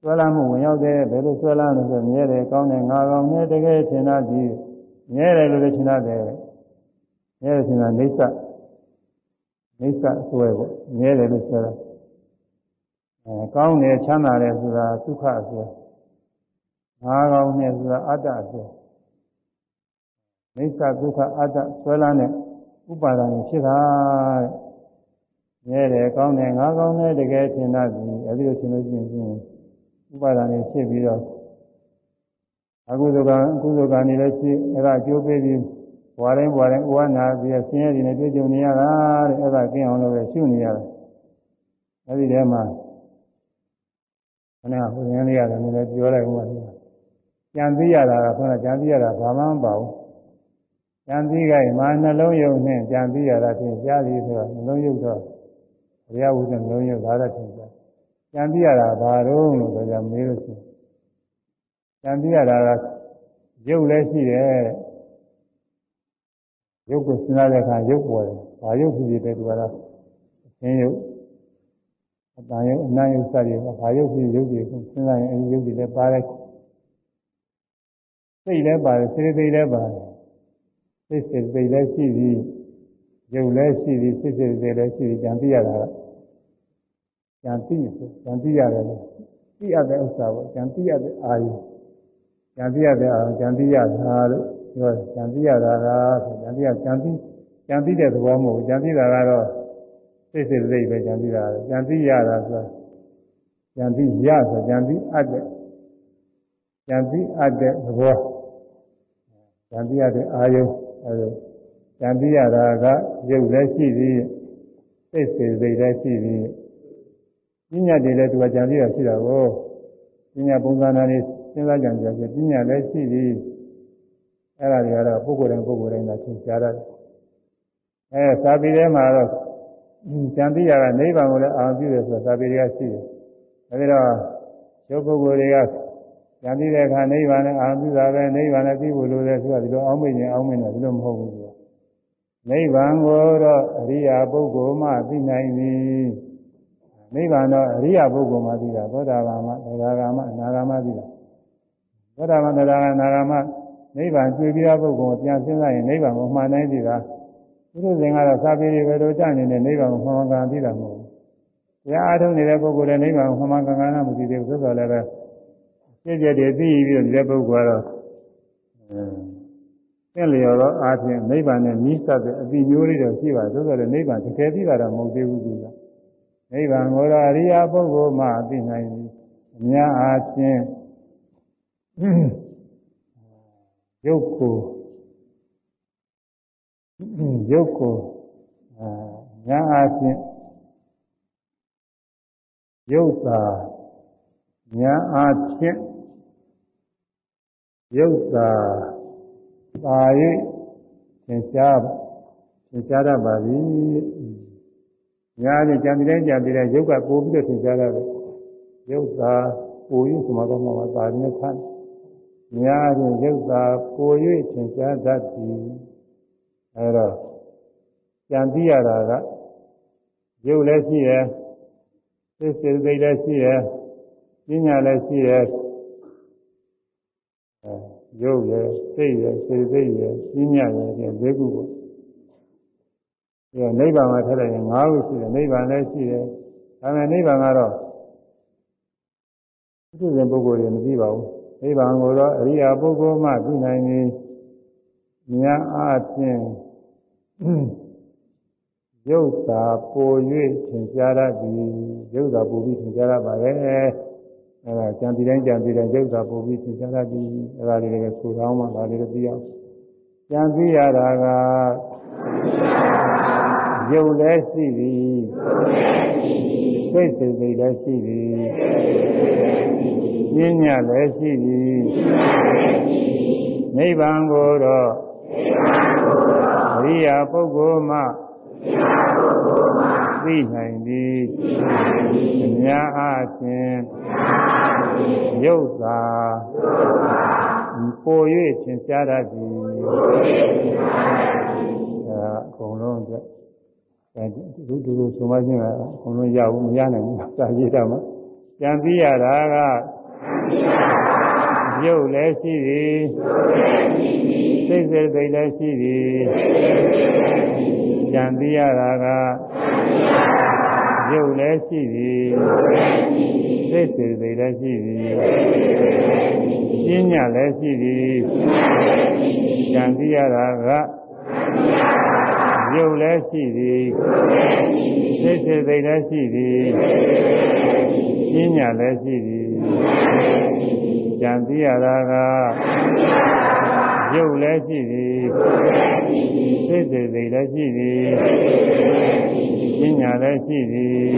ဆွဲလာမှုဝင်ရောက်တယ်ဘယ်လိုဆွဲလာလဲဆိုမြဲတယ်ကောင်းတယ်ငါကောင်းတယ်တကယ်ရှင်းတာပြီးမြဲတယ်လို့လည်းရှင်းတယ် မြဲတယ်ရှင်းတာနေသနေသဆွဲပေါ့မြဲတယ်လို့ဆွဲတာအဲကောင်းတယ်ချမ်းသာတယ်ဆိုတာဒုက္ခဆွဲငါကောင်းတယ်ဆိုတာအတ္တဆွဲနေသဒုက္ခအတ္တဆွဲလာတဲ့ဥပါဒဏ်ဖြစ်တာမြဲတယ်ကောင်းတယ်ငါကောင်းတယ်တကယ်ထင်တတ်ပြီအဲဒီလိုရှင်းလို့ရှိရင်ဥပါဒဏ်ဖြစ်ပြီးတော့အကုသိုလ်ကအကုသိုလ်ကနေလည်းရှိအဲ့ဒါအကျိုးပေးပြီး ဘွာတိုင်းဘွာတိုင်းဥဝနာပြီးဆင်းရဲတွေနဲ့တွေ့ကြုံနေရတာတဲ့အဲ့ဒါကျင်းအောင်လို့ပဲရှုနေရတာအဲ့ဒီထဲမှာခဏဟိုရင်းလေးရတယ်နည်းနည်းပြောလိုက်ဦးပါကြံသိရတာကဆိုတော့ကြံသိရတာဘာမှမပါဘူးကြံသိကြရင်မာနှလုံးယုံနဲ့ကြံသိရတာဖြင့်ကြားသည်ဆိုတော့နှလုံးယုံတော့ဘုရားဝိဇ္ဇနှလုံးယုံဒါတော့ထင်ကြကြံသိရတာဘာတော့လို့ဆိုကြမေးလို့ရှိရင်ကြံသိရတာကရုပ်လည်းရှိတယ် ရုပ်ကိုစဉ်းစားတဲ့အခါရုပ်ပေါ်တယ်ဘာရုပ်ဖြစ်ဖြစ်ပဲသူကတော့အသင်းရုပ်အတန်ရုပ်အနံ့ရုပ်စသည်ဘာရုပ်ဖြစ်ရုပ်တွေကိုစဉ်းစားရင်အဲဒီရုပ်တွေလည်းပါတယ်စိတ်လည်းပါတယ်စေတသိက်လည်းပါတယ်စိတ်စေတသိက်လည်းရှိပြီးရုပ်လည်းရှိပြီးစိတ်စေတသိက်လည်းရှိပြီးကြံသိရတာကကြံသိကြံသိရတယ်လို့သိရတဲ့ဥစ္စာပေါ့ကြံသိရတဲ့အာယုကြံသိရတဲ့အာယုကြံသိရတာလို့ ပြောကြံသိရတာကဆိုကြံသိရကြံသိကြံသိတဲ့သဘောမဟုတ်ကြံသိတာကတော့စိတ်စိတ်စိတ်ပဲကြံသိတာကြံသိရတာဆိုကြံသိရဆိုကြံသိအပ်တဲ့ကြံသိအပ်တဲ့သဘောကြံသိရတဲ့အာယုအဲဒါကြံသိရတာကရုပ်လည်းရှိပြီးစိတ်စိတ်စိတ်လည်းရှိပြီးပညာတွေလည်းသူကကြံသိရရှိတာကိုပညာပုံစံနာနေစဉ်းစားကြံကြတယ်ပညာလည်းရှိပြီး အဲ့ဒါတွေကတော့ပုဂ္ဂိုလ်တိုင်းပုဂ္ဂိုလ်တိုင်းကသင်ရှားရတယ်အဲသာပေထဲမှာတော့ကြံသိရတာနိဗ္ဗာန်ကိုလည်းအာရုံပြုတယ်ဆိုတာသာပေတွေကရှိတယ်အဲဒီတော့ရုပ်ပုဂ္ဂိုလ်တွေကကြံသိတဲ့အခါနိဗ္ဗာန်နဲ့အာရုံပြုတာပဲနိဗ္ဗာန်နဲ့သိဖို့လိုတယ်ဆိုတာဒီလိုအောင်းမိတ်ရင်အောင်းမိတ်တယ်ဒီလိုမဟုတ်ဘူးကွာနိဗ္ဗာန်ကိုတော့အရိယာပုဂ္ဂိုလ်မှသိနိုင်ပြီနိဗ္ဗာန်တော့အရိယာပုဂ္ဂိုလ်မှသိတာသောတာပန်မှသရဂါမအနာဂါမသိတာသောတာပန်သရဂါအနာဂါမ နိဗ္ဗာန်တွေ့ပြီးတဲ့ပုဂ္ဂိုလ်ကိုပြန်စဉ်းစားရင်နိဗ္ဗာန်ကိုမှန်နိုင်ပြီလားသူတို့စဉ်ကတော့စာပေတွေပဲတို့ကြနေတဲ့နိဗ္ဗာန်ကိုမှန်မှန်ကန်သိတာမဟုတ်ဘူး။တရားအားထုတ်နေတဲ့ပုဂ္ဂိုလ်လည်းနိဗ္ဗာန်ကိုမှန်မှန်ကန်ကန်မသိသေးဘူးဆိုတော့လည်းပဲပြည့်ပြည့်တည်းသိပြီးတော့ဒီပုဂ္ဂိုလ်ကတော့အဲသင်လျော်တော့အားဖြင့်နိဗ္ဗာန်နဲ့မြည်စပ်တဲ့အတိမျိုးလေးတော့ရှိပါဆိုတော့လည်းနိဗ္ဗာန်တကယ်သိတာတော့မဟုတ်သေးဘူးသူက။နိဗ္ဗာန်ကိုတော့အရိယာပုဂ္ဂိုလ်မှသိနိုင်ပြီ။အများအားဖြင့် ရုပ်ကိုရုပ်ကိုညာအားဖြင့်ရုပ်သာညာအားဖြင့်ရုပ်သာပါ၍သင်ရှားသင်ရှားတတ်ပါပြီညာနဲ့ကြံပြီးတိုင်းကြံပြီးတိုင်းရုပ်ကပို့ပြီးတော့သင်ရှားရတယ်ရုပ်သာပို့ရဆိုမှတော့မှာပါနေထမ်း များဖြင့်ရုပ်သာပို၍သင်ရှားတတ်သည်အဲတော့ကြံသိရတာကရုပ်လည်းရှိရယ်သိစေသိလည်းရှိရယ်ပညာလည်းရှိရယ်အဲရုပ်ရယ်စိတ်ရယ်စေစိတ်ရယ်ပညာရယ်ဒီလေးခုပေါ့ဒီနိဗ္ဗာန်မှာထည့်လိုက်ရင်၅ခုရှိတယ်နိဗ္ဗာန်လည်းရှိတယ်ဒါပေမဲ့နိဗ္ဗာန်ကတော့သူစဉ်ပုဂ္ဂိုလ်တွေမသိပါဘူး နိဗ္ဗာန်ကိုတော့အရိယာပုဂ္ဂိုလ်မှသိနိုင်ပြီဉာဏ်အားဖြင့်ရုပ်သာပို၍သင်ကြားရသည်ရုပ်သာပိုပြီးသင်ကြားရပါလေအဲဒါကြံပြီးတိုင်းကြံပြီးတိုင်းရုပ်သာပိုပြီးသင်ကြားရသည်အဲဒါလေးလည်းဆိုတော့မှဒါလေးလည်းသိအောင်ကြံပြီးရတာကရုပ်လည်းရှိသည်စိတ်စိတ်လည်းရှိသည် ပညာလည်းရှိသည်နိဗ္ဗာန်ကိုတော့အရိယာပုဂ္ဂိုလ်မှသိနိုင်သည်အများအားဖြင့်ရုပ်သာပို၍သင်ရှားတတ်သည်အဲအကုန်လုံးအတွက်အဲဒီဒီလိုဆိုမှချင်းကအကုန်လုံးရဘူးမရနိုင်ဘူးစာရေးတာမှာကြံပြီးရတာက ရုပ်လည်းရှိသည်စိတ်စိတ်သိလည်းရှိသည်ကြံပြီးရတာကရုပ်လည်းရှိသည်စိတ်စိတ်သိလည်းရှိသည်ပညာလည်းရှိသည်ကြံပြီးရတာကရုပ်လည်းရှိသည်စိတ်စိတ်သိလည်းရှိသည်ပညာလည်းရှိသည် ကြံပြီးရတာကရုပ်လည်းရှိသည်စိတ်စိတ်သိလည်းရှိသည်ပညာလည်းရှိသည်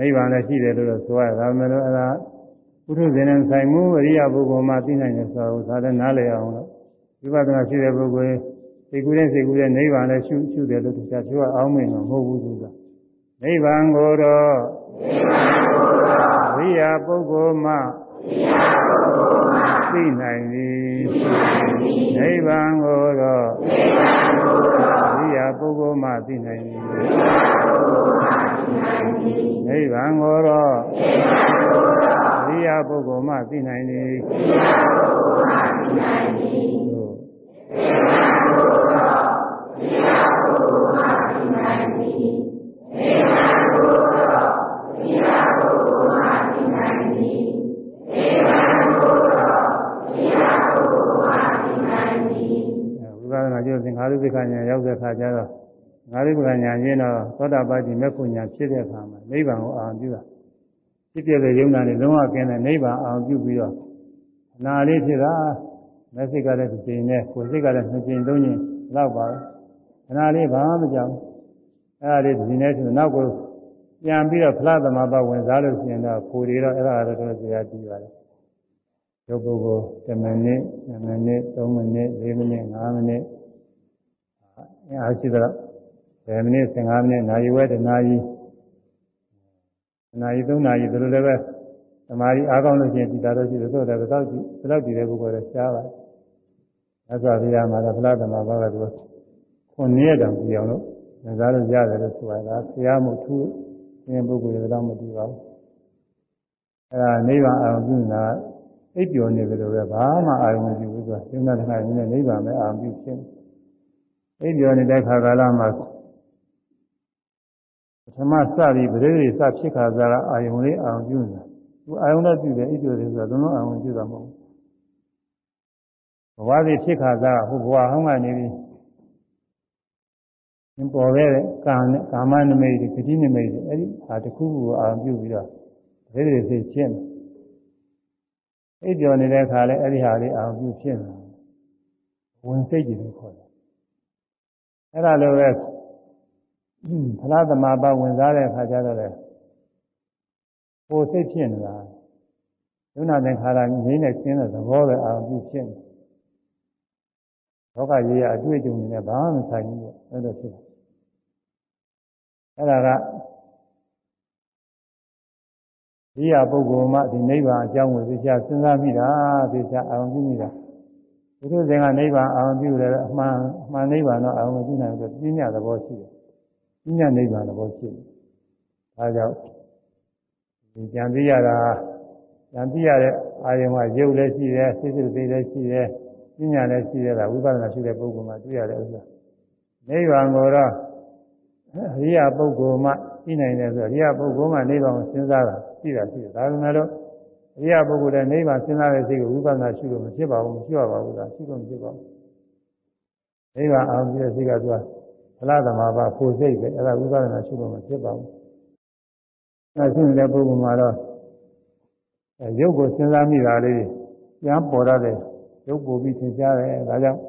နိဗ္ဗာန်လည်းရှိတယ်လို့တော့ဆိုရတာဒါမှမဟုတ်အဲ့ဒါပုထုဇဉ်နဲ့ဆိုင်မှုအရိယပုဂ္ဂိုလ်မှသိနိုင်တယ်ဆိုတော့ဒါလည်းနားလည်အောင်လို့ဝိပဿနာရှိတဲ့ပုဂ္ဂိုလ်စိတ်ကူးတဲ့စိတ်ကူးတဲ့နိဗ္ဗာန်လည်းရှုရှုတယ်လို့သူကပြောအောင်းမင်းတော့မဟုတ်ဘူးသူကနိဗ္ဗာန်ကိုတော့နိဗ္ဗာန်ကိုတော့အရိယပုဂ္ဂိုလ်မှ သိနိုင်သည်နိဗ္ဗာန်ကိုတော့အရိယပုဂ္ဂိုလ်မှသိနိုင်သည်နိဗ္ဗာန်ကိုတော့အရိယပုဂ္ဂိုလ်မှသိနိုင်သည် ဝိပဿနာကျိုးသင်္ခါရုပ္ပခဉာဏ်ရောက်တဲ့အခါကျတော့ငါရုပ္ပခဉာဏ်ချင်းတော့သောတာပတိမေဖို့ညာဖြစ်တဲ့အခါမှာနိဗ္ဗာန်ကိုအာရုံပြုတာဖြစ်ပြတဲ့ယုံနာနဲ့လုံးဝကင်းတဲ့နိဗ္ဗာန်အာရုံပြုပြီးတော့အနာလေးဖြစ်တာမျက်စိကလည်းတစ်ချိန်နဲ့ကိုယ်စိတ်ကလည်းနှစ်ချိန်သုံးချိန်လောက်ပါပဲအနာလေးဘာမှမကြောက်အဲ့ဒါလေးဒီနေ့ဆိုနောက်ကို ပြန်ပြီးတော့ဖလားသမဘဝင်စားလို့ရှိရင်တော့ကိုယ်တွေတော့အဲ့ဒါတော့တော်တရားကြည့်ပါတယ်ရုပ်ပုဂ္ဂိုလ်10မိနစ်10မိနစ်3မိနစ်4မိနစ်5မိနစ်အားရှိတော့10မိနစ်15မိနစ်နာရီဝဲတနာရီနာရီ3နာရီဒီလိုလည်းပဲသမာဓိအားကောင်းလို့ရှိရင်ဒီတာတော့ရှိတယ်ဆိုတော့ဘယ်တော့ကြည့်ဘယ်တော့ကြည့်တဲ့ပုဂ္ဂိုလ်လည်းရှားပါသစ္စာပြရမှာလည်းဖလားသမဘာကသူခုနှစ်ရက်တောင်ကြည့်အောင်လို့ငစားလို့ရတယ်လို့ဆိုရတာဆရာမှုထူးသ င်ပုဂ္ဂိုလ်တွေတော့မကြည့်ပါဘူးအဲဒါနိဗ္ဗာန်အာရုံပြုနေတာအိပ်ပျော်နေတယ်လို့ပဲဘာမှအာရုံမပြုဘူးဆိုတာယုံနာတခါရင်းနဲ့နိဗ္ဗာန်ပဲအာရုံပြုဖြစ်အိပ်ပျော်နေတဲ့ခါကာလမှာပထမစပြီးပရိသေစဖြစ်ခါစားအာယုံလေးအာရုံပြုနေတာသူအာယုံနဲ့ပြုတယ်အိပ်ပျော်တယ်ဆိုတာသုံးလုံးအာရုံပြုတာမဟုတ်ဘူးဘဝသည်ဖြစ်ခါစားဟိုဘဝဟောင်းကနေပြီး သင်ပေါ်ခဲ့တဲ့ကာနဲ့ကာမနမိတ်တွေပတိနမိတ်တွေအဲ့ဒီဟာတစ်ခုခုကိုအာရုံပြုပြီးတော့ပရိသေစိတ်ဖြစ်နေအိပ်ပျော်နေတဲ့အခါလဲအဲ့ဒီဟာလေးအာရုံပြုဖြစ်နေဝင်စိတ်ကြည့်လို့ခေါ်တယ်အဲ့ဒါလိုပဲဖလားသမာပဝင်စားတဲ့အခါကျတော့လေကိုယ်စိတ်ဖြစ်နေတာယုံနာသင်္ခါရငြိမ်းနဲ့ကျင်းတဲ့သဘောပဲအာရုံပြုဖြစ်နေ လောကကြီးရအတွေ့အကြုံတွေနဲ့ဘာမှမဆိုင်ဘူးပေါ့အဲ့လိုဖြစ်တယ်အဲ့ဒါကဒီရပုဂ္ဂိုလ်မှဒီနိဗ္ဗာန်အကြောင်းကိုသိချစဉ်းစားမိတာသိချအာရုံပြုမိတာဒီလိုစဉ်ကနိဗ္ဗာန်အာရုံပြုတယ်အမှန်အမှန်နိဗ္ဗာန်တော့အာရုံမပြုနိုင်ဘူးပြညာသဘောရှိတယ်ပြညာနိဗ္ဗာန်သဘောရှိတယ်ဒါကြောင့်ဒီကြံသိရတာကြံသိရတဲ့အာယုံကရုပ်လည်းရှိတယ်စိတ်စိတ်သိလည်းရှိတယ် ပြညာလည်းရှိတယ်ဒါဝိပဿနာရှိတဲ့ပုဂ္ဂိုလ်မှတွေ့ရတဲ့ဥစ္စာနိဗ္ဗာန်ကိုတော့အရိယာပုဂ္ဂိုလ်မှသိနိုင်တယ်ဆိုအရိယာပုဂ္ဂိုလ်မှနိဗ္ဗာန်ကိုစဉ်းစားတာရှိတာရှိတယ်ဒါပေမဲ့လို့အရိယာပုဂ္ဂိုလ်တဲ့နိဗ္ဗာန်စဉ်းစားတဲ့စိတ်ကိုဝိပဿနာရှိလို့မဖြစ်ပါဘူးမရှိပါဘူးလားရှိလို့မဖြစ်ပါဘူးနိဗ္ဗာန်အောင်ပြည့်စိတ်ကသူကဖလားသမာဘဖို့စိတ်ပဲအဲ့ဒါဝိပဿနာရှိလို့မဖြစ်ပါဘူးအဲရှိနေတဲ့ပုဂ္ဂိုလ်မှာတော့ရုပ်ကိုစဉ်းစားမိတာလေးပြန်ပေါ်ရတယ် ရုပ်ပိုပြီးသင်ရှားတယ်ဒါကြောင့်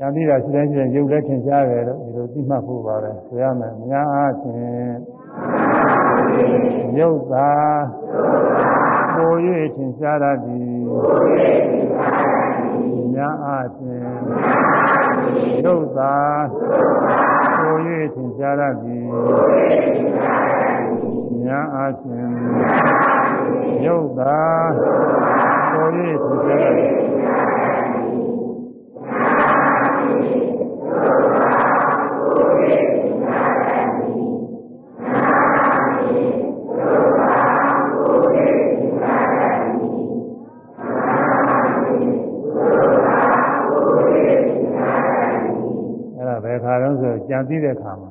ဉာဏ်ပြီးတာရှိတိုင်းရှိတိုင်းရုပ်လည်းသင်ရှားတယ်လို့ဒီလိုသိမှတ်ဖို့ပါပဲဆိုရမယ်များအားဖြင့်ရုပ်သာပို၍သင်ရှားတတ်သည်များအားဖြင့်ရုပ်သာပို၍သင်ရှားတတ်သည်များအားဖြင့် ရုပ်သာကိုရည်သူကြတယ်အဲ့ဒါဘယ်ခါတော့ဆိုကြံပြီးတဲ့ခါမှာ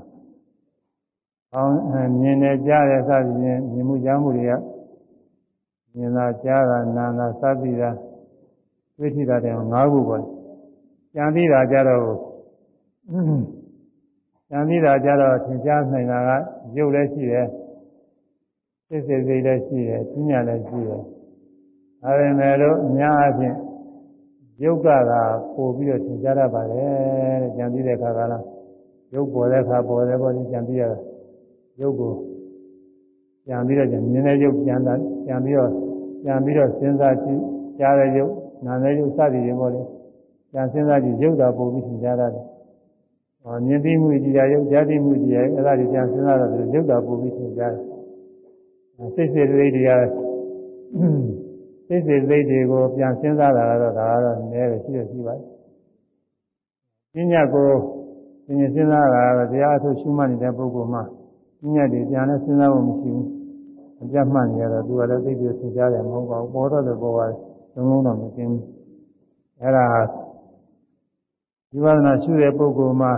အောင်မြင်နေကြတဲ့စသည်ဖြင့်မြင်မှုကြားမှုတွေက မြင်တာကြားတာနာတာစသည်တာသိထိတာတဲ့၅ခုပေါ့ကြံပြီးတာကြတော့ကြံပြီးတာကြတော့သင်ကြားနိုင်တာကရုပ်လည်းရှိတယ်စိတ်စိတ်စိတ်လည်းရှိတယ်ပညာလည်းရှိတယ်ဒါပေမဲ့လို့အများအားဖြင့်ယုတ်ကကပို့ပြီးတော့သင်ကြားရပါတယ်တဲ့ကြံပြီးတဲ့အခါကလားရုပ်ပေါ်တဲ့အခါပေါ်တယ်ပေါ့ဒီကြံပြီးရတာရုပ်ကိုပြန်ပြီးတော့မြင်တဲ့ရုပ်ပြန်တာပြန်ပြီးတော့ ပြန်ပြီးတော့စဉ်းစားကြည့်ကြားတဲ့ရုပ်နာတဲ့ရုပ်စသည်တွေပေါ့လေပြန်စဉ်းစားကြည့်ရုပ်သာပုံပြီးသင်ကြားရတယ်။ဟောမြင်သိမှုကြည်ရရုပ်ကြားသိမှုကြည်ရအဲ့ဒါတွေပြန်စဉ်းစားတော့ရုပ်သာပုံပြီးသင်ကြားတယ်။စိတ်စိတ်လေးတွေကစိတ်စိတ်လေးတွေကိုပြန်စဉ်းစားတာကတော့ဒါကတော့နည်းတယ်ရှိရရှိပါတယ်။ပညာကိုသင်စဉ်းစားတာကတော့တရားအထုတ်ရှုမှတ်နေတဲ့ပုဂ္ဂိုလ်မှာပညာတွေပြန်လဲစဉ်းစားဖို့မရှိဘူး အပြတ်မှတ်နေရတော့သူကလည်းသိပြီးသင်ကြားတယ်မဟုတ်ပါဘူးပေါ်တော့တယ်ပေါ်ပါလုံးလုံးတော့မသိဘူးအဲ့ဒါဒီဝဒနာရှုတဲ့ပုဂ္ဂိုလ်မှာ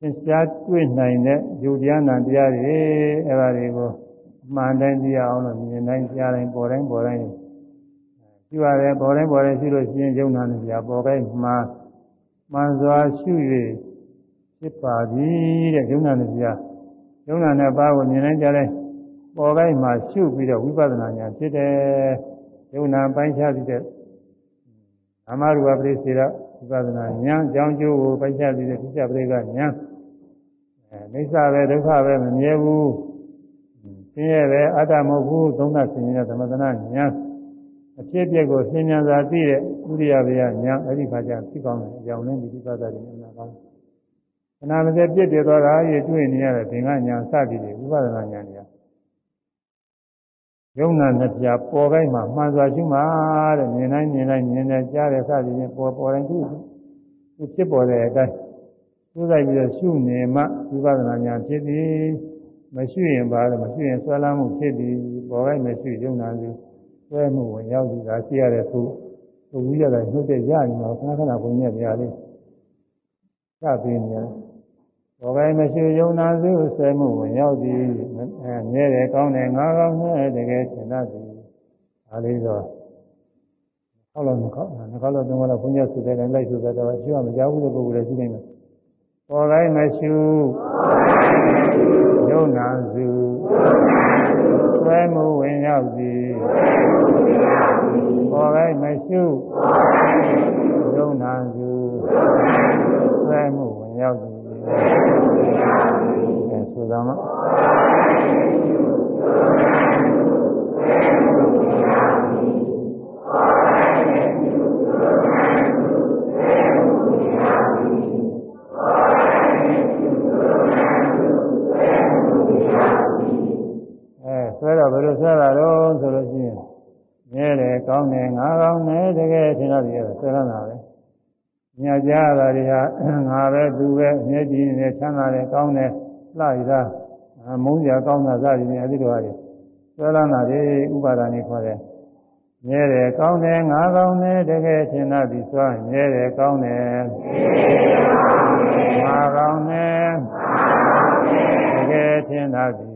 သင်ကြားတွေ့နိုင်တဲ့ယုတ်တရားနာတရားတွေအဲ့ဒါတွေကိုအမှန်တိုင်းသိရအောင်လို့မြင်တိုင်းကြားတိုင်းပေါ်တိုင်းပေါ်တိုင်းရှိပါတယ်ပေါ်တိုင်းပေါ်တိုင်းရှိလို့ရှိရင်ယုံနာနေကြပေါ်တိုင်းမှာမှန်စွာရှု၍ဖြစ်ပါပြီတဲ့ယုံနာနေကြယုံနာနဲ့ပါကိုမြင်တိုင်းကြားတိုင်း ပေါ်တိုင်းမှာရှုပြီးတော့ဝိပဿနာဉာဏ်ဖြစ်တယ်ယုံနာပိုင်းခြားပြီးတဲ့အမရူပပရိစေရဝိပဿနာဉာဏ်အကြောင်းကျိုးကိုပိုင်းခြားပြီးတဲ့သိစ္စာပရိကဉာဏ်အဲမိစ္ဆာပဲဒုက္ခပဲမမြဲဘူးဆင်းရဲပဲအတ္တမဟုတ်ဘူးသုံးသပ်ဆင်းရဲသမထနာဉာဏ်အဖြစ်အပျက်ကိုရှင်းမြန်စွာသိတဲ့ဥရိယဘေယဉာဏ်အဲ့ဒီခါကျဖြစ်ကောင်းတဲ့အကြောင်းလင်းဒီပဿနာတွေအမှန်ကောင်းခဏမစဲပြည့်တည်သွားတာရတွေ့နေရတဲ့သင်္ကညာစသည်တွေဥပဒနာညာတွေ ယုံနာနှစ်ပြပေါ်တိုင်းမှာမှန်စွာရှိမှတဲ့မြင်တိုင်းမြင်တိုင်းမြင်တယ်ကြားတယ်စသည်ဖြင့်ပေါ်ပေါ်တိုင်းသူ့သူဖြစ်ပေါ်တဲ့အတိုင်းသူ့လိုက်ပြီးတော့ရှုနေမှဝိပဿနာဉာဏ်ဖြစ်သည်မရှိရင်ပါလို့မရှိရင်ဆွဲလမ်းမှုဖြစ်သည်ပေါ်တိုင်းမရှိယုံနာစုဆွဲမှုဝင်ရောက်သည်ဒါရှိရတဲ့သူသူဝိရတိုင်းနှုတ်တဲ့ရနေမှာခဏခဏဘုံညက်ပြလေးစပေးနေတယ် ဘောဂိုင်းမရှိယုံနာစုဆွဲမှုဝင်ရောက်သည်အဲမြဲတယ်ကောင်းတယ်ငါကောင်းတယ်တကယ်ရှင်တတ်သည်ဒါလေးတော့ဟောလို့မကောင်းဘူးငါကောင်းလို့သုံးလို့ဘုန်းကြီးဆိုတဲ့လိုက်ဆိုတဲ့တော့ရှိမှမကြောက်ဘူးတဲ့ပုဂ္ဂိုလ်တွေရှိနေတယ်ဘောဂိုင်းမရှိယုံနာစုဆွဲမှုဝင်ရောက်သည်ဘောဂိုင်းမရှိယုံနာစုဆွဲမှုဝင်ရောက်သည် အဲဆိုသားမအဲဆွဲတော့ဘယ်လိုဆွဲတာတော့ဆိုလို့ရှိရင်မြဲတယ်ကောင်းတယ်ငါကောင်းတယ်တကယ်ထင်တော့ဒီဆွဲရတာပဲ ညကြတာတွေဟာငါပဲသူပဲမျက်ကြည့်နေချမ်းသာတယ်ကောင်းတယ်လှရတာမုန်းကြကောင်းတာစသည်ဖြင့်အဲဒီလိုဟာတွေဆွဲလန်းတာတွေဥပါဒာနေခေါ်တယ်မြဲတယ်ကောင်းတယ်ငါကောင်းတယ်တကယ်ထင်တာဒီစွာမြဲတယ်ကောင်းတယ်ငါကောင်းတယ်တကယ်ထင်တာဒီ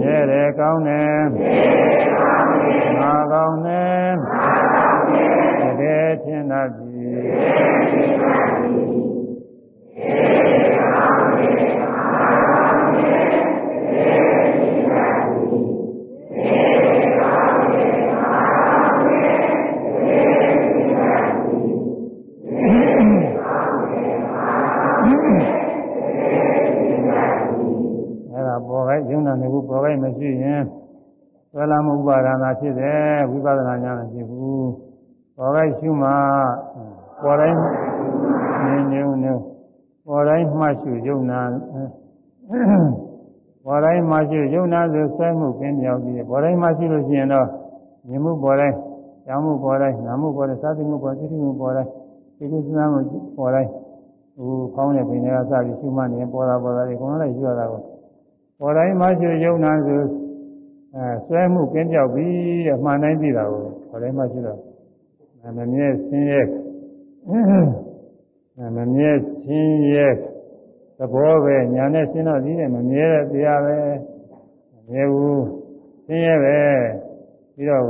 မြဲတယ်ကောင်းတယ်ငါကောင်းတယ် ခဲ့ခြင်းသာပြီယုံနာနေဘူးပေါ်ခိုင်းမရှိရင်သလမဥပါဒနာဖြစ်တယ်ဝိပဿနာညာမရှိဘူး ပေါ်ခိုက်ရှုမှပေါ်တိုင်းနေနေနေပေါ်တိုင်းမှရှုယုံနာပေါ်တိုင်းမှရှုယုံနာဆိုဆွဲမှုကင်းမြောက်ပြီးပေါ်တိုင်းမှရှုလို့ရှိရင်တော့မြင်မှုပေါ်တိုင်းကြောင်မှုပေါ်တိုင်းနာမှုပေါ်တိုင်းသာသိမှုပေါ်သိမှုပေါ်တိုင်းဒီကုသနာမှုပေါ်တိုင်းဟိုဖောင်းတဲ့ပင်တွေကစပြီးရှုမှတ်နေပေါ်တာပေါ်တာဒီကုန်းလိုက်ရှုရတာကိုပေါ်တိုင်းမှရှုယုံနာဆိုအဲဆွဲမှုကင်းပြောက်ပြီတဲ့မှန်တိုင်းသိတာကိုပေါ်တိုင်းမှရှုတော့ မမြဲဆင်းရဲမမြဲဆင်းရဲသဘောပဲညာနဲ့ရှင်းတော့ဒီနဲ့မမြဲတဲ့တရားပဲမမြဲဘူးဆင်းရဲပဲပြီးတော့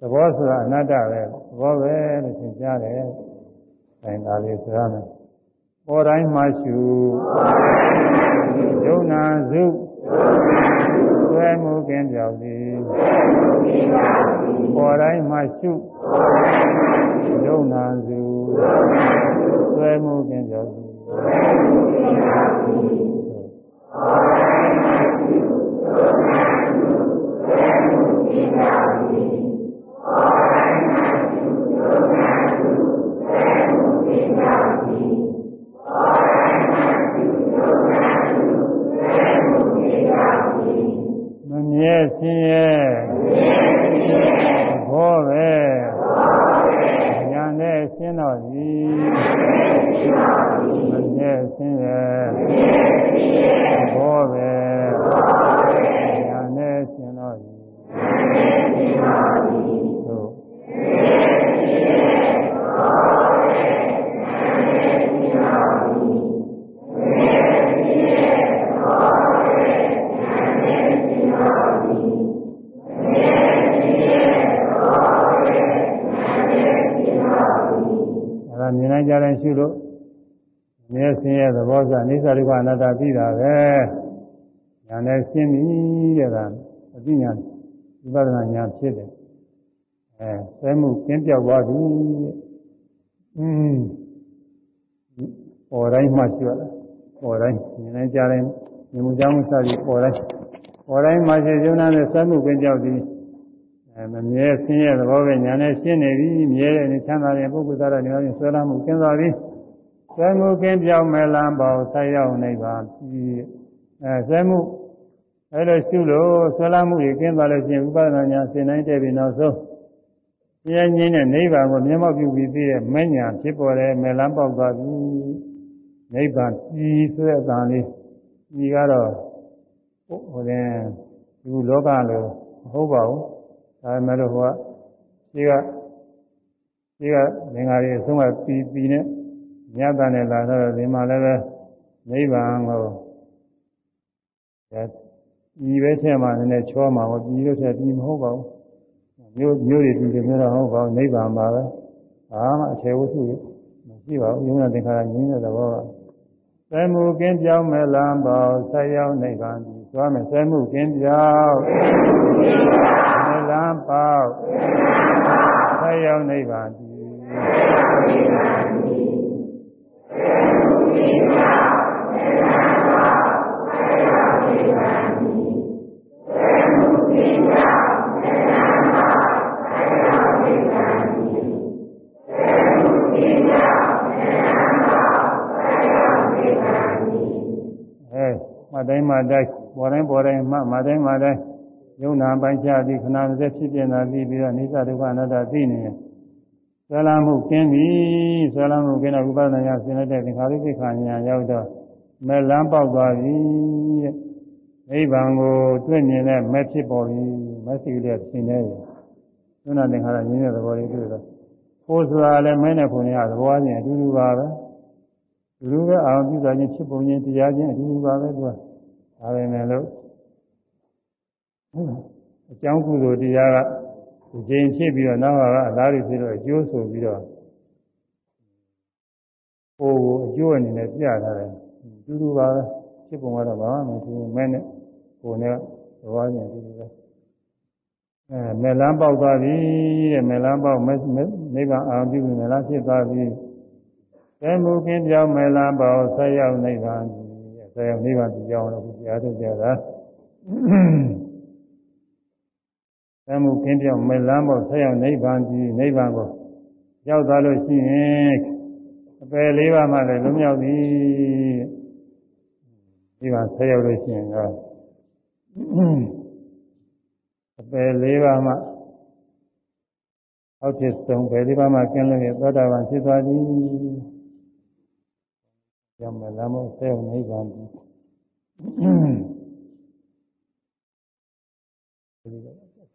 သဘောဆိုတာအနတ္တပဲသဘောပဲလို့သင်ကြားတယ်။အဲဒါလေးဆိုရမယ်။ပေါ်တိုင်းမှရှုယုံနာစုသွဲ မှုကင်းပြောက်သည်ပေါ်တိုင်းမှရှုယုံနာစုသွဲမှုကင်းပြောက်သည်ပေါ်တိုင်းမှရှုယုံနာစုသွဲမှုကင်းပြောက်သည် မမြဲဆင်းရဲဘောပဲညာနဲ့ရှင်းတော်သည်မမြဲဆင်းရဲဘောပဲ ဒါမြင်နိုင်ကြတဲ့ရှုလို့မြဲဆင်းရဲသဘောစအိသဒုက္ခအနတ္တသိတာပဲညာနဲ့ရှင်းပြီတဲ့ကအသိဉာဏ်ဝိပဿနာဉာဏ်ဖြစ်တယ်အဲဆဲမှုကျင်းပြောက်သွားပြီอืมပေါ်တိုင်းမှရှိရတာပေါ်တိုင်းမြင်နိုင်ကြတဲ့မြင်မှုကြောင့်စသည်ပေါ်တိုင်းပေါ်တိုင်းမှာရှိရုံနာနဲ့ဆဲမှုကျင်းပြောက်သည် အဲမမြဲဆင်းရဲသဘောပဲညာနဲ့ရှင်းနေပြီမြဲတဲ့နေချမ်းသာတဲ့ပုဂ္ဂိုလ်သားတဲ့နေရာချင်းဆွဲလာမှုကျင်းသွားပြီဆွဲမှုကင်းပြောင်းမဲ့လမ်းပေါဆက်ရောက်နေပါပြီအဲဆွဲမှုအဲလိုရှုလို့ဆွဲလာမှုကြီးကျင်းသွားလို့ရှိရင်ဥပဒနာညာရှင်းနိုင်တဲ့ပြီနောက်ဆုံးပြင်းရင်းနဲ့နိဗ္ဗာန်ကိုမျက်မှောက်ပြုပြီးသိတဲ့မဉ္ဇဏ်ဖြစ်ပေါ်တယ်မဲ့လမ်းပေါက်သွားပြီနိဗ္ဗာန်ကြီးဆိုတဲ့အတန်လေးဒီကတော့ဟိုတဲ့ဒီလောကလိုမဟုတ်ပါဘူး ဒါပေမဲ့လို့ဟိုကဒီကဒီကငင်္ဂါရီအဆုံးကပီပီနဲ့ညတာနဲ့လာတော့ဒီမှာလည်းပဲနိဗ္ဗာန်ကိုဒီပဲထဲမှာနည်းနည်းချောမှာပေါ့ဒီလိုထဲဒီမဟုတ်ပါဘူးမျိုးမျိုးတွေဒီလိုမျိုးတော့ဟုတ်ပါဘူးနိဗ္ဗာန်ပါပဲဘာမှအခြေဝတ္ထုမရှိပါဘူးယုံနာသင်္ခါရငြင်းတဲ့သဘောကသဲမှုကင်းပြောင်းမဲ့လမ်းပေါ်ဆက်ရောက်နိဗ္ဗာန်ကြီးသွားမယ်သဲမှုကင်းပြောင်း မဲ့လမ်းပေါ်ဆက်ရောက်နိဗ္ဗာန်ကြီးအဲမတိုင်းမတိုင်းပေါ်တိုင်းပေါ်တိုင်းမှမတိုင်းမတိုင်း ယုံနာပိုင်းခြားပြီးခဏတစ်ဆက်ဖြစ်ပြနေတာပြီးပြီးတော့အိသဒုက္ခအနတ္တသိနေတယ်ဆွဲလာမှုကင်းပြီဆွဲလာမှုကင်းတော့ဥပဒနာညာဆင်းတဲ့သင်္ခါရိပိခာညာရောက်တော့မဲ့လန်းပေါက်သွားပြီတဲ့နိဗ္ဗာန်ကိုတွေ့မြင်တဲ့မဲ့ဖြစ်ပေါ်ပြီမဲ့စီတဲ့ဆင်းနေတယ်ယုံနာသင်္ခါရငြင်းတဲ့သဘောလေးတွေ့တော့ကိုယ်ဆိုတာလည်းမဲနဲ့ပုံရသဘောချင်းအတူတူပါပဲလူပဲအောင်ပြုတာချင်းဖြစ်ပုံချင်းတရားချင်းအတူတူပါပဲသူကဒါပဲနဲ့လို့ အကြောင်းကုသိုလ်တရားကဒီချိန်ဖြစ်ပြီးတော့နောက်ကအလားတူဖြစ်တော့အကျိုးဆိုပြီးတော့ဟိုကိုအကျိုးအနေနဲ့ပြထားတယ်တူတူပါပဲဖြစ်ပုံကတော့ဘာမှမတူမဲနဲ့ကိုယ်နဲ့သဘောချင်းတူတူပဲအဲမေလန်းပေါက်သွားပြီတဲ့မေလန်းပေါက်နိဗ္ဗာန်အာရုံပြုပြီမေလန်းဖြစ်သွားပြီသဲမှုကင်းပြောင်းမေလန်းပေါက်ဆက်ရောက်နိဗ္ဗာန်ကြီးသဆက်ရောက်နိဗ္ဗာန်ကြောင်းလို့ကြားထုတ်ကြတာ သမှုကင်းပြောင်းမဲ့လမ်းပေါ်ဆက်ရောက်နိဗ္ဗာန်ကြီးနိဗ္ဗာန်ကိုရောက်သွားလို့ရှိရင်အပယ်လေးပါးမှလည်းလွမြောက်သည်နိဗ္ဗာန်ဆက်ရောက်လို့ရှိရင်တော့အပယ်လေးပါးမှအောက်ဖြစ်ဆုံးပယ်လေးပါးမှကျင်းလို့ရသောတာပန်ဖြစ်သွားသည်။ကြောင့်မလမ်းမဆဲုံနိဗ္ဗာန်ဒီ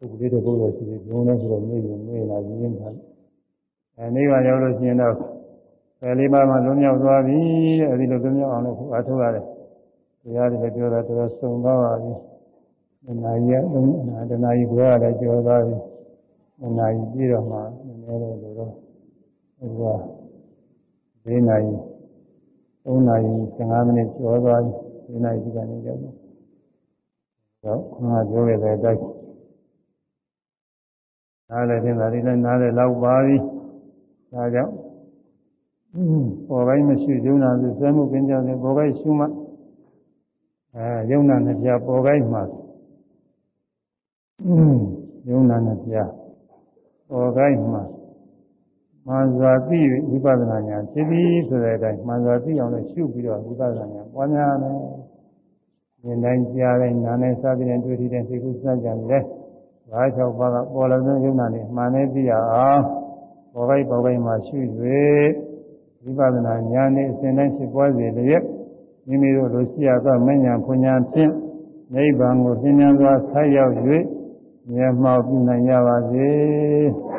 ဒီကလေးတစ်ခုလို့ရှိတယ်ဘုံနဲ့ဆိုတော့နေရင်နေလာရင်းရင်းထားအဲနိဗ္ဗာန်ရောက်လို့ရှိရင်တော့ပယ်လေးပါးမှလွန်မြောက်သွားပြီအဲဒီလိုလွန်မြောက်အောင်လို့အားထုတ်ရတယ်။တရားတွေပြောတာတော်စုံသွားပါပြီ။ဒီနာရီကဒနာရီကိုရတယ်ကြောသွားပြီ။ဒီနာရီပြီးတော့မှနည်းနည်းတော့လို့တော့ဟိုက၄နာရီ3နာရီ15မိနစ်ကျော်သွားပြီ၄နာရီဒီကနေရောက်တော့တော့ခဏပြောခဲ့တဲ့အတိုင်း နားလည်းတင်တာဒီလည်းနားလည်းလောက်ပါပြီဒါကြောင့်ပေါ်ပိုင်းမရှိယုံနာသူဆွဲမှုပင်ကြောင့်လည်းပေါ်ပိုင်းရှုမှအဲယုံနာနဲ့ပြပေါ်ပိုင်းမှာယုံနာနဲ့ပြပေါ်ပိုင်းမှာမှန်စွာသိဝိပဿနာဉာဏ်ဖြစ်ပြီးဆိုတဲ့အတိုင်းမှန်စွာသိအောင်လည်းရှုပြီးတော့ဝိပဿနာဉာဏ်ပွားများမယ်။ဉာဏ်တိုင်းကြားတိုင်းနားနဲ့စသည်နဲ့တွေ့ထိတဲ့သိကုစကြံ လေ။ဘာ၆ပါးကပေါ်လာတဲ့ယုံနာနဲ့မှန်နဲ့သိရအောင်ပေါ်ပိုက်ပေါ်ပိုက်မှာရှု၍ဝိပဿနာဉာဏ်နဲ့အစဉ်တိုင်းဖြစ်ပွားစေလျက်မိမိတို့လိုရှိရသောမဉ္ဇဉ်ဖွညာဖြင့်နိဗ္ဗာန်ကိုသင်္ញန်စွာဆက်ရောက်၍မြတ်မောက်ပြုနိုင်ကြပါစေ။